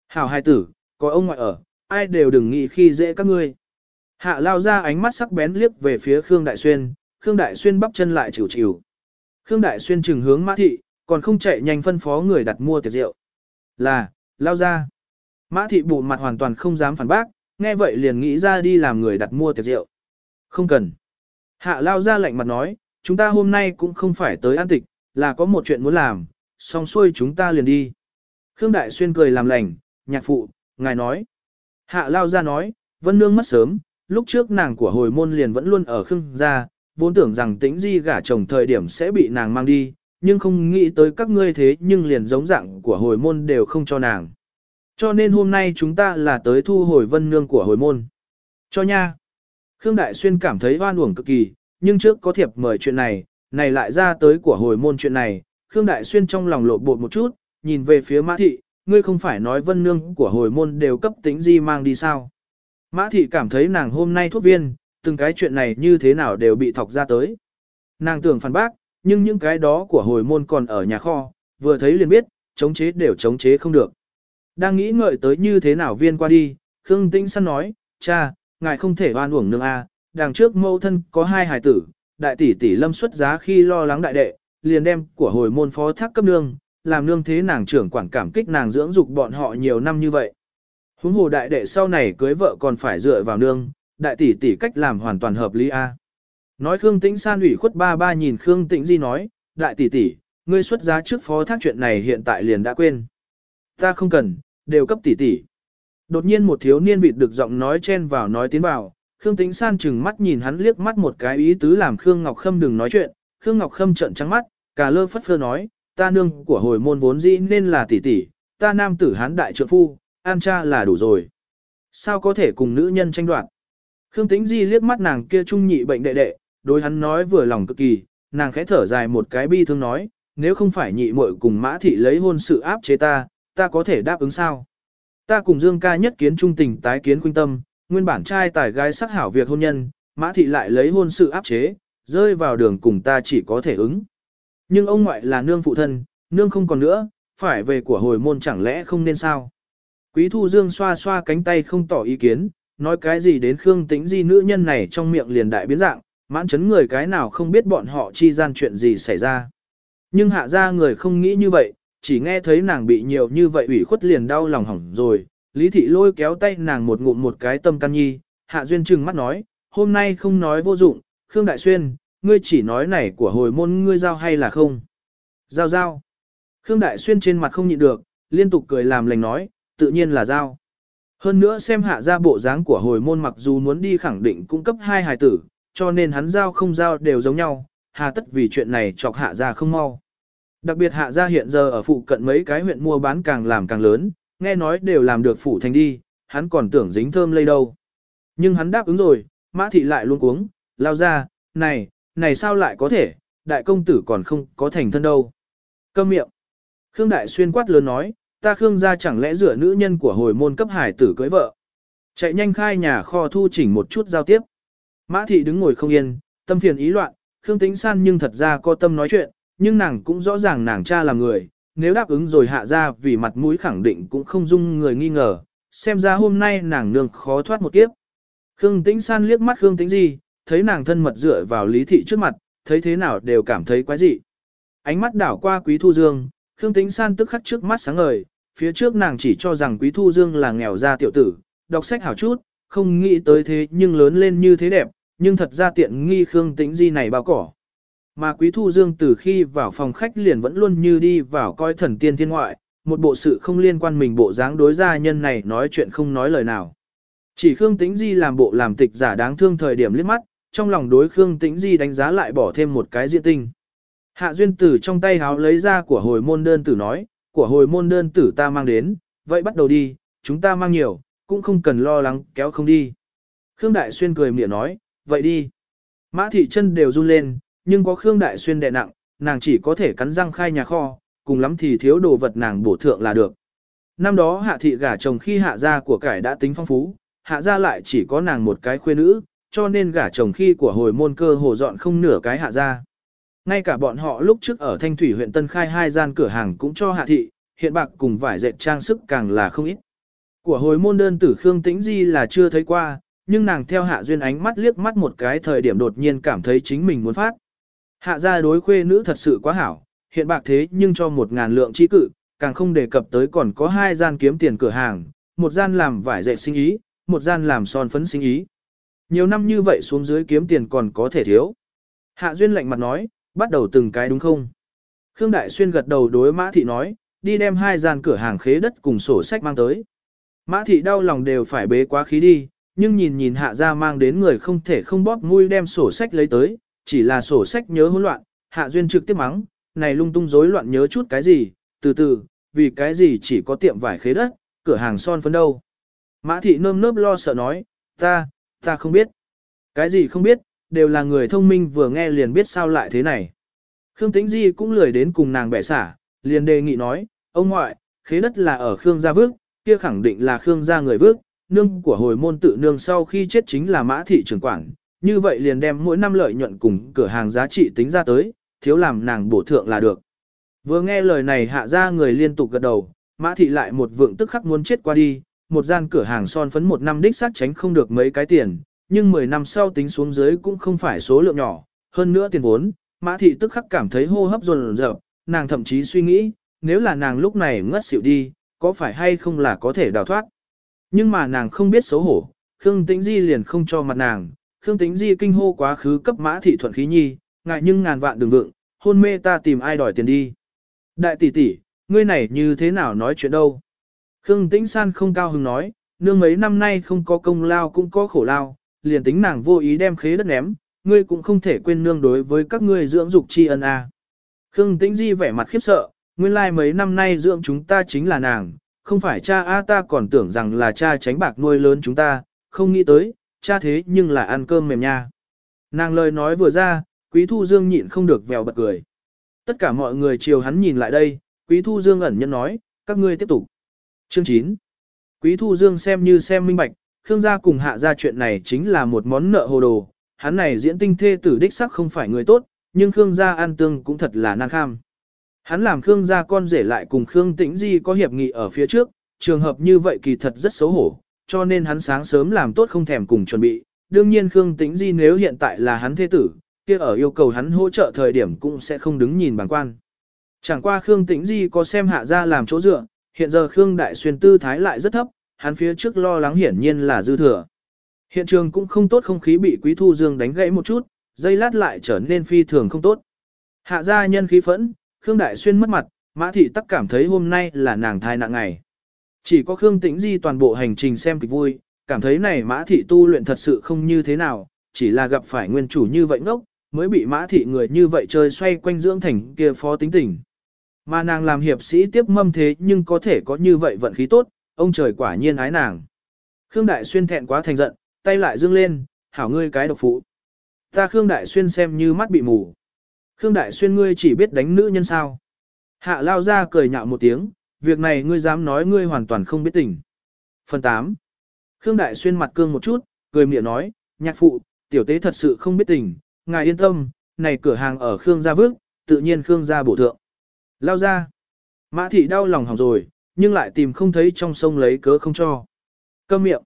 Hảo hai tử, có ông ngoại ở, ai đều đừng nghĩ khi dễ các ngươi. Hạ lao ra ánh mắt sắc bén liếc về phía Khương Đại Xuyên, Khương Đại Xuyên bắp chân lại chịu chịu. Khương Đại Xuyên trừng hướng Mã Thị, còn không chạy nhanh phân phó người đặt mua tiệc rượu. Là, lao ra. Mã Thị bụ mặt hoàn toàn không dám phản bác, nghe vậy liền nghĩ ra đi làm người đặt mua tiệc rượu. Không cần. Hạ lao ra lạnh mặt nói, chúng ta hôm nay cũng không phải tới ăn tịch, là có một chuyện muốn làm, xong xuôi chúng ta liền đi. Khương Đại Xuyên cười làm lành, nhạc phụ, ngài nói. Hạ lao ra nói, Vân Nương mất sớm, lúc trước nàng của hồi môn liền vẫn luôn ở Khương gia, vốn tưởng rằng tĩnh di gả chồng thời điểm sẽ bị nàng mang đi, nhưng không nghĩ tới các ngươi thế nhưng liền giống dạng của hồi môn đều không cho nàng. Cho nên hôm nay chúng ta là tới thu hồi Vân Nương của hồi môn. Cho nha. Khương Đại Xuyên cảm thấy oan uổng cực kỳ, nhưng trước có thiệp mời chuyện này, này lại ra tới của hồi môn chuyện này, Khương Đại Xuyên trong lòng lộ bột một chút, nhìn về phía Mã Thị, ngươi không phải nói vân nương của hồi môn đều cấp tính di mang đi sao. Mã Thị cảm thấy nàng hôm nay thuốc viên, từng cái chuyện này như thế nào đều bị thọc ra tới. Nàng tưởng phản bác, nhưng những cái đó của hồi môn còn ở nhà kho, vừa thấy liền biết, chống chế đều chống chế không được. Đang nghĩ ngợi tới như thế nào viên qua đi, Khương Tĩnh Săn nói, cha, ngài không thể oan uổng nương a, đằng trước mẫu thân có hai hài tử, đại tỷ tỷ lâm xuất giá khi lo lắng đại đệ, liền đem của hồi môn phó thác cấp nương, làm nương thế nàng trưởng quản cảm kích nàng dưỡng dục bọn họ nhiều năm như vậy. Huống hồ đại đệ sau này cưới vợ còn phải dựa vào nương, đại tỷ tỷ cách làm hoàn toàn hợp lý a. Nói Khương Tĩnh San ủy khuất ba ba nhìn Khương Tĩnh Di nói, đại tỷ tỷ, ngươi xuất giá trước phó thác chuyện này hiện tại liền đã quên. Ta không cần, đều cấp tỷ tỷ. Đột nhiên một thiếu niên vịt được giọng nói chen vào nói tiến vào, Khương Tĩnh San chừng mắt nhìn hắn liếc mắt một cái ý tứ làm Khương Ngọc Khâm đừng nói chuyện, Khương Ngọc Khâm trợn trắng mắt, cả lơ phất phơ nói, ta nương của hồi môn vốn dĩ nên là tỷ tỷ, ta nam tử hán đại trượng phu, an cha là đủ rồi. Sao có thể cùng nữ nhân tranh đoạt? Khương Tĩnh Di liếc mắt nàng kia trung nhị bệnh đệ đệ, đối hắn nói vừa lòng cực kỳ, nàng khẽ thở dài một cái bi thương nói, nếu không phải nhị muội cùng mã thị lấy hôn sự áp chế ta, ta có thể đáp ứng sao? Ta cùng Dương ca nhất kiến trung tình tái kiến khuynh tâm, nguyên bản trai tài gái sắc hảo việc hôn nhân, mã thị lại lấy hôn sự áp chế, rơi vào đường cùng ta chỉ có thể ứng. Nhưng ông ngoại là nương phụ thân, nương không còn nữa, phải về của hồi môn chẳng lẽ không nên sao? Quý Thu Dương xoa xoa cánh tay không tỏ ý kiến, nói cái gì đến Khương Tĩnh Di nữ nhân này trong miệng liền đại biến dạng, mãn chấn người cái nào không biết bọn họ chi gian chuyện gì xảy ra. Nhưng hạ ra người không nghĩ như vậy, chỉ nghe thấy nàng bị nhiều như vậy ủy khuất liền đau lòng hỏng rồi. Lý thị lôi kéo tay nàng một ngụm một cái tâm can nhi, hạ duyên trừng mắt nói, hôm nay không nói vô dụng, Khương Đại Xuyên, ngươi chỉ nói này của hồi môn ngươi giao hay là không? Giao giao. Khương Đại Xuyên trên mặt không nhịn được, liên tục cười làm lành nói, tự nhiên là giao. Hơn nữa xem hạ ra bộ dáng của hồi môn mặc dù muốn đi khẳng định cung cấp hai hài tử, cho nên hắn giao không giao đều giống nhau, hà tất vì chuyện này chọc hạ ra không mau. Đặc biệt hạ gia hiện giờ ở phụ cận mấy cái huyện mua bán càng làm càng lớn, nghe nói đều làm được phủ thành đi, hắn còn tưởng dính thơm lây đâu. Nhưng hắn đáp ứng rồi, mã thị lại luôn cuống, lao ra, này, này sao lại có thể, đại công tử còn không có thành thân đâu. Câm miệng. Khương Đại Xuyên quát lớn nói, ta Khương gia chẳng lẽ rửa nữ nhân của hồi môn cấp hải tử cưới vợ. Chạy nhanh khai nhà kho thu chỉnh một chút giao tiếp. Mã thị đứng ngồi không yên, tâm phiền ý loạn, Khương Tĩnh San nhưng thật ra có tâm nói chuyện, nhưng nàng cũng rõ ràng nàng cha là người, nếu đáp ứng rồi hạ ra vì mặt mũi khẳng định cũng không dung người nghi ngờ, xem ra hôm nay nàng nương khó thoát một kiếp. Khương Tĩnh San liếc mắt Khương Tĩnh Di, thấy nàng thân mật dựa vào lý thị trước mặt, thấy thế nào đều cảm thấy quái dị. Ánh mắt đảo qua Quý Thu Dương, Khương Tĩnh San tức khắc trước mắt sáng ngời, phía trước nàng chỉ cho rằng Quý Thu Dương là nghèo gia tiểu tử, đọc sách hảo chút, không nghĩ tới thế nhưng lớn lên như thế đẹp, nhưng thật ra tiện nghi Khương Tĩnh Di này bao cỏ. Mà Quý Thu Dương từ khi vào phòng khách liền vẫn luôn như đi vào coi thần tiên thiên ngoại, một bộ sự không liên quan mình bộ dáng đối gia nhân này nói chuyện không nói lời nào. Chỉ Khương Tĩnh Di làm bộ làm tịch giả đáng thương thời điểm liếc mắt, trong lòng đối Khương Tĩnh Di đánh giá lại bỏ thêm một cái diện tinh. Hạ Duyên Tử trong tay háo lấy ra của hồi môn đơn tử nói, của hồi môn đơn tử ta mang đến, vậy bắt đầu đi, chúng ta mang nhiều, cũng không cần lo lắng kéo không đi. Khương Đại Xuyên cười miệng nói, vậy đi. Mã thị chân đều run lên, nhưng có Khương Đại Xuyên đè nặng, nàng chỉ có thể cắn răng khai nhà kho, cùng lắm thì thiếu đồ vật nàng bổ thượng là được. Năm đó hạ thị gả chồng khi hạ gia của cải đã tính phong phú, hạ gia lại chỉ có nàng một cái khuê nữ, cho nên gả chồng khi của hồi môn cơ hồ dọn không nửa cái hạ gia. Ngay cả bọn họ lúc trước ở Thanh Thủy huyện Tân Khai hai gian cửa hàng cũng cho hạ thị, hiện bạc cùng vải dệt trang sức càng là không ít. Của hồi môn đơn tử Khương Tĩnh Di là chưa thấy qua, nhưng nàng theo hạ duyên ánh mắt liếc mắt một cái thời điểm đột nhiên cảm thấy chính mình muốn phát. Hạ gia đối khuê nữ thật sự quá hảo, hiện bạc thế nhưng cho một ngàn lượng chi cự, càng không đề cập tới còn có hai gian kiếm tiền cửa hàng, một gian làm vải dệt sinh ý, một gian làm son phấn sinh ý. Nhiều năm như vậy xuống dưới kiếm tiền còn có thể thiếu. Hạ Duyên lạnh mặt nói, bắt đầu từng cái đúng không? Khương Đại Xuyên gật đầu đối Mã Thị nói, đi đem hai gian cửa hàng khế đất cùng sổ sách mang tới. Mã Thị đau lòng đều phải bế quá khí đi, nhưng nhìn nhìn hạ ra mang đến người không thể không bóp mũi đem sổ sách lấy tới, chỉ là sổ sách nhớ hỗn loạn, hạ duyên trực tiếp mắng, này lung tung rối loạn nhớ chút cái gì, từ từ, vì cái gì chỉ có tiệm vải khế đất, cửa hàng son phấn đâu. Mã thị nơm nớp lo sợ nói, ta, ta không biết. Cái gì không biết, đều là người thông minh vừa nghe liền biết sao lại thế này. Khương Tĩnh Di cũng lười đến cùng nàng bẻ xả, liền đề nghị nói, ông ngoại, khế đất là ở Khương gia vước, kia khẳng định là Khương gia người vước, nương của hồi môn tự nương sau khi chết chính là mã thị trưởng quản, như vậy liền đem mỗi năm lợi nhuận cùng cửa hàng giá trị tính ra tới, thiếu làm nàng bổ thượng là được. Vừa nghe lời này hạ ra người liên tục gật đầu, mã thị lại một vượng tức khắc muốn chết qua đi, một gian cửa hàng son phấn một năm đích xác tránh không được mấy cái tiền, nhưng 10 năm sau tính xuống dưới cũng không phải số lượng nhỏ, hơn nữa tiền vốn, mã thị tức khắc cảm thấy hô hấp dồn dập, nàng thậm chí suy nghĩ, nếu là nàng lúc này ngất xỉu đi, có phải hay không là có thể đào thoát. Nhưng mà nàng không biết xấu hổ, Khương Tĩnh Di liền không cho mặt nàng, Khương Tĩnh Di kinh hô quá khứ cấp mã thị thuận khí nhi, ngại nhưng ngàn vạn đừng vượng, hôn mê ta tìm ai đòi tiền đi. Đại tỷ tỷ, ngươi này như thế nào nói chuyện đâu? Khương Tĩnh San không cao hứng nói, nương mấy năm nay không có công lao cũng có khổ lao, liền tính nàng vô ý đem khế đất ném, ngươi cũng không thể quên nương đối với các ngươi dưỡng dục tri ân a. À. Khương Tĩnh Di vẻ mặt khiếp sợ, nguyên lai like mấy năm nay dưỡng chúng ta chính là nàng, không phải cha A ta còn tưởng rằng là cha tránh bạc nuôi lớn chúng ta, không nghĩ tới, cha thế nhưng là ăn cơm mềm nha. Nàng lời nói vừa ra, Quý Thu Dương nhịn không được vèo bật cười. Tất cả mọi người chiều hắn nhìn lại đây, Quý Thu Dương ẩn nhân nói, các ngươi tiếp tục. Chương 9 Quý Thu Dương xem như xem minh bạch, Khương gia cùng hạ gia chuyện này chính là một món nợ hồ đồ, hắn này diễn tinh thê tử đích sắc không phải người tốt, nhưng Khương gia an tương cũng thật là nan kham. Hắn làm Khương gia con rể lại cùng Khương Tĩnh Di có hiệp nghị ở phía trước, trường hợp như vậy kỳ thật rất xấu hổ, cho nên hắn sáng sớm làm tốt không thèm cùng chuẩn bị. Đương nhiên Khương Tĩnh Di nếu hiện tại là hắn thế tử, kia ở yêu cầu hắn hỗ trợ thời điểm cũng sẽ không đứng nhìn bằng quan. Chẳng qua Khương Tĩnh Di có xem hạ gia làm chỗ dựa, hiện giờ Khương Đại Xuyên tư thái lại rất thấp, hắn phía trước lo lắng hiển nhiên là dư thừa. Hiện trường cũng không tốt không khí bị Quý Thu Dương đánh gãy một chút, dây lát lại trở nên phi thường không tốt. Hạ gia nhân khí phẫn, Khương Đại Xuyên mất mặt, Mã Thị tắc cảm thấy hôm nay là nàng thai nặng ngày. Chỉ có Khương Tĩnh Di toàn bộ hành trình xem kịch vui, cảm thấy này Mã Thị tu luyện thật sự không như thế nào, chỉ là gặp phải nguyên chủ như vậy ngốc, mới bị Mã Thị người như vậy chơi xoay quanh dưỡng thành kia phó tính tình. Mà nàng làm hiệp sĩ tiếp mâm thế nhưng có thể có như vậy vận khí tốt, ông trời quả nhiên ái nàng. Khương Đại Xuyên thẹn quá thành giận, tay lại dương lên, hảo ngươi cái độc phụ. Ta Khương Đại Xuyên xem như mắt bị mù. Khương Đại Xuyên ngươi chỉ biết đánh nữ nhân sao. Hạ lao ra cười nhạo một tiếng, việc này ngươi dám nói ngươi hoàn toàn không biết tình. Phần 8. Khương Đại Xuyên mặt cương một chút, cười miệng nói, nhạc phụ, tiểu tế thật sự không biết tình, ngài yên tâm, này cửa hàng ở Khương gia vước, tự nhiên Khương gia bổ thượng. Lao ra. Mã thị đau lòng hỏng rồi, nhưng lại tìm không thấy trong sông lấy cớ không cho. Câm miệng.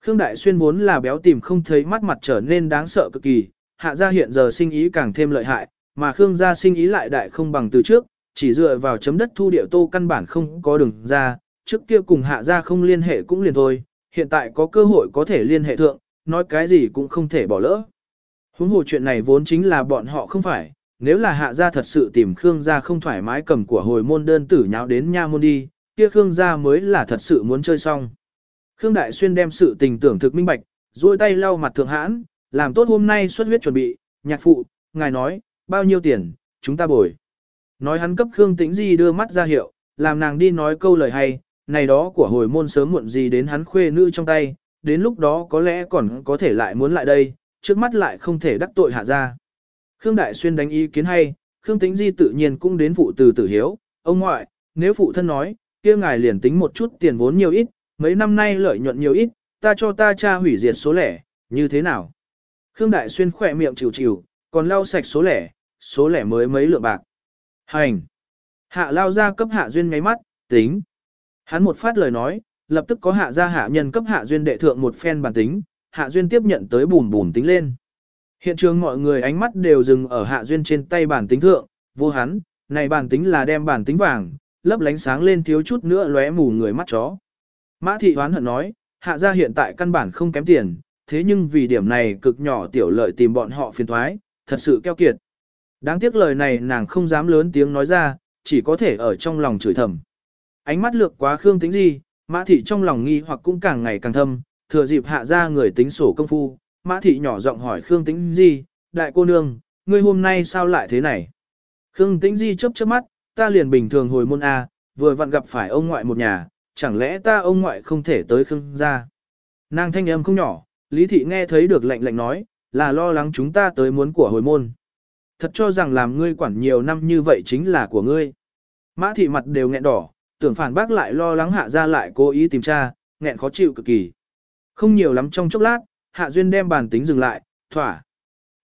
Khương Đại Xuyên vốn là béo tìm không thấy mắt mặt trở nên đáng sợ cực kỳ, hạ gia hiện giờ sinh ý càng thêm lợi hại, mà Khương gia sinh ý lại đại không bằng từ trước, chỉ dựa vào chấm đất thu địa tô căn bản không có đường ra, trước kia cùng hạ gia không liên hệ cũng liền thôi, hiện tại có cơ hội có thể liên hệ thượng, nói cái gì cũng không thể bỏ lỡ. Huống hồ chuyện này vốn chính là bọn họ không phải, nếu là hạ gia thật sự tìm Khương gia không thoải mái cầm của hồi môn đơn tử nháo đến nha môn đi, kia Khương gia mới là thật sự muốn chơi xong. Khương Đại Xuyên đem sự tình tưởng thực minh bạch, duỗi tay lau mặt thượng hãn, làm tốt hôm nay xuất huyết chuẩn bị, nhạc phụ, ngài nói, bao nhiêu tiền, chúng ta bồi. Nói hắn cấp Khương Tĩnh Di đưa mắt ra hiệu, làm nàng đi nói câu lời hay, này đó của hồi môn sớm muộn gì đến hắn khuê nữ trong tay, đến lúc đó có lẽ còn có thể lại muốn lại đây, trước mắt lại không thể đắc tội hạ ra. Khương Đại Xuyên đánh ý kiến hay, Khương Tĩnh Di tự nhiên cũng đến phụ từ tử hiếu, ông ngoại, nếu phụ thân nói, kia ngài liền tính một chút tiền vốn nhiều ít, mấy năm nay lợi nhuận nhiều ít, ta cho ta cha hủy diệt số lẻ, như thế nào? Khương Đại Xuyên khỏe miệng chịu chịu, còn lau sạch số lẻ, số lẻ mới mấy lượng bạc. Hành! Hạ lao ra cấp hạ duyên ngáy mắt, tính. Hắn một phát lời nói, lập tức có hạ gia hạ nhân cấp hạ duyên đệ thượng một phen bản tính, hạ duyên tiếp nhận tới bùn bùn tính lên. Hiện trường mọi người ánh mắt đều dừng ở hạ duyên trên tay bản tính thượng, vô hắn, này bản tính là đem bản tính vàng, lấp lánh sáng lên thiếu chút nữa lóe mù người mắt chó. Mã thị hoán hận nói, hạ gia hiện tại căn bản không kém tiền, thế nhưng vì điểm này cực nhỏ tiểu lợi tìm bọn họ phiền thoái, thật sự keo kiệt. Đáng tiếc lời này nàng không dám lớn tiếng nói ra, chỉ có thể ở trong lòng chửi thầm. Ánh mắt lược quá Khương Tĩnh Di, Mã thị trong lòng nghi hoặc cũng càng ngày càng thâm, thừa dịp hạ ra người tính sổ công phu, Mã thị nhỏ giọng hỏi Khương Tĩnh Di: đại cô nương, ngươi hôm nay sao lại thế này? Khương Tĩnh Di chớp chớp mắt, ta liền bình thường hồi môn A, vừa vặn gặp phải ông ngoại một nhà, chẳng lẽ ta ông ngoại không thể tới Khương gia? Nàng thanh âm không nhỏ, Lý thị nghe thấy được lệnh lệnh nói, là lo lắng chúng ta tới muốn của hồi môn. Thật cho rằng làm ngươi quản nhiều năm như vậy chính là của ngươi. Mã thị mặt đều nghẹn đỏ, tưởng phản bác lại lo lắng hạ ra lại cố ý tìm tra, nghẹn khó chịu cực kỳ. Không nhiều lắm trong chốc lát, hạ duyên đem bàn tính dừng lại, thỏa.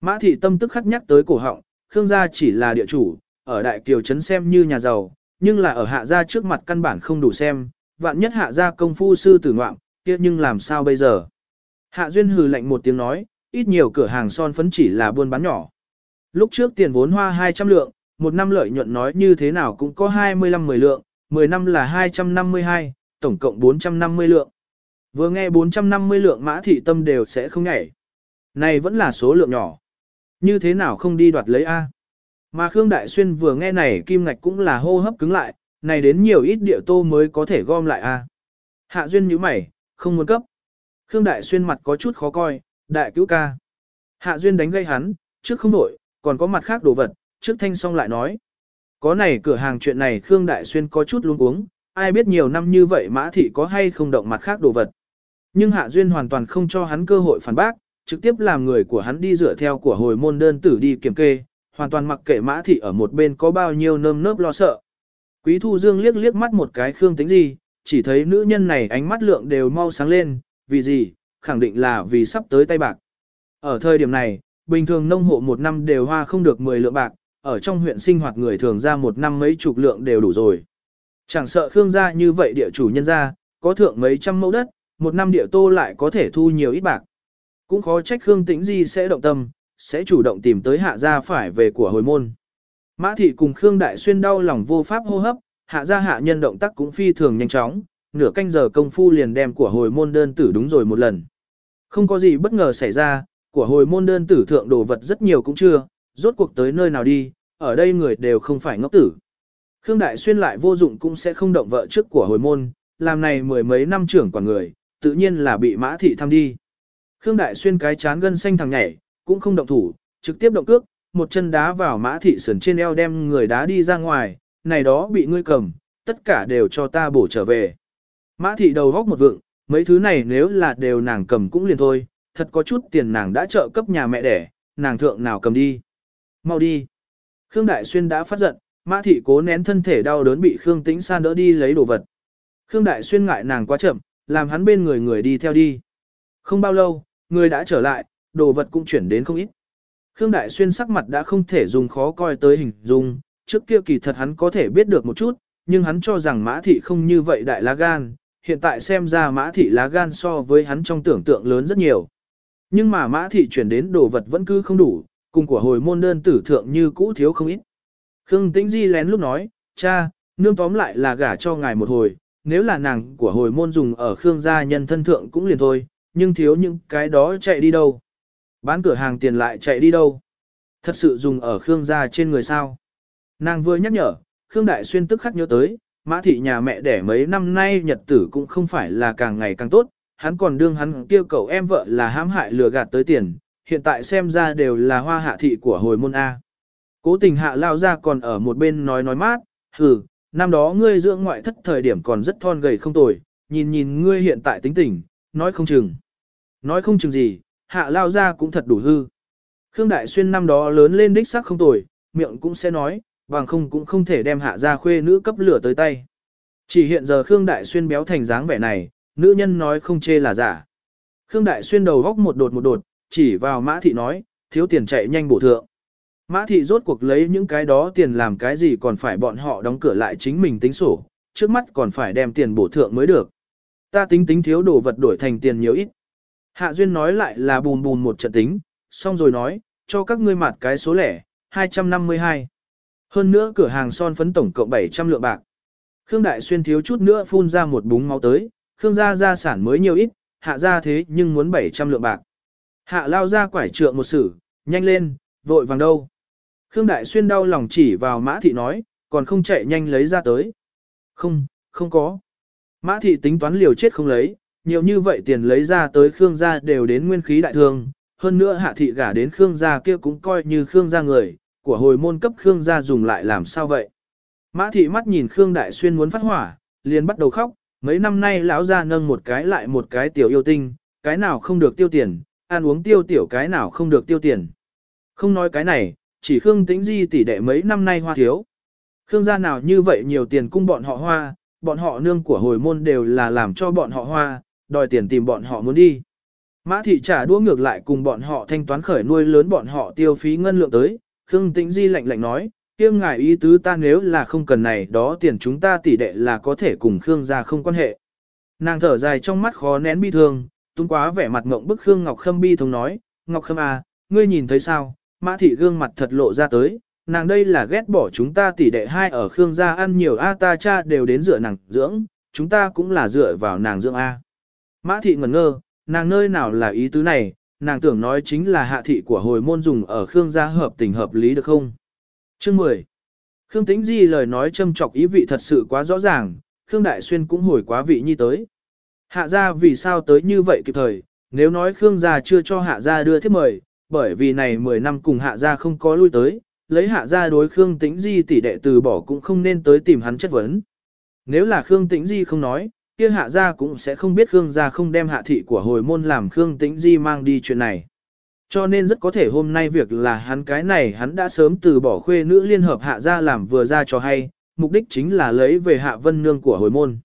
Mã thị tâm tức khắc nhắc tới cổ họng, Khương gia chỉ là địa chủ, ở đại kiều trấn xem như nhà giàu, nhưng là ở hạ gia trước mặt căn bản không đủ xem, vạn nhất hạ gia công phu sư tử ngoạm, kia nhưng làm sao bây giờ? Hạ duyên hừ lạnh một tiếng nói, ít nhiều cửa hàng son phấn chỉ là buôn bán nhỏ. Lúc trước tiền vốn hoa 200 lượng, một năm lợi nhuận nói như thế nào cũng có 25-10 lượng, 10 năm là 252, tổng cộng 450 lượng. Vừa nghe 450 lượng mã thị tâm đều sẽ không nhảy. Này vẫn là số lượng nhỏ. Như thế nào không đi đoạt lấy A. Mà Khương Đại Xuyên vừa nghe này kim ngạch cũng là hô hấp cứng lại, này đến nhiều ít địa tô mới có thể gom lại A. Hạ Duyên như mày, không muốn cấp. Khương Đại Xuyên mặt có chút khó coi, đại cứu ca. Hạ Duyên đánh gây hắn, trước không đổi, còn có mặt khác đồ vật, trước thanh xong lại nói. Có này cửa hàng chuyện này Khương Đại Xuyên có chút luống cuống, ai biết nhiều năm như vậy mã thị có hay không động mặt khác đồ vật. Nhưng Hạ Duyên hoàn toàn không cho hắn cơ hội phản bác, trực tiếp làm người của hắn đi dựa theo của hồi môn đơn tử đi kiểm kê, hoàn toàn mặc kệ mã thị ở một bên có bao nhiêu nơm nớp lo sợ. Quý Thu Dương liếc liếc mắt một cái Khương tính gì, chỉ thấy nữ nhân này ánh mắt lượng đều mau sáng lên, vì gì, khẳng định là vì sắp tới tay bạc. Ở thời điểm này, bình thường nông hộ một năm đều hoa không được 10 lượng bạc, ở trong huyện sinh hoạt người thường ra một năm mấy chục lượng đều đủ rồi. Chẳng sợ Khương gia như vậy địa chủ nhân gia, có thượng mấy trăm mẫu đất, một năm địa tô lại có thể thu nhiều ít bạc. Cũng khó trách Khương Tĩnh Di sẽ động tâm, sẽ chủ động tìm tới hạ gia phải về của hồi môn. Mã thị cùng Khương Đại Xuyên đau lòng vô pháp hô hấp, hạ gia hạ nhân động tác cũng phi thường nhanh chóng, nửa canh giờ công phu liền đem của hồi môn đơn tử đúng rồi một lần. Không có gì bất ngờ xảy ra, của hồi môn đơn tử thượng đồ vật rất nhiều cũng chưa, rốt cuộc tới nơi nào đi, ở đây người đều không phải ngốc tử. Khương Đại Xuyên lại vô dụng cũng sẽ không động vợ trước của hồi môn, làm này mười mấy năm trưởng quản người, tự nhiên là bị mã thị thăm đi. Khương Đại Xuyên cái chán gân xanh thằng nhảy, cũng không động thủ, trực tiếp động cước, một chân đá vào mã thị sườn trên eo đem người đá đi ra ngoài, này đó bị ngươi cầm, tất cả đều cho ta bổ trở về. Mã thị đầu góc một vượng, mấy thứ này nếu là đều nàng cầm cũng liền thôi, thật có chút tiền nàng đã trợ cấp nhà mẹ đẻ, nàng thượng nào cầm đi. Mau đi. Khương Đại Xuyên đã phát giận, Mã Thị cố nén thân thể đau đớn bị Khương Tĩnh San đỡ đi lấy đồ vật. Khương Đại Xuyên ngại nàng quá chậm, làm hắn bên người người đi theo đi. Không bao lâu, người đã trở lại, đồ vật cũng chuyển đến không ít. Khương Đại Xuyên sắc mặt đã không thể dùng khó coi tới hình dung, trước kia kỳ thật hắn có thể biết được một chút, nhưng hắn cho rằng Mã Thị không như vậy đại lá gan, hiện tại xem ra Mã Thị lá gan so với hắn trong tưởng tượng lớn rất nhiều. Nhưng mà Mã Thị chuyển đến đồ vật vẫn cứ không đủ, cùng của hồi môn đơn tử thượng như cũ thiếu không ít. Khương Tĩnh Di lén lúc nói, cha, nương tóm lại là gả cho ngài một hồi, nếu là nàng của hồi môn dùng ở Khương gia nhân thân thượng cũng liền thôi, nhưng thiếu những cái đó chạy đi đâu. Bán cửa hàng tiền lại chạy đi đâu. Thật sự dùng ở Khương gia trên người sao. Nàng vừa nhắc nhở, Khương Đại Xuyên tức khắc nhớ tới, mã thị nhà mẹ đẻ mấy năm nay nhật tử cũng không phải là càng ngày càng tốt, hắn còn đương hắn kêu cậu em vợ là hãm hại lừa gạt tới tiền, hiện tại xem ra đều là hoa hạ thị của hồi môn A. Cố tình hạ lao ra còn ở một bên nói nói mát, hừ, năm đó ngươi dưỡng ngoại thất thời điểm còn rất thon gầy không tồi, nhìn nhìn ngươi hiện tại tính tình, nói không chừng. Nói không chừng gì, hạ lao ra cũng thật đủ hư. Khương Đại Xuyên năm đó lớn lên đích sắc không tồi, miệng cũng sẽ nói, bằng không cũng không thể đem hạ ra khuê nữ cấp lửa tới tay. Chỉ hiện giờ Khương Đại Xuyên béo thành dáng vẻ này, nữ nhân nói không chê là giả. Khương Đại Xuyên đầu góc một đột một đột, chỉ vào Mã Thị nói, thiếu tiền chạy nhanh bổ thượng. Mã Thị rốt cuộc lấy những cái đó tiền làm cái gì còn phải bọn họ đóng cửa lại chính mình tính sổ, trước mắt còn phải đem tiền bổ thượng mới được. Ta tính tính thiếu đồ vật đổi thành tiền nhiều ít. Hạ Duyên nói lại là bùn bùn một trận tính, xong rồi nói, cho các ngươi mặt cái số lẻ, 252. Hơn nữa cửa hàng son phấn tổng cộng 700 lượng bạc. Khương Đại Xuyên thiếu chút nữa phun ra một búng máu tới, Khương gia gia sản mới nhiều ít, hạ gia thế nhưng muốn 700 lượng bạc. Hạ lao ra quải trượng một sử, nhanh lên, vội vàng đâu. Khương Đại Xuyên đau lòng chỉ vào Mã Thị nói, còn không chạy nhanh lấy ra tới. Không, không có. Mã Thị tính toán liều chết không lấy, nhiều như vậy tiền lấy ra tới Khương gia đều đến nguyên khí đại thương. Hơn nữa Hạ Thị gả đến Khương gia kia cũng coi như Khương gia người, của hồi môn cấp Khương gia dùng lại làm sao vậy. Mã Thị mắt nhìn Khương Đại Xuyên muốn phát hỏa, liền bắt đầu khóc, mấy năm nay lão gia nâng một cái lại một cái tiểu yêu tinh, cái nào không được tiêu tiền, ăn uống tiêu tiểu cái nào không được tiêu tiền. Không nói cái này, chỉ Khương Tĩnh Di tỷ đệ mấy năm nay hoa thiếu. Khương gia nào như vậy nhiều tiền cung bọn họ hoa, bọn họ nương của hồi môn đều là làm cho bọn họ hoa, đòi tiền tìm bọn họ muốn đi. Mã thị trả đũa ngược lại cùng bọn họ thanh toán khởi nuôi lớn bọn họ tiêu phí ngân lượng tới, Khương Tĩnh Di lạnh lạnh nói, kia ngài ý tứ ta nếu là không cần này đó tiền chúng ta tỷ đệ là có thể cùng Khương gia không quan hệ. Nàng thở dài trong mắt khó nén bi thương, tung quá vẻ mặt ngộng bức Khương Ngọc Khâm bi thống nói, Ngọc Khâm à, ngươi nhìn thấy sao, mã thị gương mặt thật lộ ra tới, nàng đây là ghét bỏ chúng ta tỷ đệ hai ở Khương gia ăn nhiều a ta cha đều đến dựa nàng dưỡng, chúng ta cũng là dựa vào nàng dưỡng a. Mã thị ngẩn ngơ, nàng nơi nào là ý tứ này, nàng tưởng nói chính là hạ thị của hồi môn dùng ở Khương gia hợp tình hợp lý được không? Chương 10. Khương Tĩnh Di lời nói châm chọc ý vị thật sự quá rõ ràng, Khương Đại Xuyên cũng hồi quá vị nhi tới. Hạ gia vì sao tới như vậy kịp thời, nếu nói Khương gia chưa cho hạ gia đưa thiếp mời, bởi vì này 10 năm cùng hạ gia không có lui tới, lấy hạ gia đối Khương Tĩnh Di tỷ đệ từ bỏ cũng không nên tới tìm hắn chất vấn. Nếu là Khương Tĩnh Di không nói, kia hạ gia cũng sẽ không biết Khương gia không đem hạ thị của hồi môn làm Khương Tĩnh Di mang đi chuyện này. Cho nên rất có thể hôm nay việc là hắn cái này hắn đã sớm từ bỏ khuê nữ liên hợp hạ gia làm vừa ra cho hay, mục đích chính là lấy về hạ vân nương của hồi môn.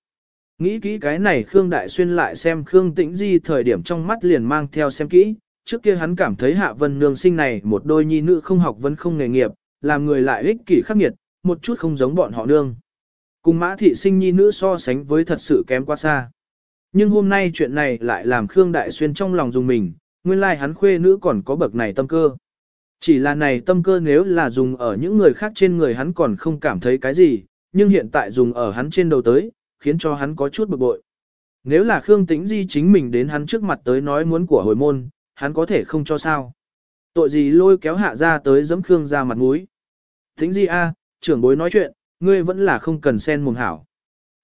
Nghĩ kỹ cái này Khương Đại Xuyên lại xem Khương Tĩnh Di thời điểm trong mắt liền mang theo xem kỹ, trước kia hắn cảm thấy hạ vân nương sinh này một đôi nhi nữ không học vẫn không nghề nghiệp, làm người lại ích kỷ khắc nghiệt, một chút không giống bọn họ nương. Cùng mã thị sinh nhi nữ so sánh với thật sự kém quá xa. Nhưng hôm nay chuyện này lại làm Khương Đại Xuyên trong lòng dùng mình, nguyên lai like hắn khuê nữ còn có bậc này tâm cơ. Chỉ là này tâm cơ nếu là dùng ở những người khác trên người hắn còn không cảm thấy cái gì, nhưng hiện tại dùng ở hắn trên đầu tới, khiến cho hắn có chút bực bội. Nếu là Khương Tĩnh Di chính mình đến hắn trước mặt tới nói muốn của hồi môn, hắn có thể không cho sao. Tội gì lôi kéo hạ ra tới giẫm Khương ra mặt mũi. Tĩnh Di a, trưởng bối nói chuyện, ngươi vẫn là không cần xen mồm hảo.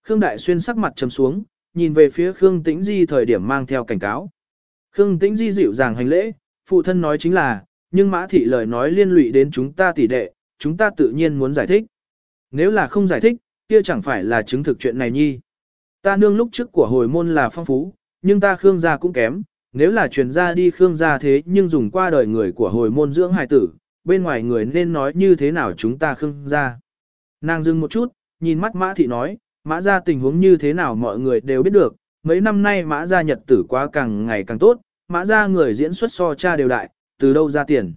Khương Đại Xuyên sắc mặt trầm xuống, nhìn về phía Khương Tĩnh Di thời điểm mang theo cảnh cáo. Khương Tĩnh Di dịu dàng hành lễ, phụ thân nói chính là, nhưng mã thị lời nói liên lụy đến chúng ta tỷ đệ, chúng ta tự nhiên muốn giải thích. Nếu là không giải thích, kia chẳng phải là chứng thực chuyện này nhi. Ta nương lúc trước của hồi môn là phong phú, nhưng ta Khương gia cũng kém, nếu là truyền ra đi Khương gia thế nhưng dùng qua đời người của hồi môn dưỡng hài tử, bên ngoài người nên nói như thế nào chúng ta Khương gia. Nàng dừng một chút, nhìn mắt mã thị nói, mã gia tình huống như thế nào mọi người đều biết được, mấy năm nay mã gia nhật tử quá càng ngày càng tốt, mã gia người diễn xuất so cha đều đại, từ đâu ra tiền.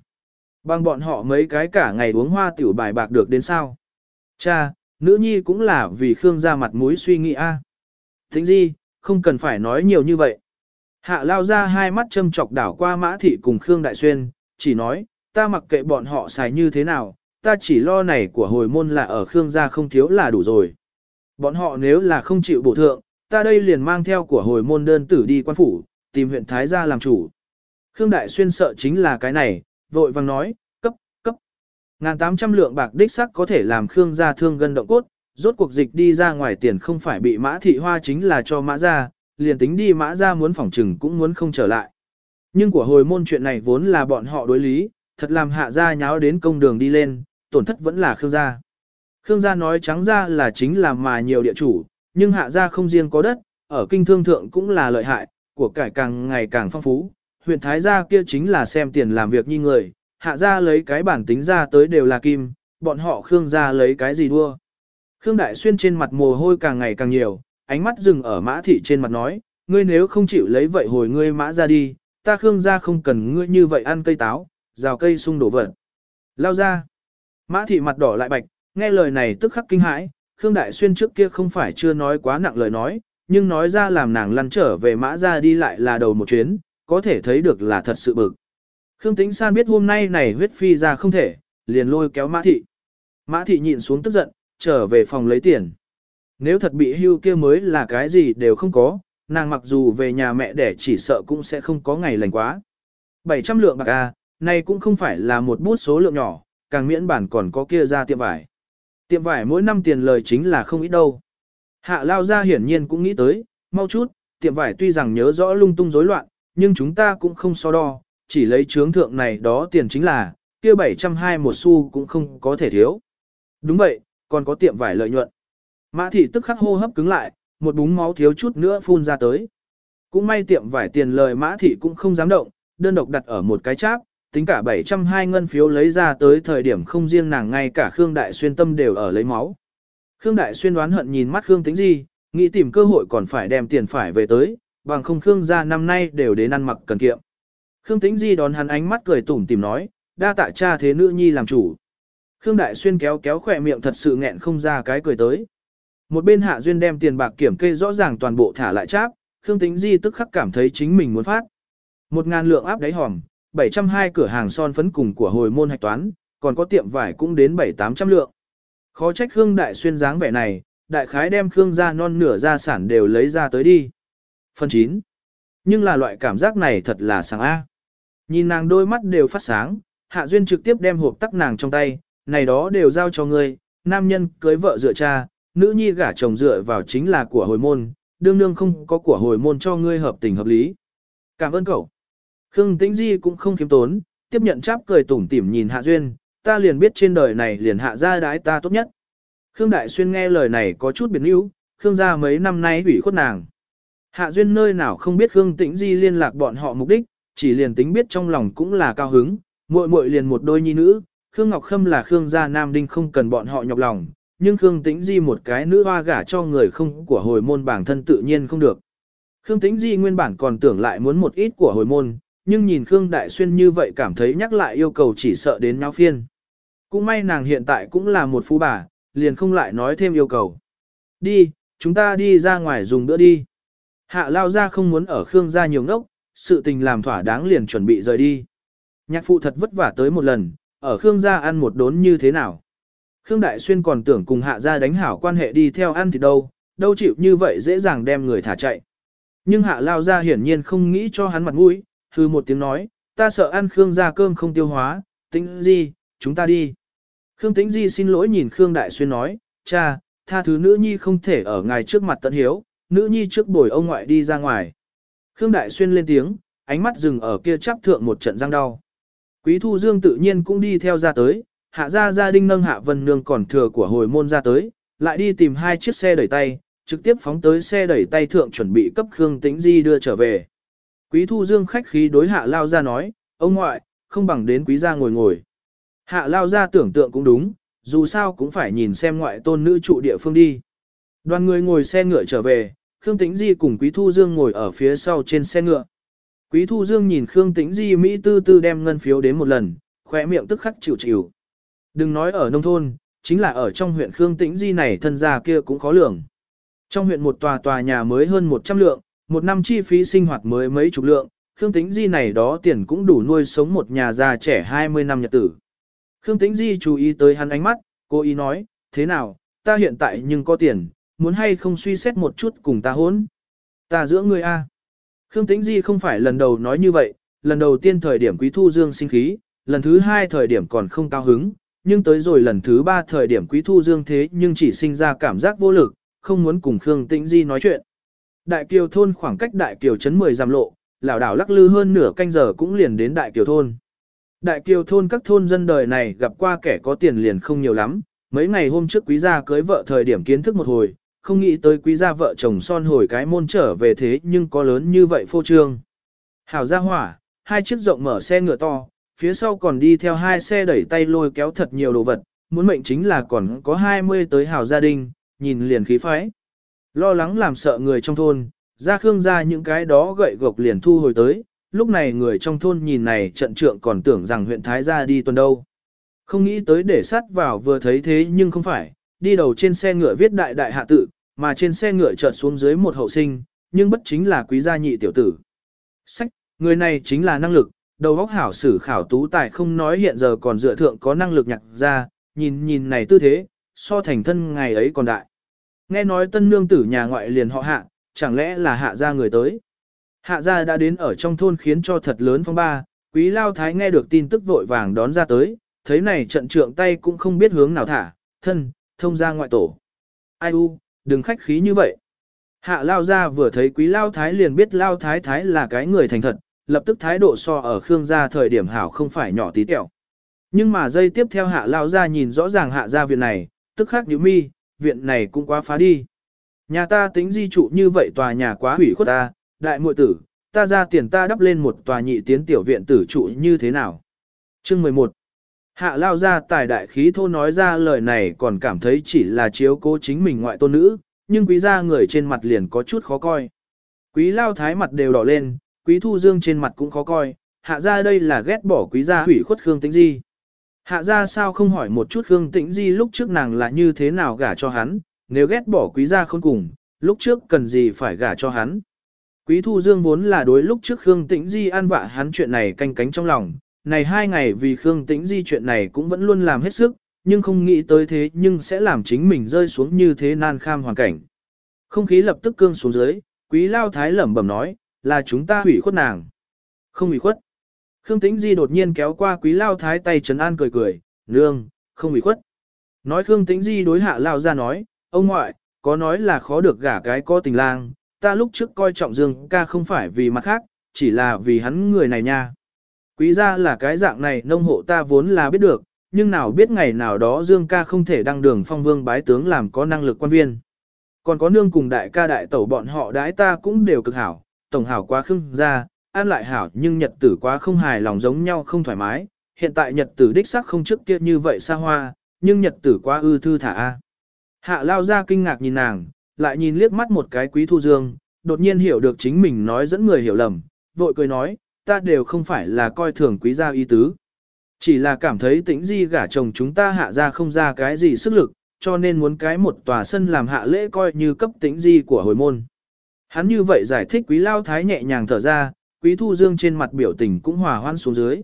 Bằng bọn họ mấy cái cả ngày uống hoa tiểu bài bạc được đến sao. Cha, nữ nhi cũng là vì Khương gia mặt mũi suy nghĩ a. À. Thính di, không cần phải nói nhiều như vậy. Hạ lao ra hai mắt châm chọc đảo qua mã thị cùng Khương Đại Xuyên, chỉ nói, ta mặc kệ bọn họ xài như thế nào, ta chỉ lo này của hồi môn là ở Khương gia không thiếu là đủ rồi. Bọn họ nếu là không chịu bổ thượng, ta đây liền mang theo của hồi môn đơn tử đi quan phủ, tìm huyện Thái gia làm chủ. Khương Đại Xuyên sợ chính là cái này, vội vàng nói, cấp, cấp. Ngàn tám trăm lượng bạc đích sắc có thể làm Khương gia thương gân động cốt, rốt cuộc dịch đi ra ngoài tiền không phải bị mã thị hoa chính là cho mã gia, liền tính đi mã gia muốn phỏng trừng cũng muốn không trở lại. Nhưng của hồi môn chuyện này vốn là bọn họ đối lý, thật làm hạ gia nháo đến công đường đi lên, tổn thất vẫn là Khương gia. Khương gia nói trắng ra là chính là mà nhiều địa chủ, nhưng hạ gia không riêng có đất, ở kinh thương thượng cũng là lợi hại, của cải càng ngày càng phong phú. Huyện Thái gia kia chính là xem tiền làm việc như người, hạ gia lấy cái bản tính ra tới đều là kim, bọn họ Khương gia lấy cái gì đua. Khương Đại Xuyên trên mặt mồ hôi càng ngày càng nhiều, ánh mắt dừng ở mã thị trên mặt nói, ngươi nếu không chịu lấy vậy hồi ngươi mã ra đi, ta Khương gia không cần ngươi như vậy ăn cây táo, rào cây sung đổ vật. Lao ra. Mã thị mặt đỏ lại bạch, nghe lời này tức khắc kinh hãi, Khương Đại Xuyên trước kia không phải chưa nói quá nặng lời nói, nhưng nói ra làm nàng lăn trở về mã ra đi lại là đầu một chuyến, có thể thấy được là thật sự bực. Khương Tĩnh San biết hôm nay này huyết phi ra không thể, liền lôi kéo Mã Thị. Mã Thị nhịn xuống tức giận, trở về phòng lấy tiền. Nếu thật bị hưu kia mới là cái gì đều không có, nàng mặc dù về nhà mẹ để chỉ sợ cũng sẽ không có ngày lành quá. 700 lượng bạc à, A, này cũng không phải là một bút số lượng nhỏ, càng miễn bản còn có kia ra tiệm vải. Tiệm vải mỗi năm tiền lời chính là không ít đâu. Hạ lao ra hiển nhiên cũng nghĩ tới, mau chút, tiệm vải tuy rằng nhớ rõ lung tung rối loạn, nhưng chúng ta cũng không so đo, chỉ lấy chướng thượng này đó tiền chính là, kia 720 một xu cũng không có thể thiếu. Đúng vậy, còn có tiệm vải lợi nhuận. Mã thị tức khắc hô hấp cứng lại, một búng máu thiếu chút nữa phun ra tới. Cũng may tiệm vải tiền lời mã thị cũng không dám động, đơn độc đặt ở một cái cháp, tính cả 720 ngân phiếu lấy ra tới thời điểm không riêng nàng ngay cả Khương Đại Xuyên tâm đều ở lấy máu. Khương Đại Xuyên đoán hận nhìn mắt Khương Tính Di, nghĩ tìm cơ hội còn phải đem tiền phải về tới, bằng không Khương gia năm nay đều đến ăn mặc cần kiệm. Khương Tĩnh Di đón hắn ánh mắt cười tủm tìm nói, đa tạ cha thế nữ nhi làm chủ. Khương Đại Xuyên kéo kéo khỏe miệng thật sự nghẹn không ra cái cười tới. Một bên Hạ Duyên đem tiền bạc kiểm kê rõ ràng toàn bộ thả lại cháp, Khương Tĩnh Di tức khắc cảm thấy chính mình muốn phát. Một ngàn lượng áp đáy hòm, 720 cửa hàng son phấn cùng của hồi môn hạch toán, còn có tiệm vải cũng đến 7-800 lượng. Khó trách Khương Đại Xuyên dáng vẻ này, đại khái đem Khương gia non nửa gia sản đều lấy ra tới đi. Phần 9. Nhưng là loại cảm giác này thật là sáng A. Nhìn nàng đôi mắt đều phát sáng, Hạ Duyên trực tiếp đem hộp tắc nàng trong tay, này đó đều giao cho ngươi, nam nhân cưới vợ dựa cha, nữ nhi gả chồng dựa vào chính là của hồi môn, đương đương không có của hồi môn cho ngươi hợp tình hợp lý. Cảm ơn cậu. Khương Tĩnh Di cũng không kiếm tốn, tiếp nhận chắp cười tủm tỉm nhìn Hạ Duyên, ta liền biết trên đời này liền hạ ra đái ta tốt nhất. Khương Đại Xuyên nghe lời này có chút biến níu, Khương gia mấy năm nay ủy khuất nàng. Hạ Duyên nơi nào không biết Khương Tĩnh Di liên lạc bọn họ mục đích, chỉ liền tính biết trong lòng cũng là cao hứng, muội muội liền một đôi nhi nữ, Khương Ngọc Khâm là Khương gia nam đinh không cần bọn họ nhọc lòng, nhưng Khương Tĩnh Di một cái nữ hoa gả cho người không của hồi môn bản thân tự nhiên không được. Khương Tĩnh Di nguyên bản còn tưởng lại muốn một ít của hồi môn, nhưng nhìn Khương Đại Xuyên như vậy cảm thấy nhắc lại yêu cầu chỉ sợ đến náo phiên. Cũng may nàng hiện tại cũng là một phú bà, liền không lại nói thêm yêu cầu. Đi, chúng ta đi ra ngoài dùng bữa đi. Hạ lao ra không muốn ở Khương gia nhiều ngốc, sự tình làm thỏa đáng liền chuẩn bị rời đi. Nhạc phụ thật vất vả tới một lần, ở Khương gia ăn một đốn như thế nào. Khương Đại Xuyên còn tưởng cùng hạ gia đánh hảo quan hệ đi theo ăn thì đâu, đâu chịu như vậy dễ dàng đem người thả chạy. Nhưng hạ lao ra hiển nhiên không nghĩ cho hắn mặt mũi, hư một tiếng nói, ta sợ ăn Khương ra cơm không tiêu hóa, tính gì, chúng ta đi. Khương Tĩnh Di xin lỗi nhìn Khương Đại Xuyên nói, cha, tha thứ nữ nhi không thể ở ngài trước mặt tận hiếu, nữ nhi trước bồi ông ngoại đi ra ngoài. Khương Đại Xuyên lên tiếng, ánh mắt dừng ở kia chắp thượng một trận răng đau. Quý Thu Dương tự nhiên cũng đi theo ra tới, hạ ra gia đình nâng hạ vân nương còn thừa của hồi môn ra tới, lại đi tìm hai chiếc xe đẩy tay, trực tiếp phóng tới xe đẩy tay thượng chuẩn bị cấp Khương Tĩnh Di đưa trở về. Quý Thu Dương khách khí đối hạ lao ra nói, ông ngoại, không bằng đến quý gia ngồi ngồi. Hạ lao ra tưởng tượng cũng đúng, dù sao cũng phải nhìn xem ngoại tôn nữ trụ địa phương đi. Đoàn người ngồi xe ngựa trở về, Khương Tĩnh Di cùng Quý Thu Dương ngồi ở phía sau trên xe ngựa. Quý Thu Dương nhìn Khương Tĩnh Di Mỹ tư tư đem ngân phiếu đến một lần, khỏe miệng tức khắc chịu chịu. Đừng nói ở nông thôn, chính là ở trong huyện Khương Tĩnh Di này thân gia kia cũng khó lường. Trong huyện một tòa tòa nhà mới hơn 100 lượng, một năm chi phí sinh hoạt mới mấy chục lượng, Khương Tĩnh Di này đó tiền cũng đủ nuôi sống một nhà già trẻ 20 năm nhật tử. Khương Tĩnh Di chú ý tới hắn ánh mắt, cô ý nói, thế nào, ta hiện tại nhưng có tiền, muốn hay không suy xét một chút cùng ta hốn. Ta giữa ngươi A. Khương Tĩnh Di không phải lần đầu nói như vậy, lần đầu tiên thời điểm Quý Thu Dương sinh khí, lần thứ hai thời điểm còn không cao hứng, nhưng tới rồi lần thứ ba thời điểm Quý Thu Dương thế nhưng chỉ sinh ra cảm giác vô lực, không muốn cùng Khương Tĩnh Di nói chuyện. Đại Kiều thôn khoảng cách Đại Kiều trấn 10 dặm lộ, lão đảo lắc lư hơn nửa canh giờ cũng liền đến Đại Kiều thôn. Đại Kiều thôn các thôn dân đời này gặp qua kẻ có tiền liền không nhiều lắm, mấy ngày hôm trước quý gia cưới vợ thời điểm kiến thức một hồi, không nghĩ tới quý gia vợ chồng son hồi cái môn trở về thế nhưng có lớn như vậy phô trương. Hảo gia hỏa, hai chiếc rộng mở xe ngựa to, phía sau còn đi theo hai xe đẩy tay lôi kéo thật nhiều đồ vật, muốn mệnh chính là còn có 20 tới hảo gia đình, nhìn liền khí phái. Lo lắng làm sợ người trong thôn, ra khương ra những cái đó gậy gộc liền thu hồi tới, lúc này người trong thôn nhìn này trận trượng còn tưởng rằng huyện Thái gia đi tuần đâu. Không nghĩ tới để sát vào vừa thấy thế nhưng không phải, đi đầu trên xe ngựa viết đại đại hạ tự, mà trên xe ngựa chợt xuống dưới một hậu sinh, nhưng bất chính là quý gia nhị tiểu tử. Sách, người này chính là năng lực, đầu óc hảo sử khảo tú tài không nói hiện giờ còn dựa thượng có năng lực nhặt ra, nhìn nhìn này tư thế, so thành thân ngày ấy còn đại. Nghe nói tân nương tử nhà ngoại liền họ hạ, chẳng lẽ là hạ gia người tới. Hạ gia đã đến ở trong thôn khiến cho thật lớn phong ba, quý lao thái nghe được tin tức vội vàng đón ra tới, thấy này trận trượng tay cũng không biết hướng nào thả, thân, thông ra ngoại tổ. Ai u, đừng khách khí như vậy. Hạ lao ra vừa thấy quý lao thái liền biết lao thái thái là cái người thành thật, lập tức thái độ so ở Khương gia thời điểm hảo không phải nhỏ tí tẹo. Nhưng mà dây tiếp theo hạ lao ra nhìn rõ ràng hạ gia viện này, tức khắc nhíu mi, viện này cũng quá phá đi. Nhà ta tính di trụ như vậy tòa nhà quá hủy khuất ta, đại muội tử, ta ra tiền ta đắp lên một tòa nhị tiến tiểu viện tử trụ như thế nào. Chương 11 Hạ lao ra tài đại khí thô nói ra lời này còn cảm thấy chỉ là chiếu cố chính mình ngoại tôn nữ, nhưng quý gia người trên mặt liền có chút khó coi. Quý lao thái mặt đều đỏ lên, quý thu dương trên mặt cũng khó coi, hạ ra đây là ghét bỏ quý gia hủy khuất Khương Tĩnh Di. Hạ ra sao không hỏi một chút Khương Tĩnh Di lúc trước nàng là như thế nào gả cho hắn, nếu ghét bỏ quý gia không cùng, lúc trước cần gì phải gả cho hắn. Quý thu dương vốn là đối lúc trước Khương Tĩnh Di an vạ hắn chuyện này canh cánh trong lòng, này hai ngày vì Khương Tĩnh Di chuyện này cũng vẫn luôn làm hết sức, nhưng không nghĩ tới thế nhưng sẽ làm chính mình rơi xuống như thế nan kham hoàn cảnh. Không khí lập tức cương xuống dưới, quý lao thái lẩm bẩm nói, là chúng ta hủy khuất nàng. Không hủy khuất. Khương Tĩnh Di đột nhiên kéo qua quý lao thái tay trấn an cười cười, nương, không bị khuất. Nói Khương Tĩnh Di đối hạ lao ra nói, ông ngoại, có nói là khó được gả cái có tình lang, ta lúc trước coi trọng Dương ca không phải vì mặt khác, chỉ là vì hắn người này nha. Quý gia là cái dạng này nông hộ ta vốn là biết được, nhưng nào biết ngày nào đó Dương ca không thể đăng đường phong vương bái tướng làm có năng lực quan viên. Còn có nương cùng đại ca đại tẩu bọn họ đãi ta cũng đều cực hảo, tổng hảo quá khưng ra, an lại hảo nhưng nhật tử quá không hài lòng giống nhau không thoải mái. Hiện tại nhật tử đích xác không trước kia như vậy xa hoa, nhưng nhật tử quá ư thư thả a. Hạ lao ra kinh ngạc nhìn nàng, lại nhìn liếc mắt một cái quý thu dương, đột nhiên hiểu được chính mình nói dẫn người hiểu lầm, vội cười nói, ta đều không phải là coi thường quý gia y tứ. Chỉ là cảm thấy tĩnh di gả chồng chúng ta hạ ra không ra cái gì sức lực, cho nên muốn cái một tòa sân làm hạ lễ coi như cấp tĩnh di của hồi môn. Hắn như vậy giải thích quý lao thái nhẹ nhàng thở ra, quý thu dương trên mặt biểu tình cũng hòa hoan xuống dưới.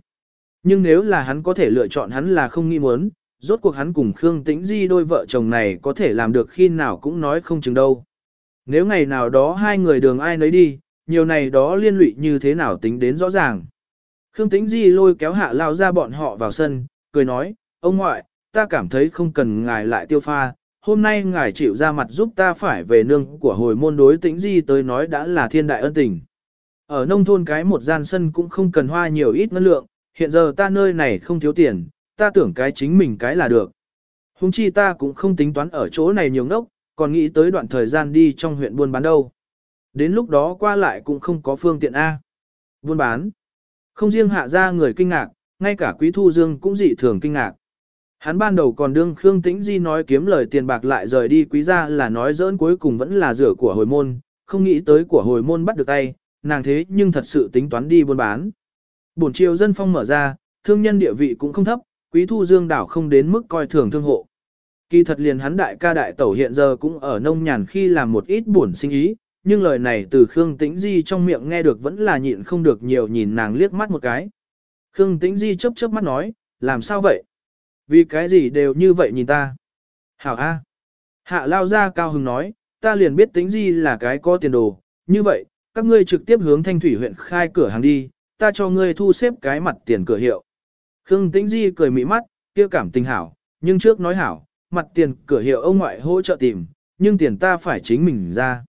Nhưng nếu là hắn có thể lựa chọn hắn là không nghĩ muốn, rốt cuộc hắn cùng Khương Tĩnh Di đôi vợ chồng này có thể làm được khi nào cũng nói không chừng đâu. Nếu ngày nào đó hai người đường ai nấy đi, nhiều này đó liên lụy như thế nào tính đến rõ ràng. Khương Tĩnh Di lôi kéo hạ lao ra bọn họ vào sân, cười nói, ông ngoại, ta cảm thấy không cần ngài lại tiêu pha, hôm nay ngài chịu ra mặt giúp ta phải về nương của hồi môn đối Tĩnh Di tới nói đã là thiên đại ân tình. Ở nông thôn cái một gian sân cũng không cần hoa nhiều ít ngân lượng, hiện giờ ta nơi này không thiếu tiền, ta tưởng cái chính mình cái là được. Hùng chi ta cũng không tính toán ở chỗ này nhiều ngốc, còn nghĩ tới đoạn thời gian đi trong huyện buôn bán đâu. Đến lúc đó qua lại cũng không có phương tiện A. Buôn bán. Không riêng hạ ra người kinh ngạc, ngay cả quý thu dương cũng dị thường kinh ngạc. Hắn ban đầu còn đương Khương Tĩnh Di nói kiếm lời tiền bạc lại rời đi quý gia là nói dỡn cuối cùng vẫn là rửa của hồi môn, không nghĩ tới của hồi môn bắt được tay, nàng thế nhưng thật sự tính toán đi buôn bán. Bổn triều dân phong mở ra, thương nhân địa vị cũng không thấp, quý thu dương đảo không đến mức coi thường thương hộ. Kỳ thật liền hắn đại ca đại tẩu hiện giờ cũng ở nông nhàn khi làm một ít buồn sinh ý, nhưng lời này từ Khương Tĩnh Di trong miệng nghe được vẫn là nhịn không được nhiều nhìn nàng liếc mắt một cái. Khương Tĩnh Di chớp chớp mắt nói, làm sao vậy? Vì cái gì đều như vậy nhìn ta? Hảo A. Hạ lao ra cao hứng nói, ta liền biết Tĩnh Di là cái có tiền đồ, như vậy, các ngươi trực tiếp hướng thanh thủy huyện khai cửa hàng đi, ta cho ngươi thu xếp cái mặt tiền cửa hiệu. Khương Tĩnh Di cười mỹ mắt, kia cảm tình hảo, nhưng trước nói hảo, mặt tiền cửa hiệu ông ngoại hỗ trợ tìm, nhưng tiền ta phải chính mình ra.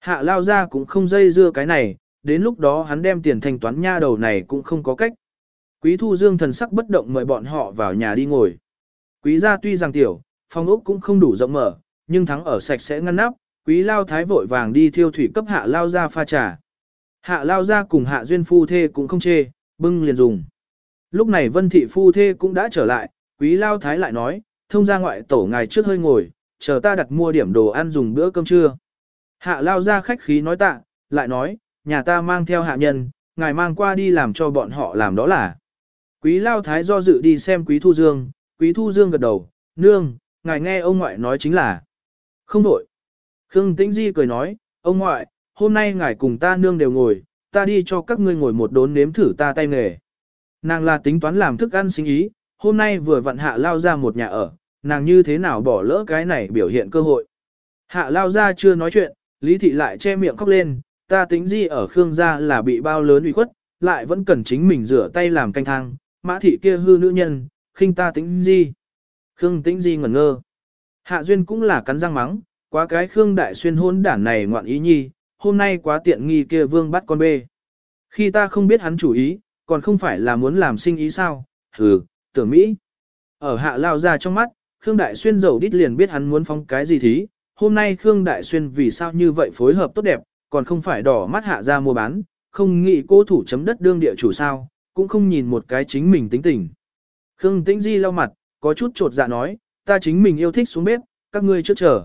Hạ lao ra cũng không dây dưa cái này, đến lúc đó hắn đem tiền thanh toán nha đầu này cũng không có cách. Quý thu dương thần sắc bất động mời bọn họ vào nhà đi ngồi. Quý gia tuy rằng tiểu, phòng ốc cũng không đủ rộng mở, nhưng thắng ở sạch sẽ ngăn nắp, quý lao thái vội vàng đi thiêu thủy cấp hạ lao ra pha trà. Hạ lao ra cùng hạ duyên phu thê cũng không chê, bưng liền dùng. Lúc này vân thị phu thê cũng đã trở lại, quý lao thái lại nói, thông ra ngoại tổ ngài trước hơi ngồi, chờ ta đặt mua điểm đồ ăn dùng bữa cơm trưa. Hạ lao ra khách khí nói tạ, lại nói, nhà ta mang theo hạ nhân, ngài mang qua đi làm cho bọn họ làm đó là. Quý lao thái do dự đi xem quý thu dương, quý thu dương gật đầu, nương, ngài nghe ông ngoại nói chính là. Không đổi. Khương Tĩnh Di cười nói, ông ngoại, hôm nay ngài cùng ta nương đều ngồi, ta đi cho các ngươi ngồi một đốn nếm thử ta tay nghề. Nàng là tính toán làm thức ăn sinh ý, hôm nay vừa vặn hạ lao ra một nhà ở, nàng như thế nào bỏ lỡ cái này biểu hiện cơ hội. Hạ lao ra chưa nói chuyện, Lý Thị lại che miệng khóc lên, ta tính Di ở Khương gia là bị bao lớn uy khuất, lại vẫn cần chính mình rửa tay làm canh thang, mã thị kia hư nữ nhân, khinh ta tính Di. Khương tĩnh Di ngẩn ngơ. Hạ Duyên cũng là cắn răng mắng, quá cái Khương Đại Xuyên hôn đản này ngoạn ý nhi, hôm nay quá tiện nghi kia vương bắt con bê. Khi ta không biết hắn chủ ý, còn không phải là muốn làm sinh ý sao, hừ, tưởng Mỹ. Ở hạ lao ra trong mắt, Khương Đại Xuyên dầu đít liền biết hắn muốn phong cái gì thí, hôm nay Khương Đại Xuyên vì sao như vậy phối hợp tốt đẹp, còn không phải đỏ mắt hạ ra mua bán, không nghĩ cố thủ chấm đất đương địa chủ sao, cũng không nhìn một cái chính mình tính tình. Khương Tĩnh Di lau mặt, có chút trột dạ nói, ta chính mình yêu thích xuống bếp, các ngươi trước chờ.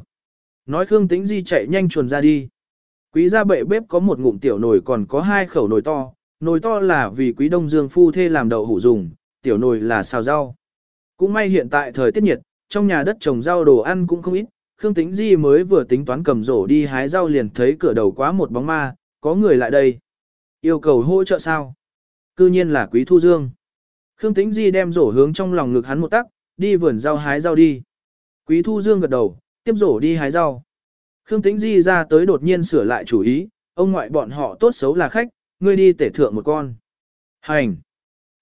Nói Khương Tĩnh Di chạy nhanh chuồn ra đi. Quý gia bệ bếp có một ngụm tiểu nồi còn có hai khẩu nồi to, nồi to là vì quý đông dương phu thê làm đậu hủ dùng, tiểu nồi là xào rau. Cũng may hiện tại thời tiết nhiệt, trong nhà đất trồng rau đồ ăn cũng không ít, Khương Tĩnh Di mới vừa tính toán cầm rổ đi hái rau liền thấy cửa đầu quá một bóng ma, có người lại đây. Yêu cầu hỗ trợ sao? Cư nhiên là Quý Thu Dương. Khương Tĩnh Di đem rổ hướng trong lòng ngực hắn một tắc, đi vườn rau hái rau đi. Quý Thu Dương gật đầu, tiếp rổ đi hái rau. Khương Tĩnh Di ra tới đột nhiên sửa lại chủ ý, ông ngoại bọn họ tốt xấu là khách, ngươi đi tể thượng một con. Hành!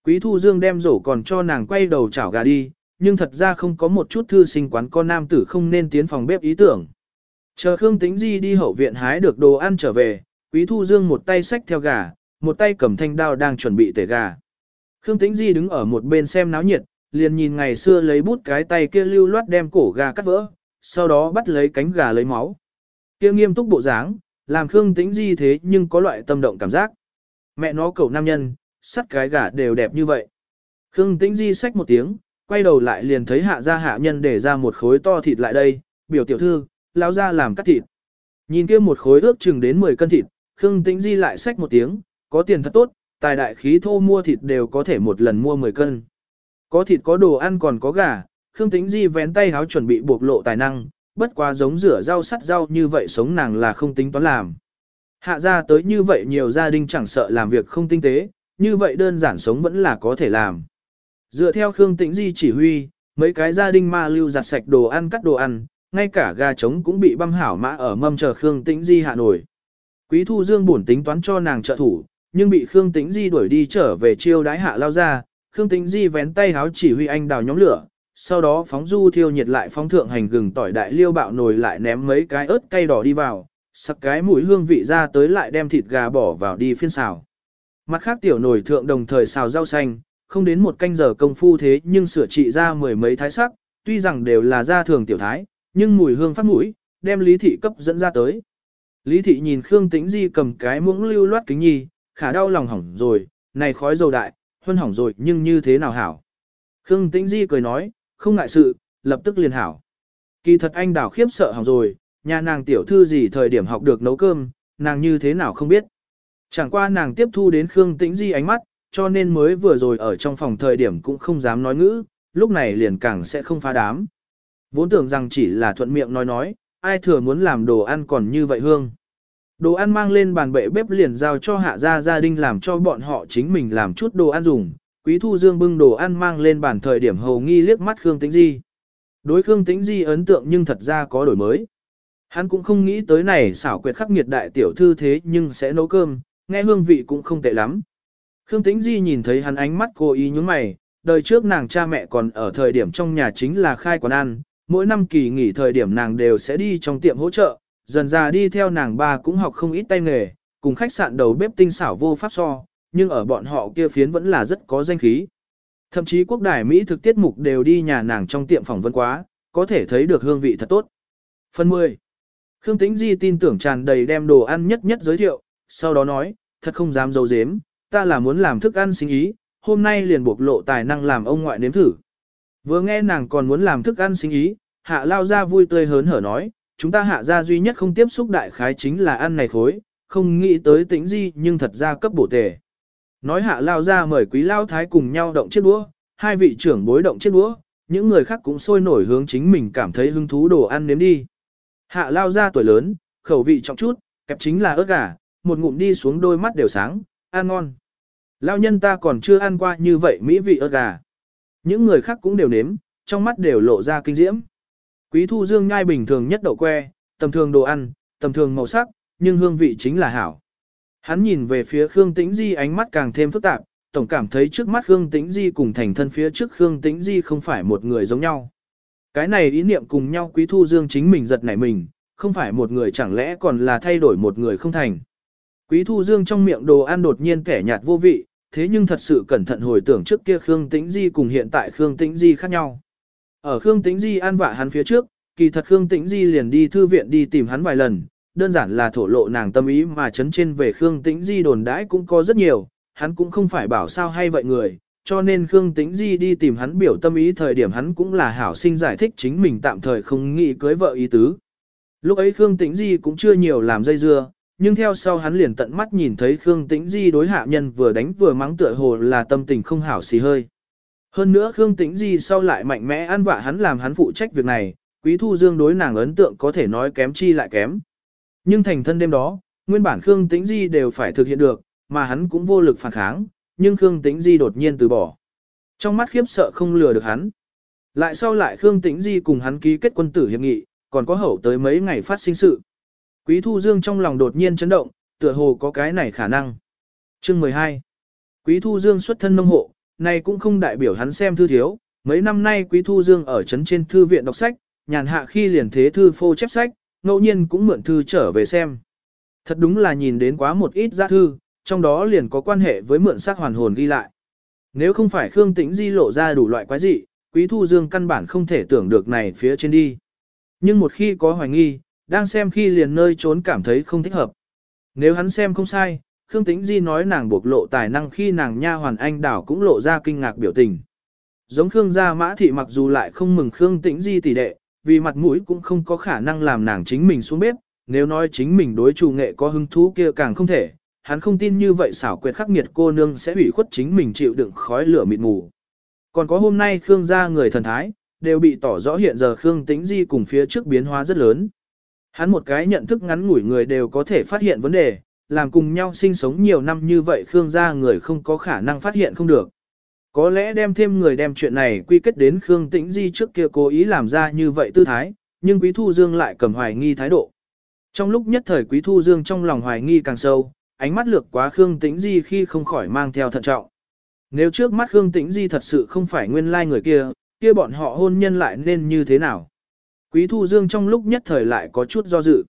Quý Thu Dương đem rổ còn cho nàng quay đầu chảo gà đi, nhưng thật ra không có một chút thư sinh quán con nam tử không nên tiến phòng bếp ý tưởng. Chờ Khương Tĩnh Di đi hậu viện hái được đồ ăn trở về, Quý Thu Dương một tay xách theo gà, một tay cầm thanh đao đang chuẩn bị tể gà. Khương Tĩnh Di đứng ở một bên xem náo nhiệt, liền nhìn ngày xưa lấy bút cái tay kia lưu loát đem cổ gà cắt vỡ, sau đó bắt lấy cánh gà lấy máu. Kia nghiêm túc bộ dáng, làm Khương Tĩnh Di thế nhưng có loại tâm động cảm giác. Mẹ nó cầu nam nhân, sắt cái gà đều đẹp như vậy. Khương Tĩnh Di xách một tiếng, quay đầu lại liền thấy hạ gia hạ nhân để ra một khối to thịt lại đây, biểu tiểu thư, lao ra làm cắt thịt. Nhìn kia một khối ước chừng đến 10 cân thịt, Khương Tĩnh Di lại xách một tiếng, có tiền thật tốt, tài đại khí thô mua thịt đều có thể một lần mua 10 cân. Có thịt có đồ ăn còn có gà, Khương Tĩnh Di vén tay háo chuẩn bị buộc lộ tài năng, bất quá giống rửa rau sắt rau như vậy sống nàng là không tính toán làm. Hạ ra tới như vậy nhiều gia đình chẳng sợ làm việc không tinh tế, như vậy đơn giản sống vẫn là có thể làm. Dựa theo Khương Tĩnh Di chỉ huy, mấy cái gia đình ma lưu giặt sạch đồ ăn cắt đồ ăn, ngay cả gà trống cũng bị băm hảo mã ở mâm chờ Khương Tĩnh Di hạ nổi. Quý Thu Dương buồn tính toán cho nàng trợ thủ, nhưng bị Khương Tĩnh Di đuổi đi trở về chiêu đái hạ lao ra, Khương Tĩnh Di vén tay háo chỉ huy anh đào nhóm lửa, sau đó phóng du thiêu nhiệt lại phóng thượng hành gừng tỏi đại liêu bạo nồi lại ném mấy cái ớt cay đỏ đi vào, sắc cái mũi hương vị ra tới lại đem thịt gà bỏ vào đi phiên xào. Mặt khác tiểu nồi thượng đồng thời xào rau xanh, không đến một canh giờ công phu thế nhưng sửa trị ra mười mấy thái sắc, tuy rằng đều là gia thường tiểu thái, nhưng mùi hương phát mũi, đem Lý Thị cấp dẫn ra tới. Lý Thị nhìn Khương Tĩnh Di cầm cái muỗng lưu loát kính nhi, khả đau lòng hỏng rồi, này khói dầu đại, huân hỏng rồi nhưng như thế nào hảo. Khương Tĩnh Di cười nói, không ngại sự, lập tức liền hảo. Kỳ thật anh đảo khiếp sợ hỏng rồi, nhà nàng tiểu thư gì thời điểm học được nấu cơm, nàng như thế nào không biết. Chẳng qua nàng tiếp thu đến Khương Tĩnh Di ánh mắt, cho nên mới vừa rồi ở trong phòng thời điểm cũng không dám nói ngữ, lúc này liền càng sẽ không phá đám. Vốn tưởng rằng chỉ là thuận miệng nói nói, ai thừa muốn làm đồ ăn còn như vậy hương. Đồ ăn mang lên bàn bệ bếp liền giao cho hạ gia gia đình làm cho bọn họ chính mình làm chút đồ ăn dùng. Quý Thu Dương bưng đồ ăn mang lên bàn thời điểm hầu nghi liếc mắt Khương Tĩnh Di. Đối Khương Tĩnh Di ấn tượng nhưng thật ra có đổi mới. Hắn cũng không nghĩ tới này xảo quyệt khắc nghiệt đại tiểu thư thế nhưng sẽ nấu cơm, nghe hương vị cũng không tệ lắm. Khương Tĩnh Di nhìn thấy hắn ánh mắt cô ý nhướng mày, đời trước nàng cha mẹ còn ở thời điểm trong nhà chính là khai quán ăn, mỗi năm kỳ nghỉ thời điểm nàng đều sẽ đi trong tiệm hỗ trợ, dần ra đi theo nàng ba cũng học không ít tay nghề, cùng khách sạn đầu bếp tinh xảo vô pháp so, nhưng ở bọn họ kia phiến vẫn là rất có danh khí. Thậm chí quốc đài Mỹ thực tiết mục đều đi nhà nàng trong tiệm phỏng vấn quá, có thể thấy được hương vị thật tốt. Phần 10. Khương Tĩnh Di tin tưởng tràn đầy đem đồ ăn nhất nhất giới thiệu, sau đó nói, thật không dám dấu dếm, ta là muốn làm thức ăn sinh ý, hôm nay liền bộc lộ tài năng làm ông ngoại nếm thử. Vừa nghe nàng còn muốn làm thức ăn sinh ý, hạ lao ra vui tươi hớn hở nói, chúng ta hạ ra duy nhất không tiếp xúc đại khái chính là ăn này khối, không nghĩ tới tĩnh di nhưng thật ra cấp bổ tề. Nói hạ lao ra mời quý lao thái cùng nhau động chiếc đũa, hai vị trưởng bối động chiếc đũa, những người khác cũng sôi nổi hướng chính mình cảm thấy hứng thú đồ ăn nếm đi. Hạ lao ra tuổi lớn, khẩu vị trọng chút, kẹp chính là ớt gà, một ngụm đi xuống đôi mắt đều sáng, ăn ngon. Lao nhân ta còn chưa ăn qua như vậy mỹ vị ớt gà. Những người khác cũng đều nếm, trong mắt đều lộ ra kinh diễm. Quý thu dương nhai bình thường nhất đậu que, tầm thường đồ ăn, tầm thường màu sắc, nhưng hương vị chính là hảo. Hắn nhìn về phía Khương Tĩnh Di ánh mắt càng thêm phức tạp, tổng cảm thấy trước mắt Khương Tĩnh Di cùng thành thân phía trước Khương Tĩnh Di không phải một người giống nhau. Cái này ý niệm cùng nhau Quý Thu Dương chính mình giật nảy mình, không phải một người chẳng lẽ còn là thay đổi một người không thành. Quý Thu Dương trong miệng đồ ăn đột nhiên kẻ nhạt vô vị, thế nhưng thật sự cẩn thận hồi tưởng trước kia Khương Tĩnh Di cùng hiện tại Khương Tĩnh Di khác nhau. Ở Khương Tĩnh Di an vạ hắn phía trước, kỳ thật Khương Tĩnh Di liền đi thư viện đi tìm hắn vài lần, đơn giản là thổ lộ nàng tâm ý mà chấn trên về Khương Tĩnh Di đồn đãi cũng có rất nhiều, hắn cũng không phải bảo sao hay vậy người, cho nên Khương Tĩnh Di đi tìm hắn biểu tâm ý thời điểm hắn cũng là hảo sinh giải thích chính mình tạm thời không nghĩ cưới vợ ý tứ. Lúc ấy Khương Tĩnh Di cũng chưa nhiều làm dây dưa, nhưng theo sau hắn liền tận mắt nhìn thấy Khương Tĩnh Di đối hạ nhân vừa đánh vừa mắng tựa hồ là tâm tình không hảo xì hơi. Hơn nữa Khương Tĩnh Di sau lại mạnh mẽ ăn vạ hắn làm hắn phụ trách việc này, Quý Thu Dương đối nàng ấn tượng có thể nói kém chi lại kém. Nhưng thành thân đêm đó, nguyên bản Khương Tĩnh Di đều phải thực hiện được, mà hắn cũng vô lực phản kháng, nhưng Khương Tĩnh Di đột nhiên từ bỏ. Trong mắt khiếp sợ không lừa được hắn. Lại sau lại Khương Tĩnh Di cùng hắn ký kết quân tử hiệp nghị, còn có hậu tới mấy ngày phát sinh sự. Quý Thu Dương trong lòng đột nhiên chấn động, tựa hồ có cái này khả năng. Chương 12. Quý Thu Dương xuất thân nông hộ, này cũng không đại biểu hắn xem thư thiếu. Mấy năm nay Quý Thu Dương ở trấn trên thư viện đọc sách, nhàn hạ khi liền thế thư phô chép sách, ngẫu nhiên cũng mượn thư trở về xem. Thật đúng là nhìn đến quá một ít giá thư, trong đó liền có quan hệ với mượn xác hoàn hồn ghi lại. Nếu không phải Khương Tĩnh Di lộ ra đủ loại quái dị, Quý Thu Dương căn bản không thể tưởng được này phía trên đi. Nhưng một khi có hoài nghi, đang xem khi liền nơi trốn cảm thấy không thích hợp. Nếu hắn xem không sai, Khương Tĩnh Di nói nàng buộc lộ tài năng khi nàng nha hoàn anh đảo cũng lộ ra kinh ngạc biểu tình. Giống Khương gia mã thị mặc dù lại không mừng Khương Tĩnh Di tỷ đệ, vì mặt mũi cũng không có khả năng làm nàng chính mình xuống bếp, nếu nói chính mình đối chủ nghệ có hứng thú kia càng không thể, hắn không tin như vậy xảo quyệt khắc nghiệt cô nương sẽ bị khuất chính mình chịu đựng khói lửa mịt mù. Còn có hôm nay Khương gia người thần thái, đều bị tỏ rõ hiện giờ Khương Tĩnh Di cùng phía trước biến hóa rất lớn. Hắn một cái nhận thức ngắn ngủi người đều có thể phát hiện vấn đề, làm cùng nhau sinh sống nhiều năm như vậy Khương gia người không có khả năng phát hiện không được. Có lẽ đem thêm người đem chuyện này quy kết đến Khương Tĩnh Di trước kia cố ý làm ra như vậy tư thái, nhưng Quý Thu Dương lại cầm hoài nghi thái độ. Trong lúc nhất thời Quý Thu Dương trong lòng hoài nghi càng sâu, ánh mắt lược quá Khương Tĩnh Di khi không khỏi mang theo thận trọng. Nếu trước mắt Khương Tĩnh Di thật sự không phải nguyên lai người kia, kia bọn họ hôn nhân lại nên như thế nào? Quý Thu Dương trong lúc nhất thời lại có chút do dự.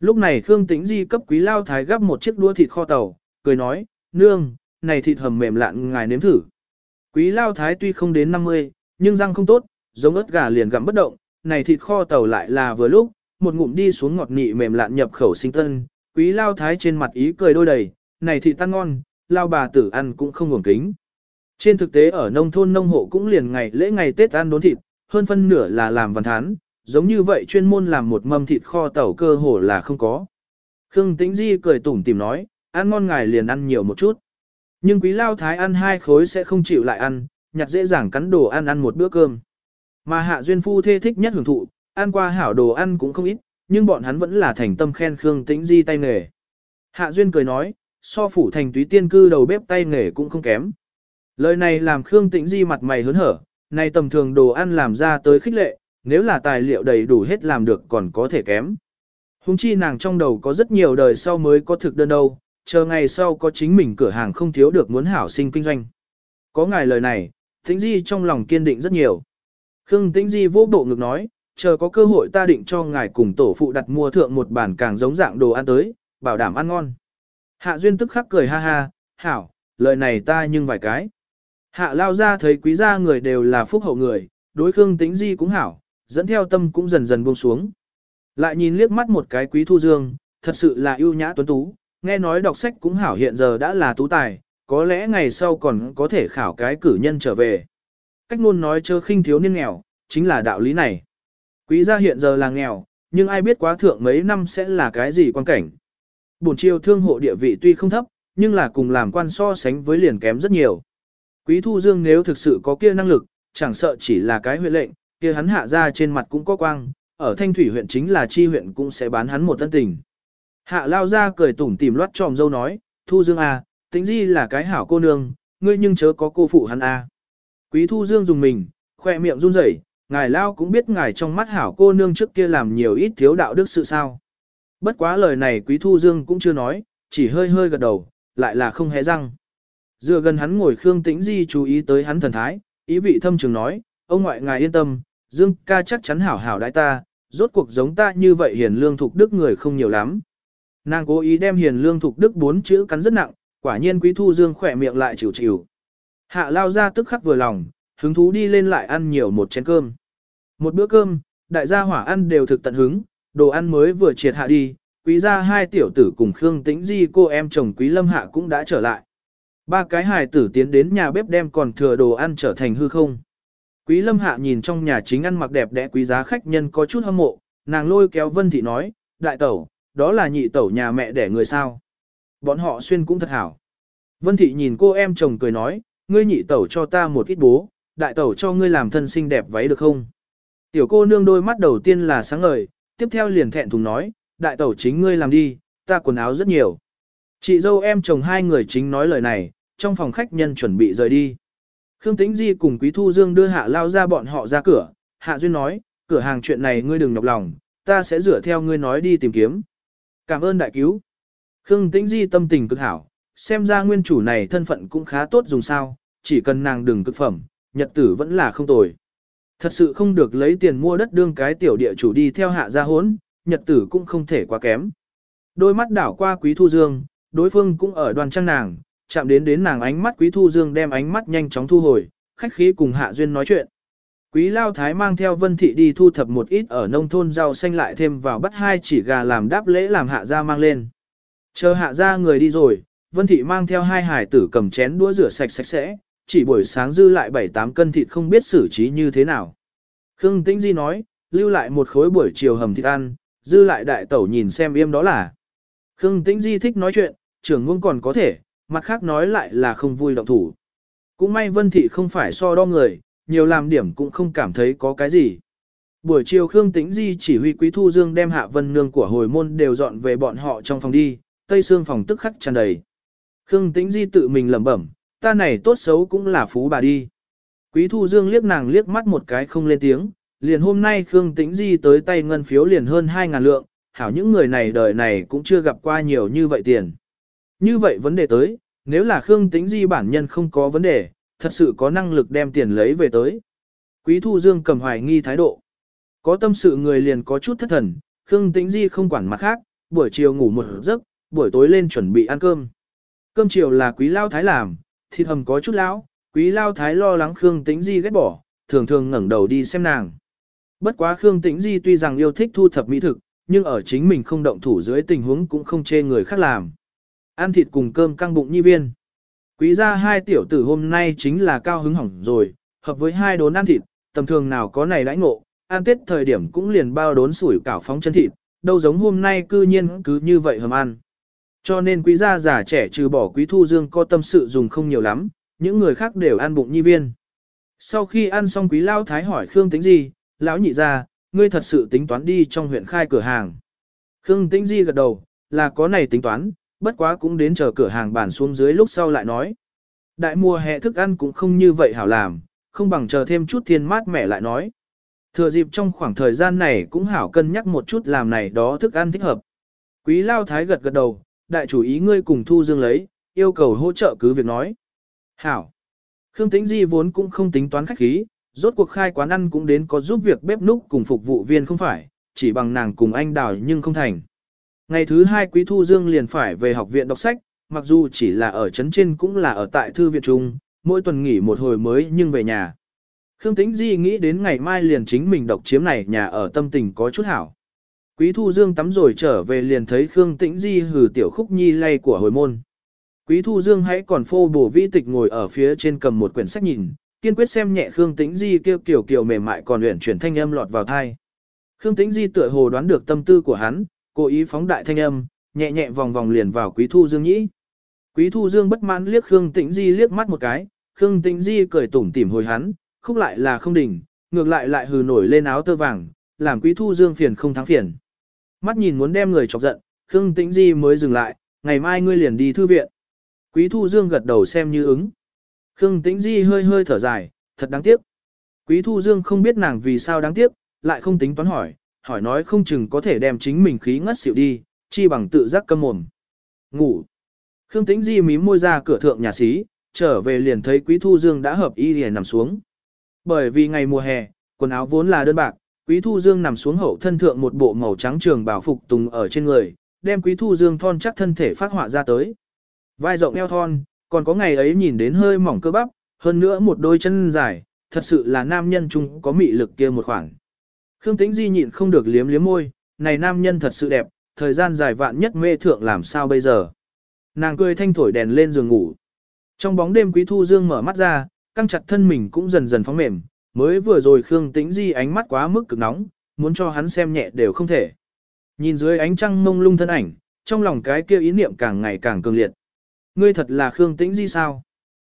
Lúc này Khương Tĩnh Di cấp Quý Lao Thái gắp một chiếc đũa thịt kho tàu, cười nói, nương, này thịt hầm mềm lạn ngài nếm thử. Quý Lao Thái tuy không đến 50, nhưng răng không tốt, giống ớt gà liền gặm bất động, này thịt kho tàu lại là vừa lúc, một ngụm đi xuống ngọt nị mềm lạn nhập khẩu sinh tân, Quý Lao Thái trên mặt ý cười đôi đầy, này thịt tan ngon, Lao bà tử ăn cũng không ngủng kính. Trên thực tế ở nông thôn nông hộ cũng liền ngày lễ ngày Tết ăn đốn thịt, hơn phân nửa là làm văn thán, giống như vậy chuyên môn làm một mâm thịt kho tàu cơ hồ là không có. Khương Tĩnh Di cười tủm tìm nói, ăn ngon ngài liền ăn nhiều một chút. Nhưng quý lao thái ăn hai khối sẽ không chịu lại ăn, nhặt dễ dàng cắn đồ ăn ăn một bữa cơm. Mà hạ duyên phu thê thích nhất hưởng thụ, ăn qua hảo đồ ăn cũng không ít, nhưng bọn hắn vẫn là thành tâm khen Khương Tĩnh Di tay nghề. Hạ duyên cười nói, so phủ thành túy tiên cư đầu bếp tay nghề cũng không kém. Lời này làm Khương Tĩnh Di mặt mày hớn hở, này tầm thường đồ ăn làm ra tới khích lệ, nếu là tài liệu đầy đủ hết làm được còn có thể kém. Hùng chi nàng trong đầu có rất nhiều đời sau mới có thực đơn đâu, chờ ngày sau có chính mình cửa hàng không thiếu được muốn hảo sinh kinh doanh. Có ngài lời này, Tĩnh Di trong lòng kiên định rất nhiều. Khương Tĩnh Di vô bộ ngực nói, chờ có cơ hội ta định cho ngài cùng tổ phụ đặt mua thượng một bản càng giống dạng đồ ăn tới, bảo đảm ăn ngon. Hạ Duyên tức khắc cười ha ha, hảo, lời này ta nhưng vài cái. Hạ lao ra thấy quý gia người đều là phúc hậu người, đối Khương Tĩnh Di cũng hảo, dẫn theo tâm cũng dần dần buông xuống. Lại nhìn liếc mắt một cái quý thu dương, thật sự là ưu nhã tuấn tú, nghe nói đọc sách cũng hảo hiện giờ đã là tú tài, có lẽ ngày sau còn có thể khảo cái cử nhân trở về. Cách ngôn nói chơ khinh thiếu niên nghèo, chính là đạo lý này. Quý gia hiện giờ là nghèo, nhưng ai biết quá thượng mấy năm sẽ là cái gì quan cảnh. Bổn triều thương hộ địa vị tuy không thấp, nhưng là cùng làm quan so sánh với liền kém rất nhiều. Quý Thu Dương nếu thực sự có kia năng lực, chẳng sợ chỉ là cái huyện lệnh, kia hắn hạ ra trên mặt cũng có quang, ở Thanh Thủy huyện chính là chi huyện cũng sẽ bán hắn một tân tình. Hạ lao ra cười tủm tỉm loát tròm dâu nói, Thu Dương à, tính Di là cái hảo cô nương, ngươi nhưng chớ có cô phụ hắn à. Quý Thu Dương dùng mình, khoe miệng run rẩy, ngài lao cũng biết ngài trong mắt hảo cô nương trước kia làm nhiều ít thiếu đạo đức sự sao. Bất quá lời này Quý Thu Dương cũng chưa nói, chỉ hơi hơi gật đầu, lại là không hé răng. Dựa gần hắn ngồi Khương Tĩnh Di chú ý tới hắn thần thái, ý vị thâm trường nói, ông ngoại ngài yên tâm, Dương ca chắc chắn hảo hảo đại ta, rốt cuộc giống ta như vậy hiền lương thục đức người không nhiều lắm. Nàng cố ý đem hiền lương thục đức bốn chữ cắn rất nặng, quả nhiên quý thu dương khỏe miệng lại chịu chịu. Hạ lao ra tức khắc vừa lòng, hứng thú đi lên lại ăn nhiều một chén cơm. Một bữa cơm, đại gia hỏa ăn đều thực tận hứng, đồ ăn mới vừa triệt hạ đi, quý gia hai tiểu tử cùng Khương Tĩnh Di cô em chồng quý lâm hạ cũng đã trở lại. Ba cái hài tử tiến đến nhà bếp đem còn thừa đồ ăn trở thành hư không. Quý lâm hạ nhìn trong nhà chính ăn mặc đẹp đẽ quý giá khách nhân có chút hâm mộ, nàng lôi kéo Vân Thị nói, đại tẩu, đó là nhị tẩu nhà mẹ đẻ người sao. Bọn họ xuyên cũng thật hảo. Vân Thị nhìn cô em chồng cười nói, ngươi nhị tẩu cho ta một ít bố, đại tẩu cho ngươi làm thân xinh đẹp váy được không? Tiểu cô nương đôi mắt đầu tiên là sáng ngời, tiếp theo liền thẹn thùng nói, đại tẩu chính ngươi làm đi, ta quần áo rất nhiều. Chị dâu em chồng hai người chính nói lời này, trong phòng khách nhân chuẩn bị rời đi. Khương Tĩnh Di cùng Quý Thu Dương đưa Hạ Lao ra bọn họ ra cửa, Hạ Duyên nói, cửa hàng chuyện này ngươi đừng nhọc lòng, ta sẽ dựa theo ngươi nói đi tìm kiếm. Cảm ơn đại cứu. Khương Tĩnh Di tâm tình cực hảo, xem ra nguyên chủ này thân phận cũng khá tốt dùng sao, chỉ cần nàng đừng cực phẩm, nhật tử vẫn là không tồi. Thật sự không được lấy tiền mua đất đương cái tiểu địa chủ đi theo hạ gia hốn, nhật tử cũng không thể quá kém. Đôi mắt đảo qua Quý Thu Dương, đối phương cũng ở đoàn trang nàng, chạm đến đến nàng ánh mắt Quý Thu Dương đem ánh mắt nhanh chóng thu hồi, khách khí cùng Hạ Duyên nói chuyện. Quý Lao Thái mang theo Vân Thị đi thu thập một ít ở nông thôn rau xanh lại thêm vào bắt hai chỉ gà làm đáp lễ làm Hạ gia mang lên. Chờ Hạ gia người đi rồi, Vân Thị mang theo hai hải tử cầm chén đũa rửa sạch sạch sẽ, chỉ buổi sáng dư lại 7-8 cân thịt không biết xử trí như thế nào. Khương Tĩnh Di nói, lưu lại một khối buổi chiều hầm thịt ăn, dư lại đại tẩu nhìn xem im đó là. Khương Tĩnh Di thích nói chuyện, trưởng ngôn còn có thể, mặt khác nói lại là không vui động thủ. Cũng may Vân Thị không phải so đo người, nhiều làm điểm cũng không cảm thấy có cái gì. Buổi chiều Khương Tĩnh Di chỉ huy Quý Thu Dương đem Hạ Vân Nương của hồi môn đều dọn về bọn họ trong phòng đi, tây xương phòng tức khắc tràn đầy. Khương Tĩnh Di tự mình lẩm bẩm, ta này tốt xấu cũng là phú bà đi. Quý Thu Dương liếc nàng liếc mắt một cái không lên tiếng, liền hôm nay Khương Tĩnh Di tới tay ngân phiếu liền hơn 2.000 lượng, hảo những người này đời này cũng chưa gặp qua nhiều như vậy tiền. Như vậy vấn đề tới, nếu là Khương Tĩnh Di bản nhân không có vấn đề, thật sự có năng lực đem tiền lấy về tới. Quý Thu Dương cầm hoài nghi thái độ. Có tâm sự người liền có chút thất thần, Khương Tĩnh Di không quản mặt khác, buổi chiều ngủ một giấc, buổi tối lên chuẩn bị ăn cơm. Cơm chiều là Quý Lao Thái làm, thịt hầm có chút lão, Quý Lao Thái lo lắng Khương Tĩnh Di ghét bỏ, thường thường ngẩng đầu đi xem nàng. Bất quá Khương Tĩnh Di tuy rằng yêu thích thu thập mỹ thực, nhưng ở chính mình không động thủ dưới tình huống cũng không chê người khác làm. Ăn thịt cùng cơm căng bụng nhi viên. Quý gia hai tiểu tử hôm nay chính là cao hứng hỏng rồi, hợp với hai đốn ăn thịt, tầm thường nào có này đãi ngộ, ăn tết thời điểm cũng liền bao đốn sủi cảo phóng chân thịt, đâu giống hôm nay cư nhiên cứ như vậy hầm ăn. Cho nên quý gia già trẻ trừ bỏ quý thu dương có tâm sự dùng không nhiều lắm, những người khác đều ăn bụng nhi viên. Sau khi ăn xong quý lao thái hỏi Khương tính gì, lão nhị ra, ngươi thật sự tính toán đi trong huyện khai cửa hàng. Khương Tĩnh Di gật đầu, là có này tính toán, bất quá cũng đến chờ cửa hàng bản xuống dưới lúc sau lại nói. Đại mùa hè thức ăn cũng không như vậy hảo làm, không bằng chờ thêm chút thiên mát mẻ lại nói. Thừa dịp trong khoảng thời gian này cũng hảo cân nhắc một chút làm này đó thức ăn thích hợp. Quý Lao Thái gật gật đầu, đại chủ ý ngươi cùng Thu Dương lấy, yêu cầu hỗ trợ cứ việc nói. Hảo. Khương Tĩnh Di vốn cũng không tính toán khách khí, rốt cuộc khai quán ăn cũng đến có giúp việc bếp núc cùng phục vụ viên không phải, chỉ bằng nàng cùng anh đào nhưng không thành. Ngày thứ hai Quý Thu Dương liền phải về học viện đọc sách, mặc dù chỉ là ở trấn trên cũng là ở tại thư viện trung, mỗi tuần nghỉ một hồi mới nhưng về nhà. Khương Tĩnh Di nghĩ đến ngày mai liền chính mình độc chiếm này nhà ở tâm tình có chút hảo. Quý Thu Dương tắm rồi trở về liền thấy Khương Tĩnh Di hừ tiểu khúc nhi lay của hồi môn. Quý Thu Dương hãy còn phô bổ vĩ tịch ngồi ở phía trên cầm một quyển sách nhìn, kiên quyết xem nhẹ Khương Tĩnh Di kêu kiểu kiểu mềm mại còn luyện chuyển thanh âm lọt vào thai. Khương Tĩnh Di tựa hồ đoán được tâm tư của hắn, cố ý phóng đại thanh âm, nhẹ nhẹ vòng vòng liền vào Quý Thu Dương nhĩ. Quý Thu Dương bất mãn liếc Khương Tĩnh Di liếc mắt một cái, Khương Tĩnh Di cười tủm tỉm hồi hắn, khúc lại là không đỉnh, ngược lại lại hừ nổi lên áo tơ vàng, làm Quý Thu Dương phiền không thắng phiền. Mắt nhìn muốn đem người chọc giận, Khương Tĩnh Di mới dừng lại, ngày mai ngươi liền đi thư viện. Quý Thu Dương gật đầu xem như ứng. Khương Tĩnh Di hơi hơi thở dài, thật đáng tiếc. Quý Thu Dương không biết nàng vì sao đáng tiếc, lại không tính toán hỏi, hỏi nói không chừng có thể đem chính mình khí ngất xỉu đi, chi bằng tự giác câm mồm. Ngủ. Khương Tĩnh Di mím môi ra cửa thượng nhà xí, trở về liền thấy Quý Thu Dương đã hợp y liền nằm xuống. Bởi vì ngày mùa hè, quần áo vốn là đơn bạc, Quý Thu Dương nằm xuống hậu thân thượng một bộ màu trắng trường bảo phục tùng ở trên người, đem Quý Thu Dương thon chắc thân thể phát họa ra tới. Vai rộng eo thon, còn có ngày ấy nhìn đến hơi mỏng cơ bắp, hơn nữa một đôi chân dài, thật sự là nam nhân chung có mị lực kia một khoảng. Khương Tĩnh Di nhịn không được liếm liếm môi, này nam nhân thật sự đẹp, thời gian dài vạn nhất mê thượng làm sao bây giờ. Nàng cười thanh thổi đèn lên giường ngủ. Trong bóng đêm Quý Thu Dương mở mắt ra, căng chặt thân mình cũng dần dần phóng mềm, mới vừa rồi Khương Tĩnh Di ánh mắt quá mức cực nóng, muốn cho hắn xem nhẹ đều không thể. Nhìn dưới ánh trăng mông lung thân ảnh, trong lòng cái kia ý niệm càng ngày càng cường liệt. Ngươi thật là Khương Tĩnh Di sao?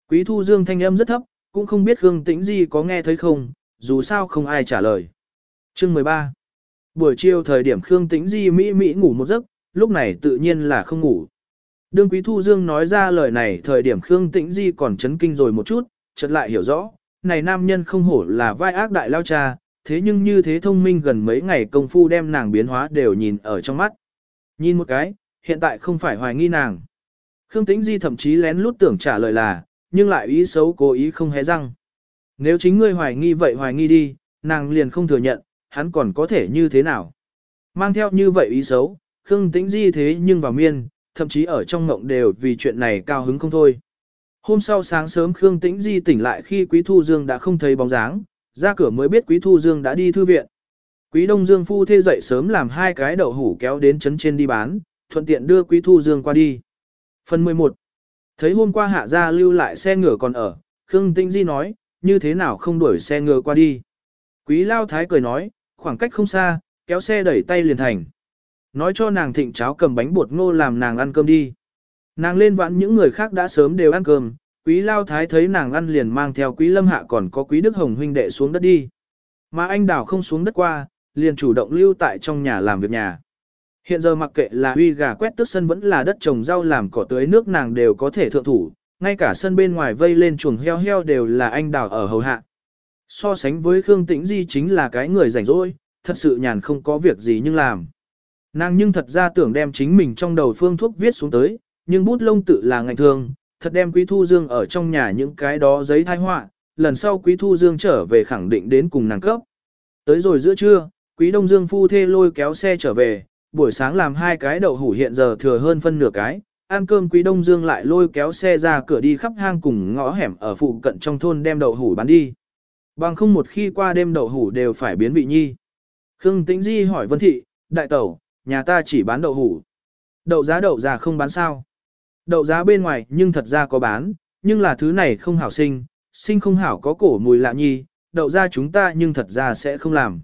Quý Thu Dương thanh âm rất thấp, cũng không biết Khương Tĩnh Di có nghe thấy không, dù sao không ai trả lời. Chương 13 Buổi chiều thời điểm Khương Tĩnh Di Mỹ Mỹ ngủ một giấc, lúc này tự nhiên là không ngủ. Đương Quý Thu Dương nói ra lời này thời điểm Khương Tĩnh Di còn chấn kinh rồi một chút, chợt lại hiểu rõ, này nam nhân không hổ là vai ác đại lao cha, thế nhưng như thế thông minh gần mấy ngày công phu đem nàng biến hóa đều nhìn ở trong mắt. Nhìn một cái, hiện tại không phải hoài nghi nàng. Khương Tĩnh Di thậm chí lén lút tưởng trả lời là, nhưng lại ý xấu cố ý không hé răng. Nếu chính ngươi hoài nghi vậy hoài nghi đi, nàng liền không thừa nhận, hắn còn có thể như thế nào. Mang theo như vậy ý xấu, Khương Tĩnh Di thế nhưng vào miên, thậm chí ở trong ngộng đều vì chuyện này cao hứng không thôi. Hôm sau sáng sớm Khương Tĩnh Di tỉnh lại khi Quý Thu Dương đã không thấy bóng dáng, ra cửa mới biết Quý Thu Dương đã đi thư viện. Quý Đông Dương phu thê dậy sớm làm hai cái đậu hủ kéo đến trấn trên đi bán, thuận tiện đưa Quý Thu Dương qua đi. Phần 11 Thấy hôm qua hạ gia lưu lại xe ngựa còn ở, Khương Tĩnh Di nói, như thế nào không đuổi xe ngựa qua đi. Quý Lao Thái cười nói, khoảng cách không xa, kéo xe đẩy tay liền thành. Nói cho nàng thịnh cháo cầm bánh bột ngô làm nàng ăn cơm đi. Nàng lên vãn những người khác đã sớm đều ăn cơm, quý lao thái thấy nàng ăn liền mang theo quý lâm hạ còn có quý đức hồng huynh đệ xuống đất đi. Mà anh đào không xuống đất qua, liền chủ động lưu tại trong nhà làm việc nhà. Hiện giờ mặc kệ là huy gà quét tước sân vẫn là đất trồng rau làm cỏ tưới nước nàng đều có thể thượng thủ, ngay cả sân bên ngoài vây lên chuồng heo heo đều là anh đào ở hầu hạ. So sánh với Khương Tĩnh Di chính là cái người rảnh rỗi, thật sự nhàn không có việc gì nhưng làm. Nàng nhưng thật ra tưởng đem chính mình trong đầu phương thuốc viết xuống tới, nhưng bút lông tự là ngành thường, thật đem Quý Thu Dương ở trong nhà những cái đó giấy thai họa, lần sau Quý Thu Dương trở về khẳng định đến cùng nàng cấp. Tới rồi giữa trưa, Quý Đông Dương phu thê lôi kéo xe trở về, buổi sáng làm hai cái đậu hủ hiện giờ thừa hơn phân nửa cái, ăn cơm Quý Đông Dương lại lôi kéo xe ra cửa đi khắp hang cùng ngõ hẻm ở phụ cận trong thôn đem đậu hủ bán đi. Bằng không một khi qua đêm đậu hủ đều phải biến vị nhi. Khương Tĩnh Di hỏi Vân Thị, đại tẩu, nhà ta chỉ bán đậu hủ. Đậu giá đậu già không bán sao. Đậu giá bên ngoài nhưng thật ra có bán, nhưng là thứ này không hảo sinh, sinh không hảo có cổ mùi lạ nhi, đậu ra chúng ta nhưng thật ra sẽ không làm.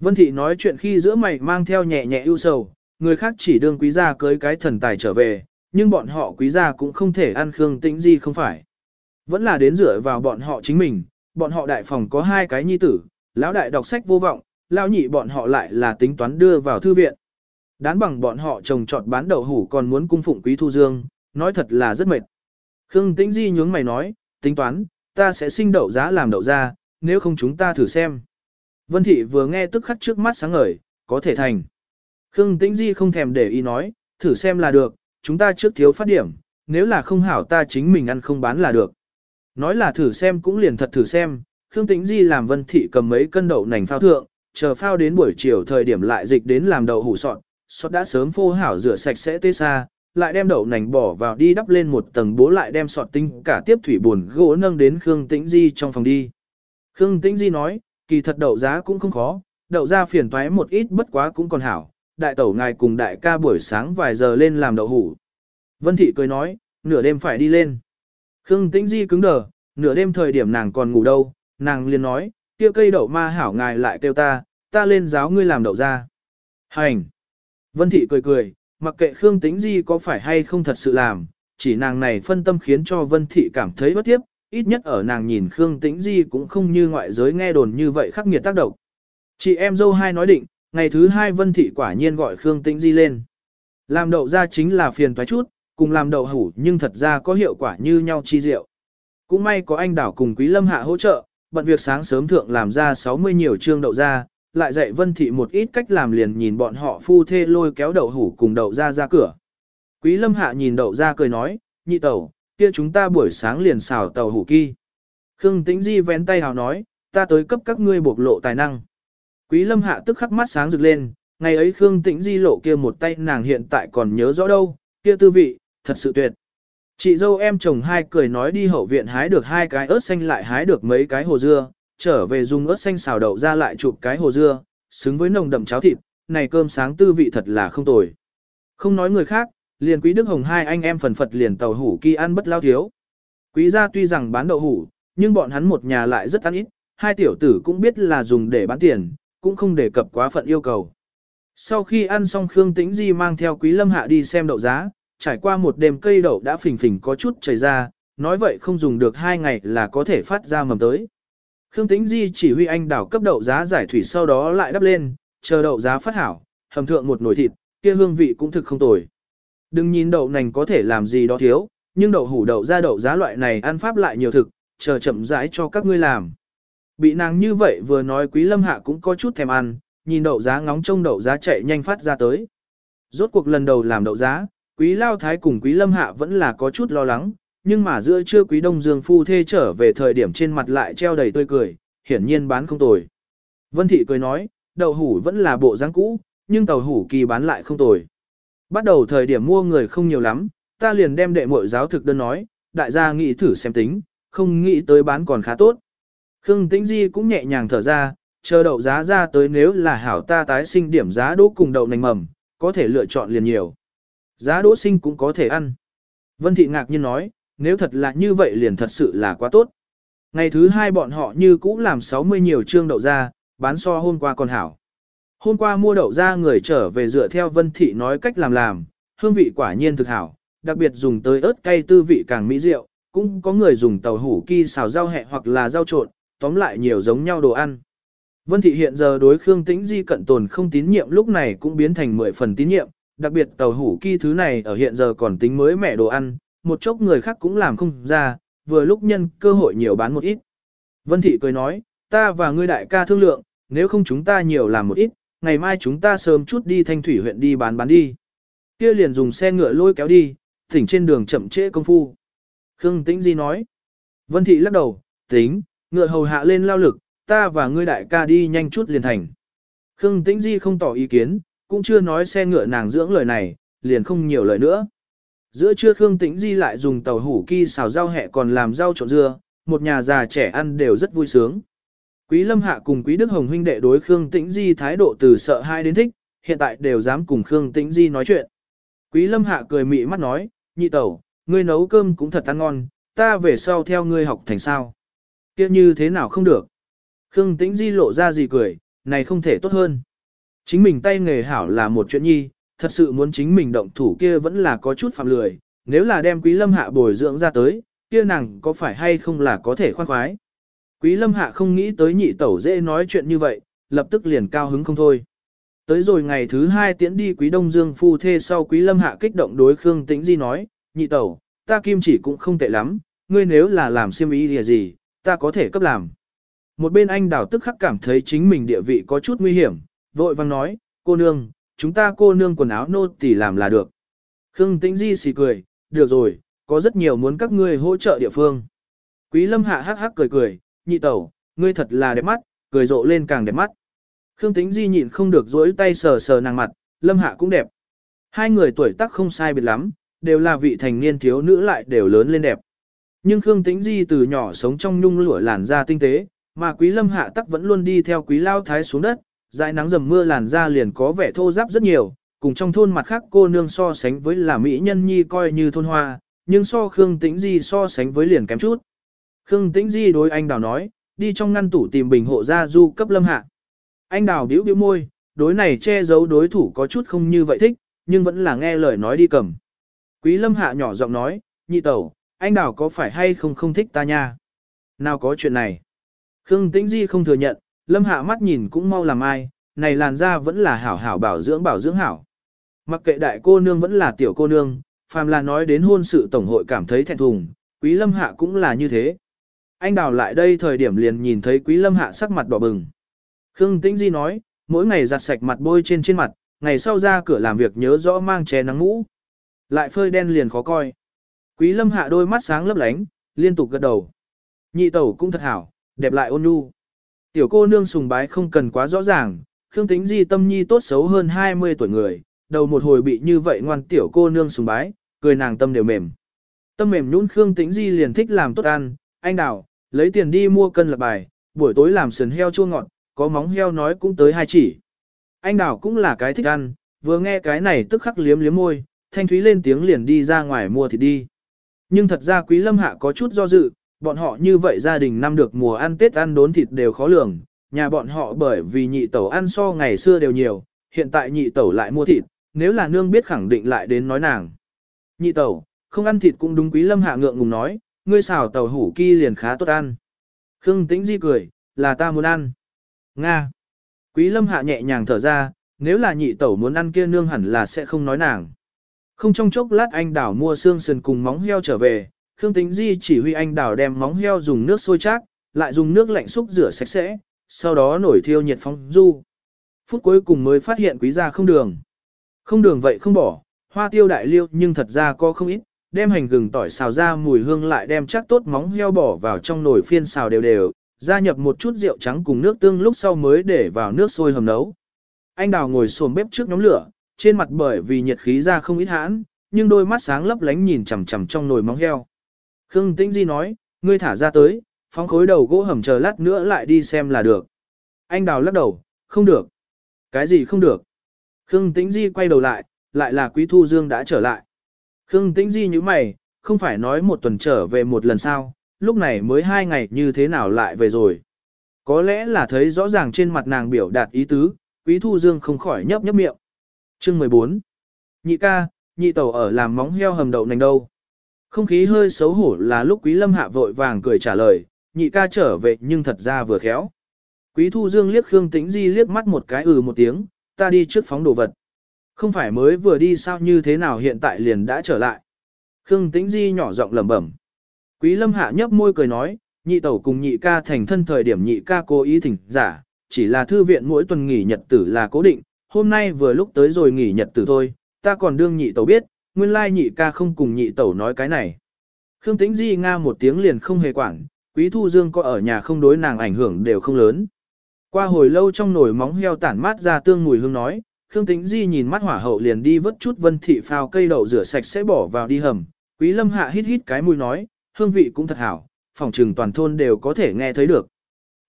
Vân Thị nói chuyện khi giữa mày mang theo nhẹ nhẹ ưu sầu, người khác chỉ đương quý gia cưới cái thần tài trở về, nhưng bọn họ quý gia cũng không thể ăn Khương Tĩnh Di không phải. Vẫn là đến dựa vào bọn họ chính mình, bọn họ đại phòng có hai cái nhi tử, lão đại đọc sách vô vọng, lão nhị bọn họ lại là tính toán đưa vào thư viện. Đán bằng bọn họ trồng trọt bán đậu hủ còn muốn cung phụng quý thu dương, nói thật là rất mệt. Khương Tĩnh Di nhướng mày nói, tính toán, ta sẽ sinh đậu giá làm đậu ra, nếu không chúng ta thử xem. Vân Thị vừa nghe tức khắc trước mắt sáng ngời, có thể thành. Khương Tĩnh Di không thèm để ý nói, thử xem là được, chúng ta trước thiếu phát điểm, nếu là không hảo ta chính mình ăn không bán là được. Nói là thử xem cũng liền thật thử xem, Khương Tĩnh Di làm Vân Thị cầm mấy cân đậu nành phao thượng, chờ phao đến buổi chiều thời điểm lại dịch đến làm đậu hủ sọt, sọt đã sớm phô hảo rửa sạch sẽ tê xa, lại đem đậu nành bỏ vào đi đắp lên một tầng bố lại đem sọt tinh cả tiếp thủy buồn gỗ nâng đến Khương Tĩnh Di trong phòng đi. Khương Tĩnh Di nói, kỳ thật đậu giá cũng không khó, đậu ra phiền toái một ít bất quá cũng còn hảo, đại tẩu ngài cùng đại ca buổi sáng vài giờ lên làm đậu hủ. Vân Thị cười nói, nửa đêm phải đi lên. Khương Tĩnh Di cứng đờ, nửa đêm thời điểm nàng còn ngủ đâu, nàng liền nói, kia cây đậu ma hảo ngài lại kêu ta, ta lên giáo ngươi làm đậu ra. Hành! Vân Thị cười cười, mặc kệ Khương Tĩnh Di có phải hay không thật sự làm, chỉ nàng này phân tâm khiến cho Vân Thị cảm thấy bất tiếp, ít nhất ở nàng nhìn Khương Tĩnh Di cũng không như ngoại giới nghe đồn như vậy khắc nghiệt tác động. Chị em dâu hai nói định, ngày thứ hai Vân Thị quả nhiên gọi Khương Tĩnh Di lên. Làm đậu ra chính là phiền toái chút, cùng làm đậu hủ nhưng thật ra có hiệu quả như nhau chi diệu. Cũng may có anh đảo cùng Quý Lâm Hạ hỗ trợ, bận việc sáng sớm thượng làm ra 60 nhiều trương đậu ra, lại dạy Vân Thị một ít cách làm liền nhìn bọn họ phu thê lôi kéo đậu hủ cùng đậu ra ra cửa. Quý Lâm Hạ nhìn đậu ra cười nói, nhị tẩu, kia chúng ta buổi sáng liền xào tàu hủ kỳ. Khương Tĩnh Di vén tay hào nói, ta tới cấp các ngươi bộc lộ tài năng. Quý Lâm Hạ tức khắc mắt sáng rực lên, ngày ấy Khương Tĩnh Di lộ kia một tay nàng hiện tại còn nhớ rõ đâu, kia tư vị, thật sự tuyệt. Chị dâu em chồng hai cười nói đi hậu viện hái được hai cái ớt xanh lại hái được mấy cái hồ dưa, trở về dùng ớt xanh xào đậu ra lại chụp cái hồ dưa, xứng với nồng đậm cháo thịt, này cơm sáng tư vị thật là không tồi. Không nói người khác, liền quý đức hồng hai anh em phần phật liền tàu hủ kỳ ăn bất lao thiếu. Quý gia tuy rằng bán đậu hủ, nhưng bọn hắn một nhà lại rất ăn ít, hai tiểu tử cũng biết là dùng để bán tiền, cũng không đề cập quá phận yêu cầu. Sau khi ăn xong Khương Tĩnh Di mang theo Quý Lâm Hạ đi xem đậu giá, trải qua một đêm cây đậu đã phình phình có chút chảy ra, nói vậy không dùng được hai ngày là có thể phát ra mầm tới. Khương Tĩnh Di chỉ huy anh đảo cấp đậu giá giải thủy sau đó lại đắp lên, chờ đậu giá phát hảo, hầm thượng một nồi thịt, kia hương vị cũng thực không tồi. Đừng nhìn đậu nành có thể làm gì đó thiếu, nhưng đậu hủ đậu ra đậu giá loại này ăn pháp lại nhiều thực, chờ chậm rãi cho các ngươi làm. Bị nàng như vậy vừa nói quý lâm hạ cũng có chút thèm ăn, nhìn đậu giá ngóng trông đậu giá chạy nhanh phát ra tới. Rốt cuộc lần đầu làm đậu giá, quý lao thái cùng quý lâm hạ vẫn là có chút lo lắng, nhưng mà giữa trưa quý đông dương phu thê trở về thời điểm trên mặt lại treo đầy tươi cười, hiển nhiên bán không tồi. Vân thị cười nói, đậu hủ vẫn là bộ dáng cũ, nhưng tàu hủ kỳ bán lại không tồi. Bắt đầu thời điểm mua người không nhiều lắm, ta liền đem đệ muội giáo thực đơn nói, đại gia nghĩ thử xem tính, không nghĩ tới bán còn khá tốt. Khương Tĩnh Di cũng nhẹ nhàng thở ra, chờ đậu giá ra tới nếu là hảo ta tái sinh điểm giá đỗ cùng đậu nành mầm, có thể lựa chọn liền nhiều. Giá đỗ sinh cũng có thể ăn. Vân Thị ngạc nhiên nói, nếu thật là như vậy liền thật sự là quá tốt. Ngày thứ hai bọn họ như cũ làm 60 nhiều trương đậu ra, bán so hôm qua còn hảo. Hôm qua mua đậu ra người trở về dựa theo Vân Thị nói cách làm làm, hương vị quả nhiên thực hảo, đặc biệt dùng tới ớt cay tư vị càng mỹ diệu, cũng có người dùng tàu hủ ki xào rau hẹ hoặc là rau trộn, tóm lại nhiều giống nhau đồ ăn. Vân Thị hiện giờ đối Khương Tĩnh Di cận tồn không tín nhiệm lúc này cũng biến thành 10 phần tín nhiệm, đặc biệt tàu hủ ki thứ này ở hiện giờ còn tính mới mẻ đồ ăn, một chốc người khác cũng làm không ra, vừa lúc nhân cơ hội nhiều bán một ít. Vân Thị cười nói, ta và ngươi đại ca thương lượng, nếu không chúng ta nhiều làm một ít, ngày mai chúng ta sớm chút đi thanh thủy huyện đi bán bán đi. Kia liền dùng xe ngựa lôi kéo đi, thỉnh trên đường chậm trễ công phu. Khương Tĩnh Di nói, Vân Thị lắc đầu, tính, ngựa hầu hạ lên lao lực, ta và ngươi đại ca đi nhanh chút liền thành. Khương Tĩnh Di không tỏ ý kiến, cũng chưa nói xe ngựa nàng dưỡng lời này, liền không nhiều lời nữa. Giữa trưa Khương Tĩnh Di lại dùng tàu hủ ki xào rau hẹ còn làm rau trộn dưa, một nhà già trẻ ăn đều rất vui sướng. Quý Lâm Hạ cùng Quý Đức Hồng huynh đệ đối Khương Tĩnh Di thái độ từ sợ hai đến thích, hiện tại đều dám cùng Khương Tĩnh Di nói chuyện. Quý Lâm Hạ cười mị mắt nói, nhị tẩu, ngươi nấu cơm cũng thật ăn ngon, ta về sau theo ngươi học thành sao. kia như thế nào không được. Khương Tĩnh Di lộ ra gì cười, này không thể tốt hơn. Chính mình tay nghề hảo là một chuyện nhi, thật sự muốn chính mình động thủ kia vẫn là có chút phạm lười, nếu là đem quý lâm hạ bồi dưỡng ra tới, kia nàng có phải hay không là có thể khoan khoái. Quý lâm hạ không nghĩ tới nhị tẩu dễ nói chuyện như vậy, lập tức liền cao hứng không thôi. Tới rồi ngày thứ hai tiễn đi quý đông dương phu thê sau quý lâm hạ kích động đối Khương Tĩnh Di nói, nhị tẩu, ta kim chỉ cũng không tệ lắm, ngươi nếu là làm siêm ý thì gì, ta có thể cấp làm. Một bên anh đào tức khắc cảm thấy chính mình địa vị có chút nguy hiểm, vội vang nói, cô nương, chúng ta cô nương quần áo nô tỳ làm là được. Khương Tĩnh Di xì cười, được rồi, có rất nhiều muốn các ngươi hỗ trợ địa phương. Quý Lâm Hạ hắc hắc cười cười, nhị tẩu, ngươi thật là đẹp mắt, cười rộ lên càng đẹp mắt. Khương Tĩnh Di nhịn không được dỗi tay sờ sờ nàng mặt, Lâm Hạ cũng đẹp. Hai người tuổi tác không sai biệt lắm, đều là vị thành niên thiếu nữ lại đều lớn lên đẹp. Nhưng Khương Tĩnh Di từ nhỏ sống trong nhung lụa làn da tinh tế, mà Quý Lâm Hạ tắc vẫn luôn đi theo Quý Lao Thái xuống đất, dãi nắng dầm mưa làn da liền có vẻ thô ráp rất nhiều, cùng trong thôn mặt khác cô nương so sánh với là mỹ nhân nhi coi như thôn hoa, nhưng so Khương Tĩnh Di so sánh với liền kém chút. Khương Tĩnh Di đối anh Đào nói, đi trong ngăn tủ tìm bình hộ gia du cấp Lâm Hạ. Anh Đào điếu điếu môi, đối này che giấu đối thủ có chút không như vậy thích, nhưng vẫn là nghe lời nói đi cầm. Quý Lâm Hạ nhỏ giọng nói, nhị tẩu, anh Đào có phải hay không không thích ta nha? Nào có chuyện này? Khương Tĩnh Di không thừa nhận, Lâm Hạ mắt nhìn cũng mau làm ai, này làn da vẫn là hảo hảo bảo dưỡng bảo dưỡng hảo. Mặc kệ đại cô nương vẫn là tiểu cô nương, phàm là nói đến hôn sự tổng hội cảm thấy thẹn thùng, Quý Lâm Hạ cũng là như thế. Anh Đào lại đây thời điểm liền nhìn thấy Quý Lâm Hạ sắc mặt đỏ bừng. Khương Tĩnh Di nói, mỗi ngày giặt sạch mặt bôi trên trên mặt, ngày sau ra cửa làm việc nhớ rõ mang che nắng mũ. Lại phơi đen liền khó coi. Quý lâm hạ đôi mắt sáng lấp lánh, liên tục gật đầu. Nhị tẩu cũng thật hảo, đẹp lại ôn nhu. Tiểu cô nương sùng bái không cần quá rõ ràng, Khương Tĩnh Di tâm nhi tốt xấu hơn 20 tuổi người, đầu một hồi bị như vậy ngoan tiểu cô nương sùng bái, cười nàng tâm đều mềm. Tâm mềm nhún Khương Tĩnh Di liền thích làm tốt ăn, anh đào, lấy tiền đi mua cân lập bài, buổi tối làm sườn heo chua ngọt, có móng heo nói cũng tới hai chỉ. Anh đào cũng là cái thích ăn, vừa nghe cái này tức khắc liếm liếm môi, thanh thúy lên tiếng liền đi ra ngoài mua thịt đi. Nhưng thật ra quý lâm hạ có chút do dự, bọn họ như vậy gia đình năm được mùa ăn Tết ăn đốn thịt đều khó lường, nhà bọn họ bởi vì nhị tẩu ăn so ngày xưa đều nhiều, hiện tại nhị tẩu lại mua thịt, nếu là nương biết khẳng định lại đến nói nàng. Nhị tẩu, không ăn thịt cũng đúng quý lâm hạ ngượng ngùng nói, ngươi xào tàu hủ ki liền khá tốt ăn. Khương tĩnh di cười, là ta muốn ăn. Nga. Quý lâm hạ nhẹ nhàng thở ra, nếu là nhị tẩu muốn ăn kia nương hẳn là sẽ không nói nàng. Không trong chốc lát anh đảo mua xương sườn cùng móng heo trở về, Khương Tĩnh Di chỉ huy anh đào đem móng heo dùng nước sôi chát, lại dùng nước lạnh xúc rửa sạch sẽ, sau đó nổi thiêu nhiệt phong du. Phút cuối cùng mới phát hiện quý gia không đường. Không đường vậy không bỏ, hoa tiêu đại liêu nhưng thật ra có không ít, đem hành gừng tỏi xào ra mùi hương lại đem chắc tốt móng heo bỏ vào trong nồi phiên xào đều đều, gia nhập một chút rượu trắng cùng nước tương lúc sau mới để vào nước sôi hầm nấu. Anh đào ngồi xổm bếp trước nhóm lửa, trên mặt bởi vì nhiệt khí ra không ít hãn, nhưng đôi mắt sáng lấp lánh nhìn chằm chằm trong nồi móng heo. Khương Tĩnh Di nói, ngươi thả ra tới, phóng khối đầu gỗ hầm chờ lát nữa lại đi xem là được. Anh đào lắc đầu, không được. Cái gì không được? Khương Tĩnh Di quay đầu lại, lại là Quý Thu Dương đã trở lại. Khương Tĩnh Di như mày, không phải nói một tuần trở về một lần sao, lúc này mới hai ngày như thế nào lại về rồi. Có lẽ là thấy rõ ràng trên mặt nàng biểu đạt ý tứ, Quý Thu Dương không khỏi nhấp nhấp miệng. Chương 14 Nhị ca, nhị tẩu ở làm móng heo hầm đậu nành đâu. Không khí hơi xấu hổ là lúc Quý Lâm Hạ vội vàng cười trả lời, nhị ca trở về nhưng thật ra vừa khéo. Quý Thu Dương liếc Khương Tĩnh Di liếc mắt một cái ừ một tiếng, ta đi trước phóng đồ vật. Không phải mới vừa đi sao như thế nào hiện tại liền đã trở lại. Khương Tĩnh Di nhỏ giọng lẩm bẩm. Quý Lâm Hạ nhấp môi cười nói, nhị tẩu cùng nhị ca thành thân thời điểm nhị ca cố ý thỉnh giả, chỉ là thư viện mỗi tuần nghỉ nhật tử là cố định, hôm nay vừa lúc tới rồi nghỉ nhật tử thôi, ta còn đương nhị tẩu biết, nguyên lai nhị ca không cùng nhị tẩu nói cái này. Khương Tĩnh Di nga một tiếng liền không hề quản, Quý Thu Dương có ở nhà không đối nàng ảnh hưởng đều không lớn. Qua hồi lâu trong nồi móng heo tản mát ra tương mùi hương nói, Khương Tĩnh Di nhìn mắt hỏa hậu liền đi vớt chút vân thị phao cây đậu rửa sạch sẽ bỏ vào đi hầm. Quý Lâm Hạ hít hít cái mùi nói, hương vị cũng thật hảo, phòng trừng toàn thôn đều có thể nghe thấy được.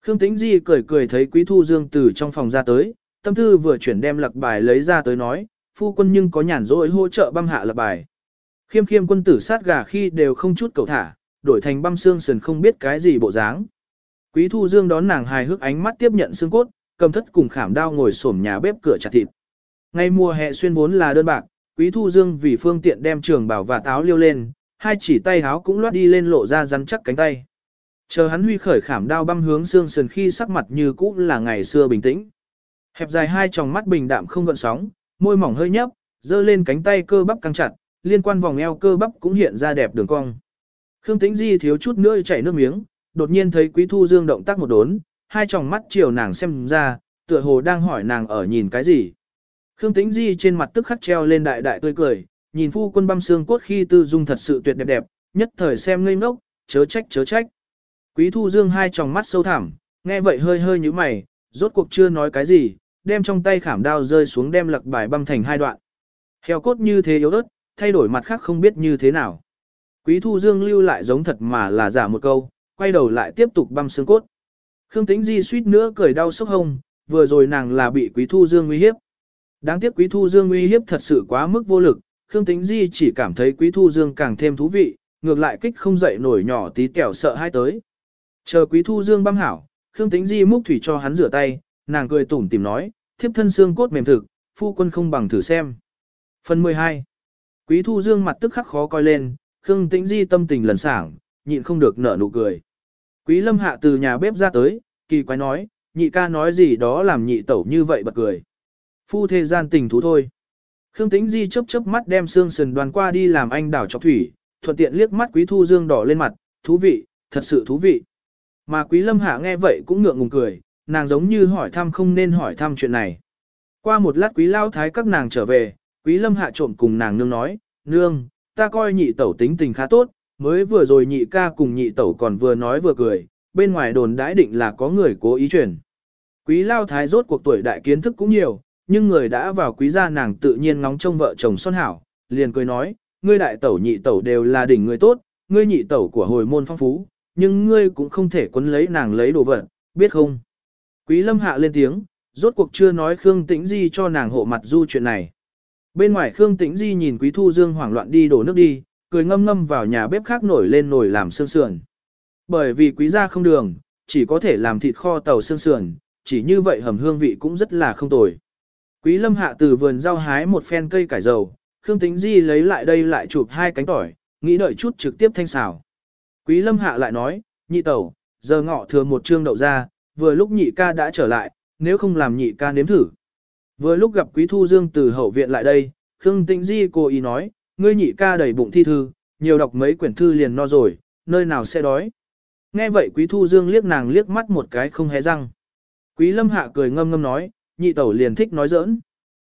Khương Tĩnh Di cười cười thấy Quý Thu Dương từ trong phòng ra tới, tâm thư vừa chuyển đem lặc bài lấy ra tới nói, phu quân nhưng có nhàn rỗi hỗ trợ băm hạ lập bài. Khiêm khiêm quân tử sát gà khi đều không chút cầu thả, đổi thành băm xương sườn không biết cái gì bộ dáng. Quý Thu Dương đón nàng hài hước ánh mắt tiếp nhận xương cốt, cầm thất cùng khảm đao ngồi xổm nhà bếp cửa chặt thịt. Ngay mùa hè xuyên vốn là đơn bạc, Quý Thu Dương vì phương tiện đem trường bảo và táo liêu lên, hai chỉ tay áo cũng loát đi lên lộ ra rắn chắc cánh tay. Chờ hắn huy khởi khảm đao băm hướng xương sườn khi sắc mặt như cũ là ngày xưa bình tĩnh. Hẹp dài hai tròng mắt bình đạm không gợn sóng, môi mỏng hơi nhấp, dơ lên cánh tay cơ bắp căng chặt, liên quan vòng eo cơ bắp cũng hiện ra đẹp đường cong. Khương Tĩnh Di thiếu chút nữa chảy nước miếng, đột nhiên thấy Quý Thu Dương động tác một đốn, hai tròng mắt chiều nàng xem ra, tựa hồ đang hỏi nàng ở nhìn cái gì. Khương Tĩnh Di trên mặt tức khắc treo lên đại đại tươi cười, nhìn phu quân băm xương cốt khi tư dung thật sự tuyệt đẹp đẹp, nhất thời xem ngây ngốc, chớ trách chớ trách. Quý Thu Dương hai tròng mắt sâu thẳm, nghe vậy hơi hơi như mày, rốt cuộc chưa nói cái gì, đem trong tay khảm đao rơi xuống đem lật bài băm thành hai đoạn. Heo cốt như thế yếu ớt, thay đổi mặt khác không biết như thế nào. Quý Thu Dương lưu lại giống thật mà là giả một câu, quay đầu lại tiếp tục băm xương cốt. Khương Tĩnh Di suýt nữa cười đau sốc hông, vừa rồi nàng là bị Quý Thu Dương uy hiếp. Đáng tiếc Quý Thu Dương uy hiếp thật sự quá mức vô lực, Khương Tĩnh Di chỉ cảm thấy Quý Thu Dương càng thêm thú vị, ngược lại kích không dậy nổi nhỏ tí kẹo sợ hai tới. Chờ Quý Thu Dương băm hảo, Khương Tĩnh Di múc thủy cho hắn rửa tay, nàng cười tủm tìm nói, thiếp thân xương cốt mềm thực, phu quân không bằng thử xem. Phần 12 Quý Thu Dương mặt tức khắc khó coi lên, Khương Tĩnh Di tâm tình lần sảng, nhịn không được nở nụ cười. Quý Lâm Hạ từ nhà bếp ra tới, kỳ quái nói, nhị ca nói gì đó làm nhị tẩu như vậy bật cười. Phu thế gian tình thú thôi. Khương Tĩnh Di chớp chớp mắt đem xương sườn đoàn qua đi làm anh đảo chọc thủy, thuận tiện liếc mắt Quý Thu Dương đỏ lên mặt, thú vị, thật sự thú vị. Mà Quý Lâm Hạ nghe vậy cũng ngượng ngùng cười, nàng giống như hỏi thăm không nên hỏi thăm chuyện này. Qua một lát Quý Lao Thái các nàng trở về, Quý Lâm Hạ trộm cùng nàng nương nói, nương, ta coi nhị tẩu tính tình khá tốt, mới vừa rồi nhị ca cùng nhị tẩu còn vừa nói vừa cười, bên ngoài đồn đãi định là có người cố ý truyền. Quý Lao Thái rốt cuộc tuổi đại kiến thức cũng nhiều, nhưng người đã vào quý gia nàng tự nhiên ngóng trông vợ chồng son hảo, liền cười nói, ngươi đại tẩu nhị tẩu đều là đỉnh người tốt, ngươi nhị tẩu của hồi môn phong phú, nhưng ngươi cũng không thể quấn lấy nàng lấy đồ vật, biết không? Quý lâm hạ lên tiếng, rốt cuộc chưa nói Khương Tĩnh Di cho nàng hộ mặt du chuyện này. Bên ngoài Khương Tĩnh Di nhìn Quý Thu Dương hoảng loạn đi đổ nước đi, cười ngâm ngâm vào nhà bếp khác nổi lên nồi làm xương sườn. Bởi vì quý gia không đường, chỉ có thể làm thịt kho tàu xương sườn, chỉ như vậy hầm hương vị cũng rất là không tồi. Quý lâm hạ từ vườn rau hái một phen cây cải dầu, Khương Tĩnh Di lấy lại đây lại chụp hai cánh tỏi, nghĩ đợi chút trực tiếp thanh xào. Quý lâm hạ lại nói, nhị tẩu, giờ ngọ thừa một trương đậu ra, vừa lúc nhị ca đã trở lại, nếu không làm nhị ca nếm thử. Vừa lúc gặp Quý Thu Dương từ hậu viện lại đây, Khương Tĩnh Di cô ý nói, ngươi nhị ca đầy bụng thi thư, nhiều đọc mấy quyển thư liền no rồi, nơi nào sẽ đói. Nghe vậy Quý Thu Dương liếc nàng liếc mắt một cái không hé răng. Quý Lâm Hạ cười ngâm ngâm nói, nhị tẩu liền thích nói giỡn.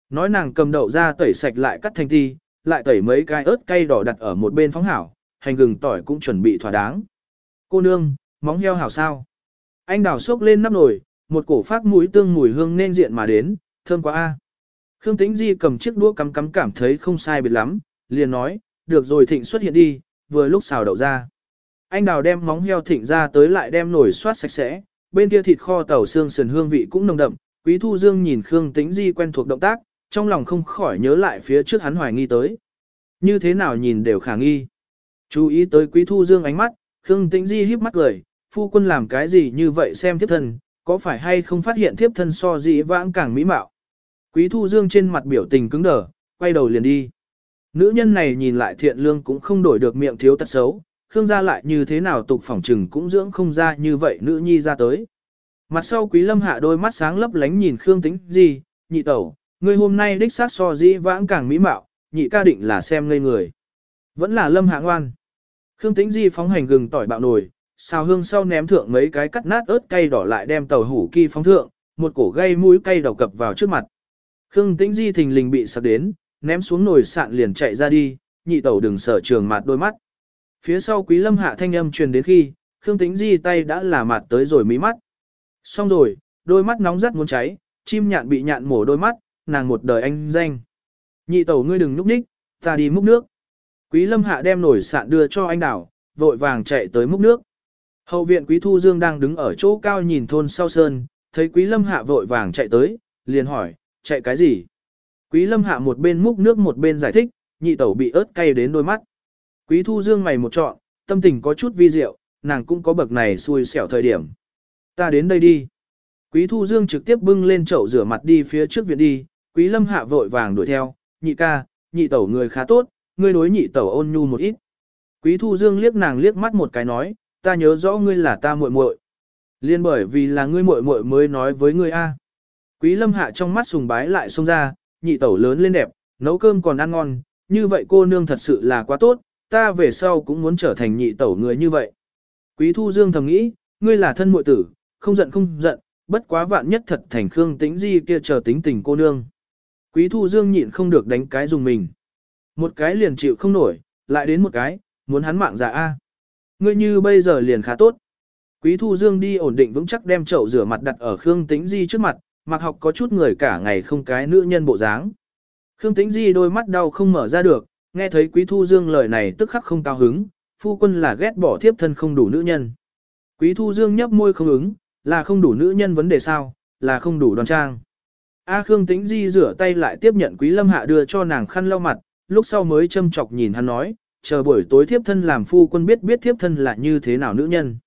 Nói nàng cầm đậu ra tẩy sạch lại cắt thành thi, lại tẩy mấy cái ớt cay đỏ đặt ở một bên phóng hảo, hành gừng tỏi cũng chuẩn bị thỏa đáng. Cô nương, móng heo hảo sao? Anh đào xốc lên nắp nồi, một cổ phát mũi tương mùi hương nên diện mà đến, thơm quá a. Khương Tĩnh Di cầm chiếc đũa cắm cắm cảm thấy không sai biệt lắm, liền nói, được rồi thịnh xuất hiện đi, vừa lúc xào đậu ra. Anh đào đem móng heo thịnh ra tới lại đem nồi xoát sạch sẽ, bên kia thịt kho tàu xương sườn hương vị cũng nồng đậm, Quý Thu Dương nhìn Khương Tĩnh Di quen thuộc động tác, trong lòng không khỏi nhớ lại phía trước hắn hoài nghi tới. Như thế nào nhìn đều khả nghi. Chú ý tới Quý Thu Dương ánh mắt, Khương Tĩnh Di híp mắt cười, phu quân làm cái gì như vậy xem thiếp thân, có phải hay không phát hiện thiếp thân so dĩ vãng càng mỹ mạo. Quý Thu Dương trên mặt biểu tình cứng đờ, quay đầu liền đi. Nữ nhân này nhìn lại thiện lương cũng không đổi được miệng thiếu tật xấu, Khương gia lại như thế nào tục phỏng trừng cũng dưỡng không ra như vậy nữ nhi ra tới. Mặt sau Quý Lâm hạ đôi mắt sáng lấp lánh nhìn Khương Tĩnh Di, nhị tẩu, người hôm nay đích xác so dĩ vãng càng mỹ mạo, nhị ca định là xem ngây người. Vẫn là Lâm hạ ngoan. Khương Tĩnh Di phóng hành gừng tỏi bạo nổi xào hương sau ném thượng mấy cái cắt nát ớt cay đỏ lại đem tàu hủ kỳ phóng thượng, một cổ gây mũi cay đầu cập vào trước mặt. Khương Tĩnh Di thình lình bị sặc đến, ném xuống nồi sạn liền chạy ra đi, nhị tẩu đừng sở trường mặt đôi mắt. Phía sau Quý Lâm hạ thanh âm truyền đến khi, Khương Tĩnh Di tay đã là mặt tới rồi mí mắt. Xong rồi, đôi mắt nóng rất muốn cháy, chim nhạn bị nhạn mổ đôi mắt, nàng một đời anh danh. Nhị tẩu ngươi đừng núp ních, ta đi múc nước. Quý lâm hạ đem nồi sạn đưa cho anh đảo, vội vàng chạy tới múc nước. Hậu viện quý thu dương đang đứng ở chỗ cao nhìn thôn sau sơn, thấy quý lâm hạ vội vàng chạy tới, liền hỏi, chạy cái gì? Quý lâm hạ một bên múc nước một bên giải thích, nhị tẩu bị ớt cay đến đôi mắt. Quý thu dương mày một trọn, tâm tình có chút vi diệu, nàng cũng có bậc này xui xẻo thời điểm. Ta đến đây đi. Quý Thu Dương trực tiếp bưng lên chậu rửa mặt đi phía trước viện đi, Quý Lâm Hạ vội vàng đuổi theo, nhị ca, nhị tẩu người khá tốt, ngươi đối nhị tẩu ôn nhu một ít. Quý Thu Dương liếc nàng liếc mắt một cái nói, ta nhớ rõ ngươi là ta muội muội. Liên bởi vì là ngươi muội muội mới nói với ngươi a. Quý Lâm Hạ trong mắt sùng bái lại xông ra, nhị tẩu lớn lên đẹp, nấu cơm còn ăn ngon, như vậy cô nương thật sự là quá tốt, ta về sau cũng muốn trở thành nhị tẩu người như vậy. Quý Thu Dương thầm nghĩ, ngươi là thân muội tử, không giận không giận, bất quá vạn nhất thật thành Khương Tĩnh Di kia chờ tính tình cô nương. Quý Thu Dương nhịn không được đánh cái dùng mình. Một cái liền chịu không nổi, lại đến một cái, muốn hắn mạng giả A. Ngươi như bây giờ liền khá tốt. Quý Thu Dương đi ổn định vững chắc đem chậu rửa mặt đặt ở Khương Tĩnh Di trước mặt, mặc học có chút người cả ngày không cái nữ nhân bộ dáng. Khương Tĩnh Di đôi mắt đau không mở ra được, nghe thấy Quý Thu Dương lời này tức khắc không cao hứng, phu quân là ghét bỏ thiếp thân không đủ nữ nhân. Quý Thu Dương nhấp môi không ứng, là không đủ nữ nhân vấn đề sao, là không đủ đoan trang. A Khương Tĩnh Di rửa tay lại tiếp nhận Quý Lâm Hạ đưa cho nàng khăn lau mặt, lúc sau mới châm chọc nhìn hắn nói, chờ buổi tối thiếp thân làm phu quân biết biết thiếp thân là như thế nào nữ nhân.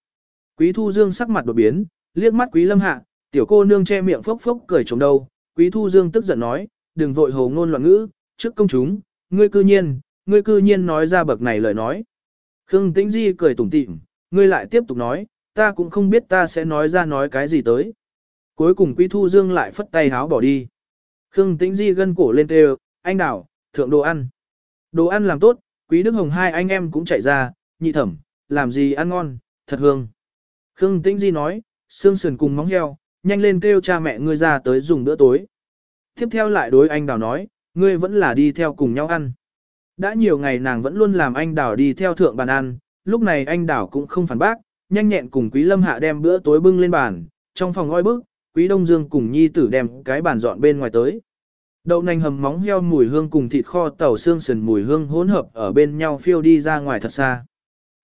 Quý Thu Dương sắc mặt đột biến, liếc mắt Quý Lâm Hạ, tiểu cô nương che miệng phốc phốc cười chống đâu. Quý Thu Dương tức giận nói, đừng vội hồ ngôn loạn ngữ, trước công chúng, ngươi cư nhiên, ngươi cư nhiên nói ra bậc này lời nói. Khương Tĩnh Di cười tủm tỉm, ngươi lại tiếp tục nói, ta cũng không biết ta sẽ nói ra nói cái gì tới. Cuối cùng Quý Thu Dương lại phất tay háo bỏ đi. Khương Tĩnh Di gân cổ lên kêu, anh đảo, thượng đồ ăn. Đồ ăn làm tốt, Quý Đức Hồng hai anh em cũng chạy ra, nhị thẩm, làm gì ăn ngon, thật hương. Khương Tĩnh Di nói, xương sườn cùng móng heo, nhanh lên kêu cha mẹ ngươi ra tới dùng bữa tối. Tiếp theo lại đối anh Đào nói, ngươi vẫn là đi theo cùng nhau ăn. Đã nhiều ngày nàng vẫn luôn làm anh Đào đi theo thượng bàn ăn, lúc này anh Đào cũng không phản bác, nhanh nhẹn cùng Quý Lâm Hạ đem bữa tối bưng lên bàn, trong phòng ngoi bức, Quý Đông Dương cùng Nhi tử đem cái bàn dọn bên ngoài tới. Đậu nành hầm móng heo mùi hương cùng thịt kho tàu xương sườn mùi hương hỗn hợp ở bên nhau phiêu đi ra ngoài thật xa.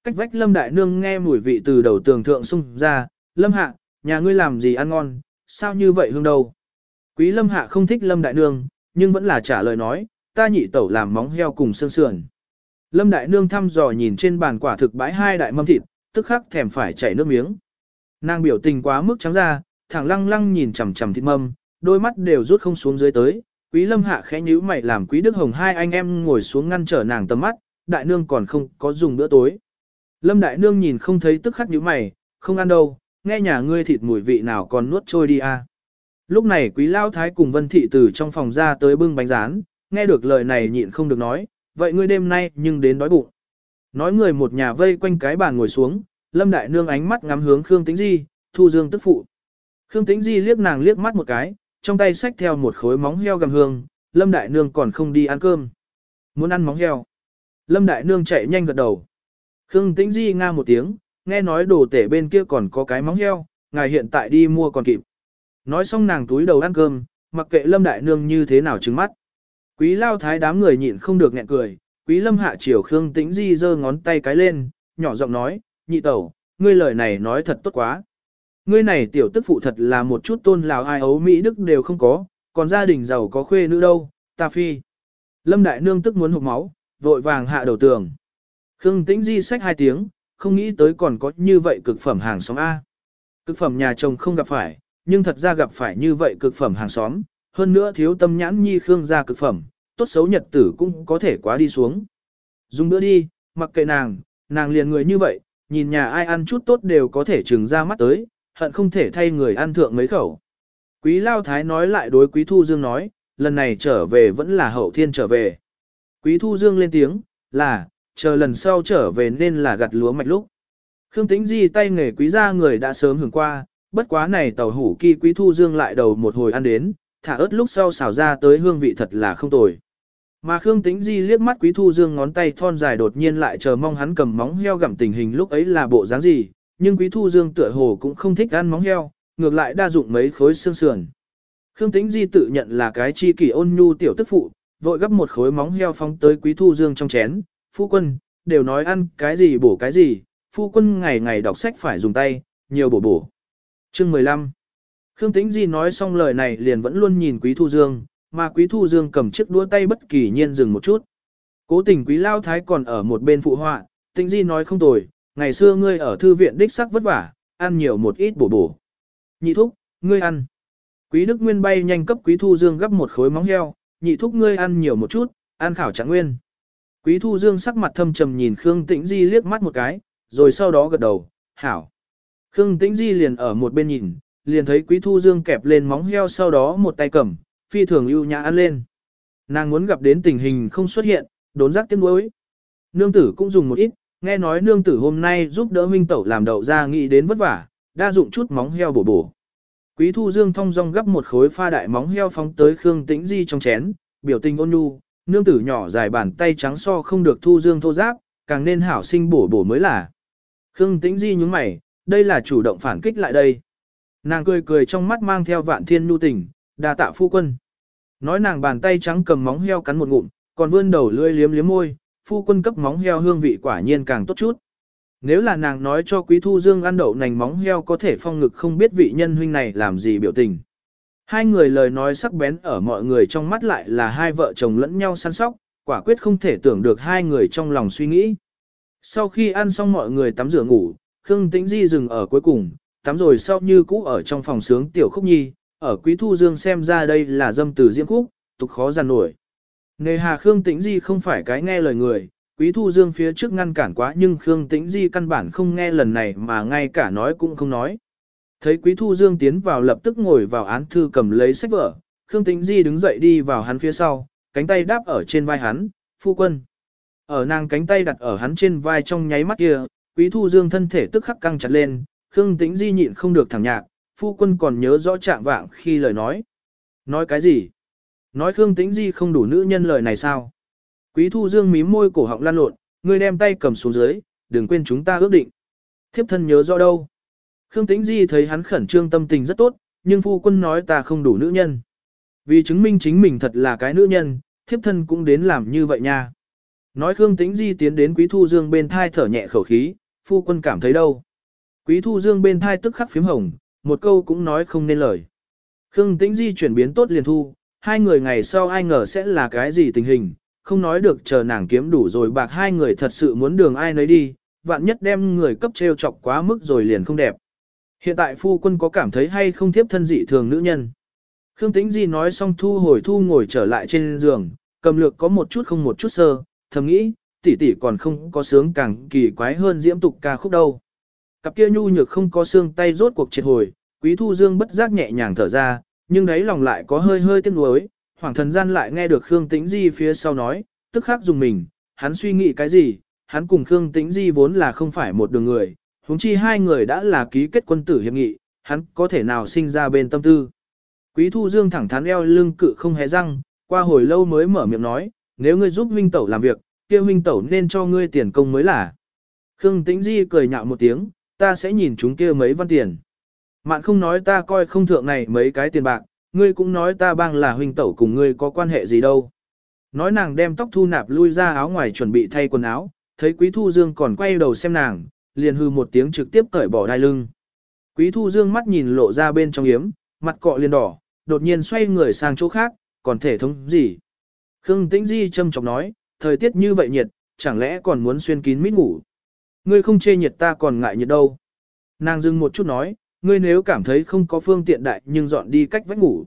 Cách vách Lâm Đại Nương nghe mùi vị từ đầu tường thượng xung ra, Lâm Hạ, nhà ngươi làm gì ăn ngon, sao như vậy hương đâu. Quý Lâm Hạ không thích Lâm Đại Nương, nhưng vẫn là trả lời nói, ta nhị tẩu làm móng heo cùng xương sườn. Lâm Đại Nương thăm dò nhìn trên bàn quả thực bãi hai đại mâm thịt, tức khắc thèm phải chảy nước miếng. Nàng biểu tình quá mức trắng ra, thẳng lăng lăng nhìn chằm chằm thịt mâm, đôi mắt đều rút không xuống dưới tới. Quý Lâm Hạ khẽ nhíu mày làm Quý Đức Hồng hai anh em ngồi xuống ngăn trở nàng tầm mắt, đại nương còn không có dùng bữa tối. Lâm Đại Nương nhìn không thấy tức khắc nhíu mày, không ăn đâu, nghe nhà ngươi thịt mùi vị nào còn nuốt trôi đi à. Lúc này Quý Lao Thái cùng Vân Thị từ trong phòng ra tới bưng bánh rán, nghe được lời này nhịn không được nói, vậy ngươi đêm nay nhưng đến đói bụng. Nói người một nhà vây quanh cái bàn ngồi xuống, Lâm Đại Nương ánh mắt ngắm hướng Khương Tĩnh Di, Thu Dương tức phụ. Khương Tĩnh Di liếc nàng liếc mắt một cái, trong tay xách theo một khối móng heo gầm hương, Lâm Đại Nương còn không đi ăn cơm. Muốn ăn móng heo. Lâm Đại Nương chạy nhanh gật đầu. Khương Tĩnh Di nga một tiếng, nghe nói đồ tể bên kia còn có cái móng heo, ngài hiện tại đi mua còn kịp. Nói xong nàng túi đầu ăn cơm, mặc kệ Lâm Đại Nương như thế nào trứng mắt. Quý lao thái đám người nhịn không được nghẹn cười, quý Lâm hạ chiều Khương Tĩnh Di giơ ngón tay cái lên, nhỏ giọng nói, nhị tẩu, ngươi lời này nói thật tốt quá. Ngươi này tiểu tức phụ thật là một chút tôn lào ai ấu Mỹ Đức đều không có, còn gia đình giàu có khuê nữ đâu, ta phi. Lâm Đại Nương tức muốn hụt máu, vội vàng hạ đầu tường. Khương Tĩnh Di sách hai tiếng, không nghĩ tới còn có như vậy cực phẩm hàng xóm A. Cực phẩm nhà chồng không gặp phải, nhưng thật ra gặp phải như vậy cực phẩm hàng xóm, hơn nữa thiếu tâm nhãn nhi Khương ra cực phẩm, tốt xấu nhật tử cũng có thể quá đi xuống. Dùng bữa đi, mặc kệ nàng, nàng liền người như vậy, nhìn nhà ai ăn chút tốt đều có thể trừng ra mắt tới, hận không thể thay người ăn thượng mấy khẩu. Quý Lao Thái nói lại đối Quý Thu Dương nói, lần này trở về vẫn là hậu thiên trở về. Quý Thu Dương lên tiếng, là, chờ lần sau trở về nên là gặt lúa mạch lúc. Khương Tĩnh Di tay nghề quý gia người đã sớm hưởng qua, bất quá này tàu hủ kỳ quý thu dương lại đầu một hồi ăn đến, thả ớt lúc sau xào ra tới hương vị thật là không tồi. Mà Khương Tĩnh Di liếc mắt quý thu dương ngón tay thon dài đột nhiên lại chờ mong hắn cầm móng heo gặm tình hình lúc ấy là bộ dáng gì, nhưng quý thu dương tựa hồ cũng không thích ăn móng heo, ngược lại đa dụng mấy khối xương sườn. Khương Tĩnh Di tự nhận là cái chi kỷ ôn nhu tiểu tức phụ, vội gấp một khối móng heo phóng tới quý thu dương trong chén, phu quân, đều nói ăn cái gì bổ cái gì, phu quân ngày ngày đọc sách phải dùng tay, nhiều bổ bổ. Chương 15 Khương Tĩnh Di nói xong lời này liền vẫn luôn nhìn Quý Thu Dương, mà Quý Thu Dương cầm chiếc đũa tay bất kỳ nhiên dừng một chút. Cố tình Quý Lao Thái còn ở một bên phụ họa, Tĩnh Di nói không tồi, ngày xưa ngươi ở thư viện đích sắc vất vả, ăn nhiều một ít bổ bổ. Nhị thúc, ngươi ăn. Quý Đức Nguyên bay nhanh cấp Quý Thu Dương gấp một khối móng heo, nhị thúc ngươi ăn nhiều một chút, ăn khảo trạng nguyên. Quý Thu Dương sắc mặt thâm trầm nhìn Khương Tĩnh Di liếc mắt một cái, rồi sau đó gật đầu, hảo. Khương Tĩnh Di liền ở một bên nhìn, liền thấy Quý Thu Dương kẹp lên móng heo sau đó một tay cầm, phi thường ưu nhã ăn lên. Nàng muốn gặp đến tình hình không xuất hiện, đốn giác tiếng nuối. Nương tử cũng dùng một ít, nghe nói nương tử hôm nay giúp đỡ huynh tẩu làm đậu ra nghĩ đến vất vả, đa dụng chút móng heo bổ bổ. Quý Thu Dương thong dong gấp một khối pha đại móng heo phóng tới Khương Tĩnh Di trong chén, biểu tình ôn nhu, nương tử nhỏ dài bàn tay trắng so không được Thu Dương thô giáp, càng nên hảo sinh bổ bổ mới là. Khương Tĩnh Di nhúng mày, đây là chủ động phản kích lại đây. Nàng cười cười trong mắt mang theo vạn thiên nhu tình, đa tạ phu quân. Nói nàng bàn tay trắng cầm móng heo cắn một ngụm, còn vươn đầu lưỡi liếm liếm môi, phu quân cấp móng heo hương vị quả nhiên càng tốt chút. Nếu là nàng nói cho Quý Thu Dương ăn đậu nành móng heo có thể phong ngực không biết vị nhân huynh này làm gì biểu tình. Hai người lời nói sắc bén ở mọi người trong mắt lại là hai vợ chồng lẫn nhau săn sóc, quả quyết không thể tưởng được hai người trong lòng suy nghĩ. Sau khi ăn xong mọi người tắm rửa ngủ, Khương Tĩnh Di dừng ở cuối cùng, tắm rồi sau như cũ ở trong phòng sướng tiểu khúc nhi, ở Quý Thu Dương xem ra đây là dâm từ diễm khúc, tục khó giàn nổi. Nề hà Khương Tĩnh Di không phải cái nghe lời người, Quý Thu Dương phía trước ngăn cản quá nhưng Khương Tĩnh Di căn bản không nghe lần này mà ngay cả nói cũng không nói. Thấy Quý Thu Dương tiến vào lập tức ngồi vào án thư cầm lấy sách vở, Khương Tĩnh Di đứng dậy đi vào hắn phía sau, cánh tay đáp ở trên vai hắn, phu quân. Ở nàng cánh tay đặt ở hắn trên vai trong nháy mắt kia, Quý Thu Dương thân thể tức khắc căng chặt lên, Khương Tĩnh Di nhịn không được thẳng nhạc, phu quân còn nhớ rõ trạng vạng khi lời nói. Nói cái gì? Nói Khương Tĩnh Di không đủ nữ nhân lời này sao? Quý Thu Dương mím môi cổ họng lan lộn, ngươi đem tay cầm xuống dưới, đừng quên chúng ta ước định. Thiếp thân nhớ rõ đâu? Khương Tĩnh Di thấy hắn khẩn trương tâm tình rất tốt, nhưng phu quân nói ta không đủ nữ nhân. Vì chứng minh chính mình thật là cái nữ nhân, thiếp thân cũng đến làm như vậy nha. Nói Khương Tĩnh Di tiến đến Quý Thu Dương bên thai thở nhẹ khẩu khí, phu quân cảm thấy đâu. Quý Thu Dương bên thai tức khắc phím hồng, một câu cũng nói không nên lời. Khương Tĩnh Di chuyển biến tốt liền thu, hai người ngày sau ai ngờ sẽ là cái gì tình hình, không nói được chờ nàng kiếm đủ rồi bạc hai người thật sự muốn đường ai nấy đi, vạn nhất đem người cấp treo chọc quá mức rồi liền không đẹp. Hiện tại phu quân có cảm thấy hay không tiếp thân dị thường nữ nhân. Khương Tĩnh Di nói xong thu hồi thu ngồi trở lại trên giường, cầm lược có một chút không một chút sơ, thầm nghĩ, tỷ tỷ còn không có sướng càng kỳ quái hơn diễm tục ca khúc đâu. Cặp kia nhu nhược không có xương tay rốt cuộc triệt hồi, quý thu dương bất giác nhẹ nhàng thở ra, nhưng đấy lòng lại có hơi hơi tiếc nuối, hoàng thần gian lại nghe được Khương Tĩnh Di phía sau nói, tức khắc dùng mình, hắn suy nghĩ cái gì, hắn cùng Khương Tĩnh Di vốn là không phải một đường người, huống chi hai người đã là ký kết quân tử hiệp nghị, hắn có thể nào sinh ra bên tâm tư. Quý Thu Dương thẳng thắn eo lưng cự không hé răng, qua hồi lâu mới mở miệng nói, nếu ngươi giúp huynh tẩu làm việc, kia huynh tẩu nên cho ngươi tiền công mới là. Khương Tĩnh Di cười nhạo một tiếng, ta sẽ nhìn chúng kia mấy văn tiền. Mạn không nói ta coi không thượng này mấy cái tiền bạc, ngươi cũng nói ta bang là huynh tẩu cùng ngươi có quan hệ gì đâu. Nói nàng đem tóc thu nạp lui ra áo ngoài chuẩn bị thay quần áo, thấy Quý Thu Dương còn quay đầu xem nàng, liền hư một tiếng trực tiếp cởi bỏ đai lưng. Quý Thu Dương mắt nhìn lộ ra bên trong yếm, mặt cọ liền đỏ, đột nhiên xoay người sang chỗ khác, còn thể thống gì. Khương Tĩnh Di châm chọc nói, thời tiết như vậy nhiệt, chẳng lẽ còn muốn xuyên kín mít ngủ. Ngươi không chê nhiệt ta còn ngại nhiệt đâu. Nàng dừng một chút nói, ngươi nếu cảm thấy không có phương tiện đại nhưng dọn đi cách vách ngủ.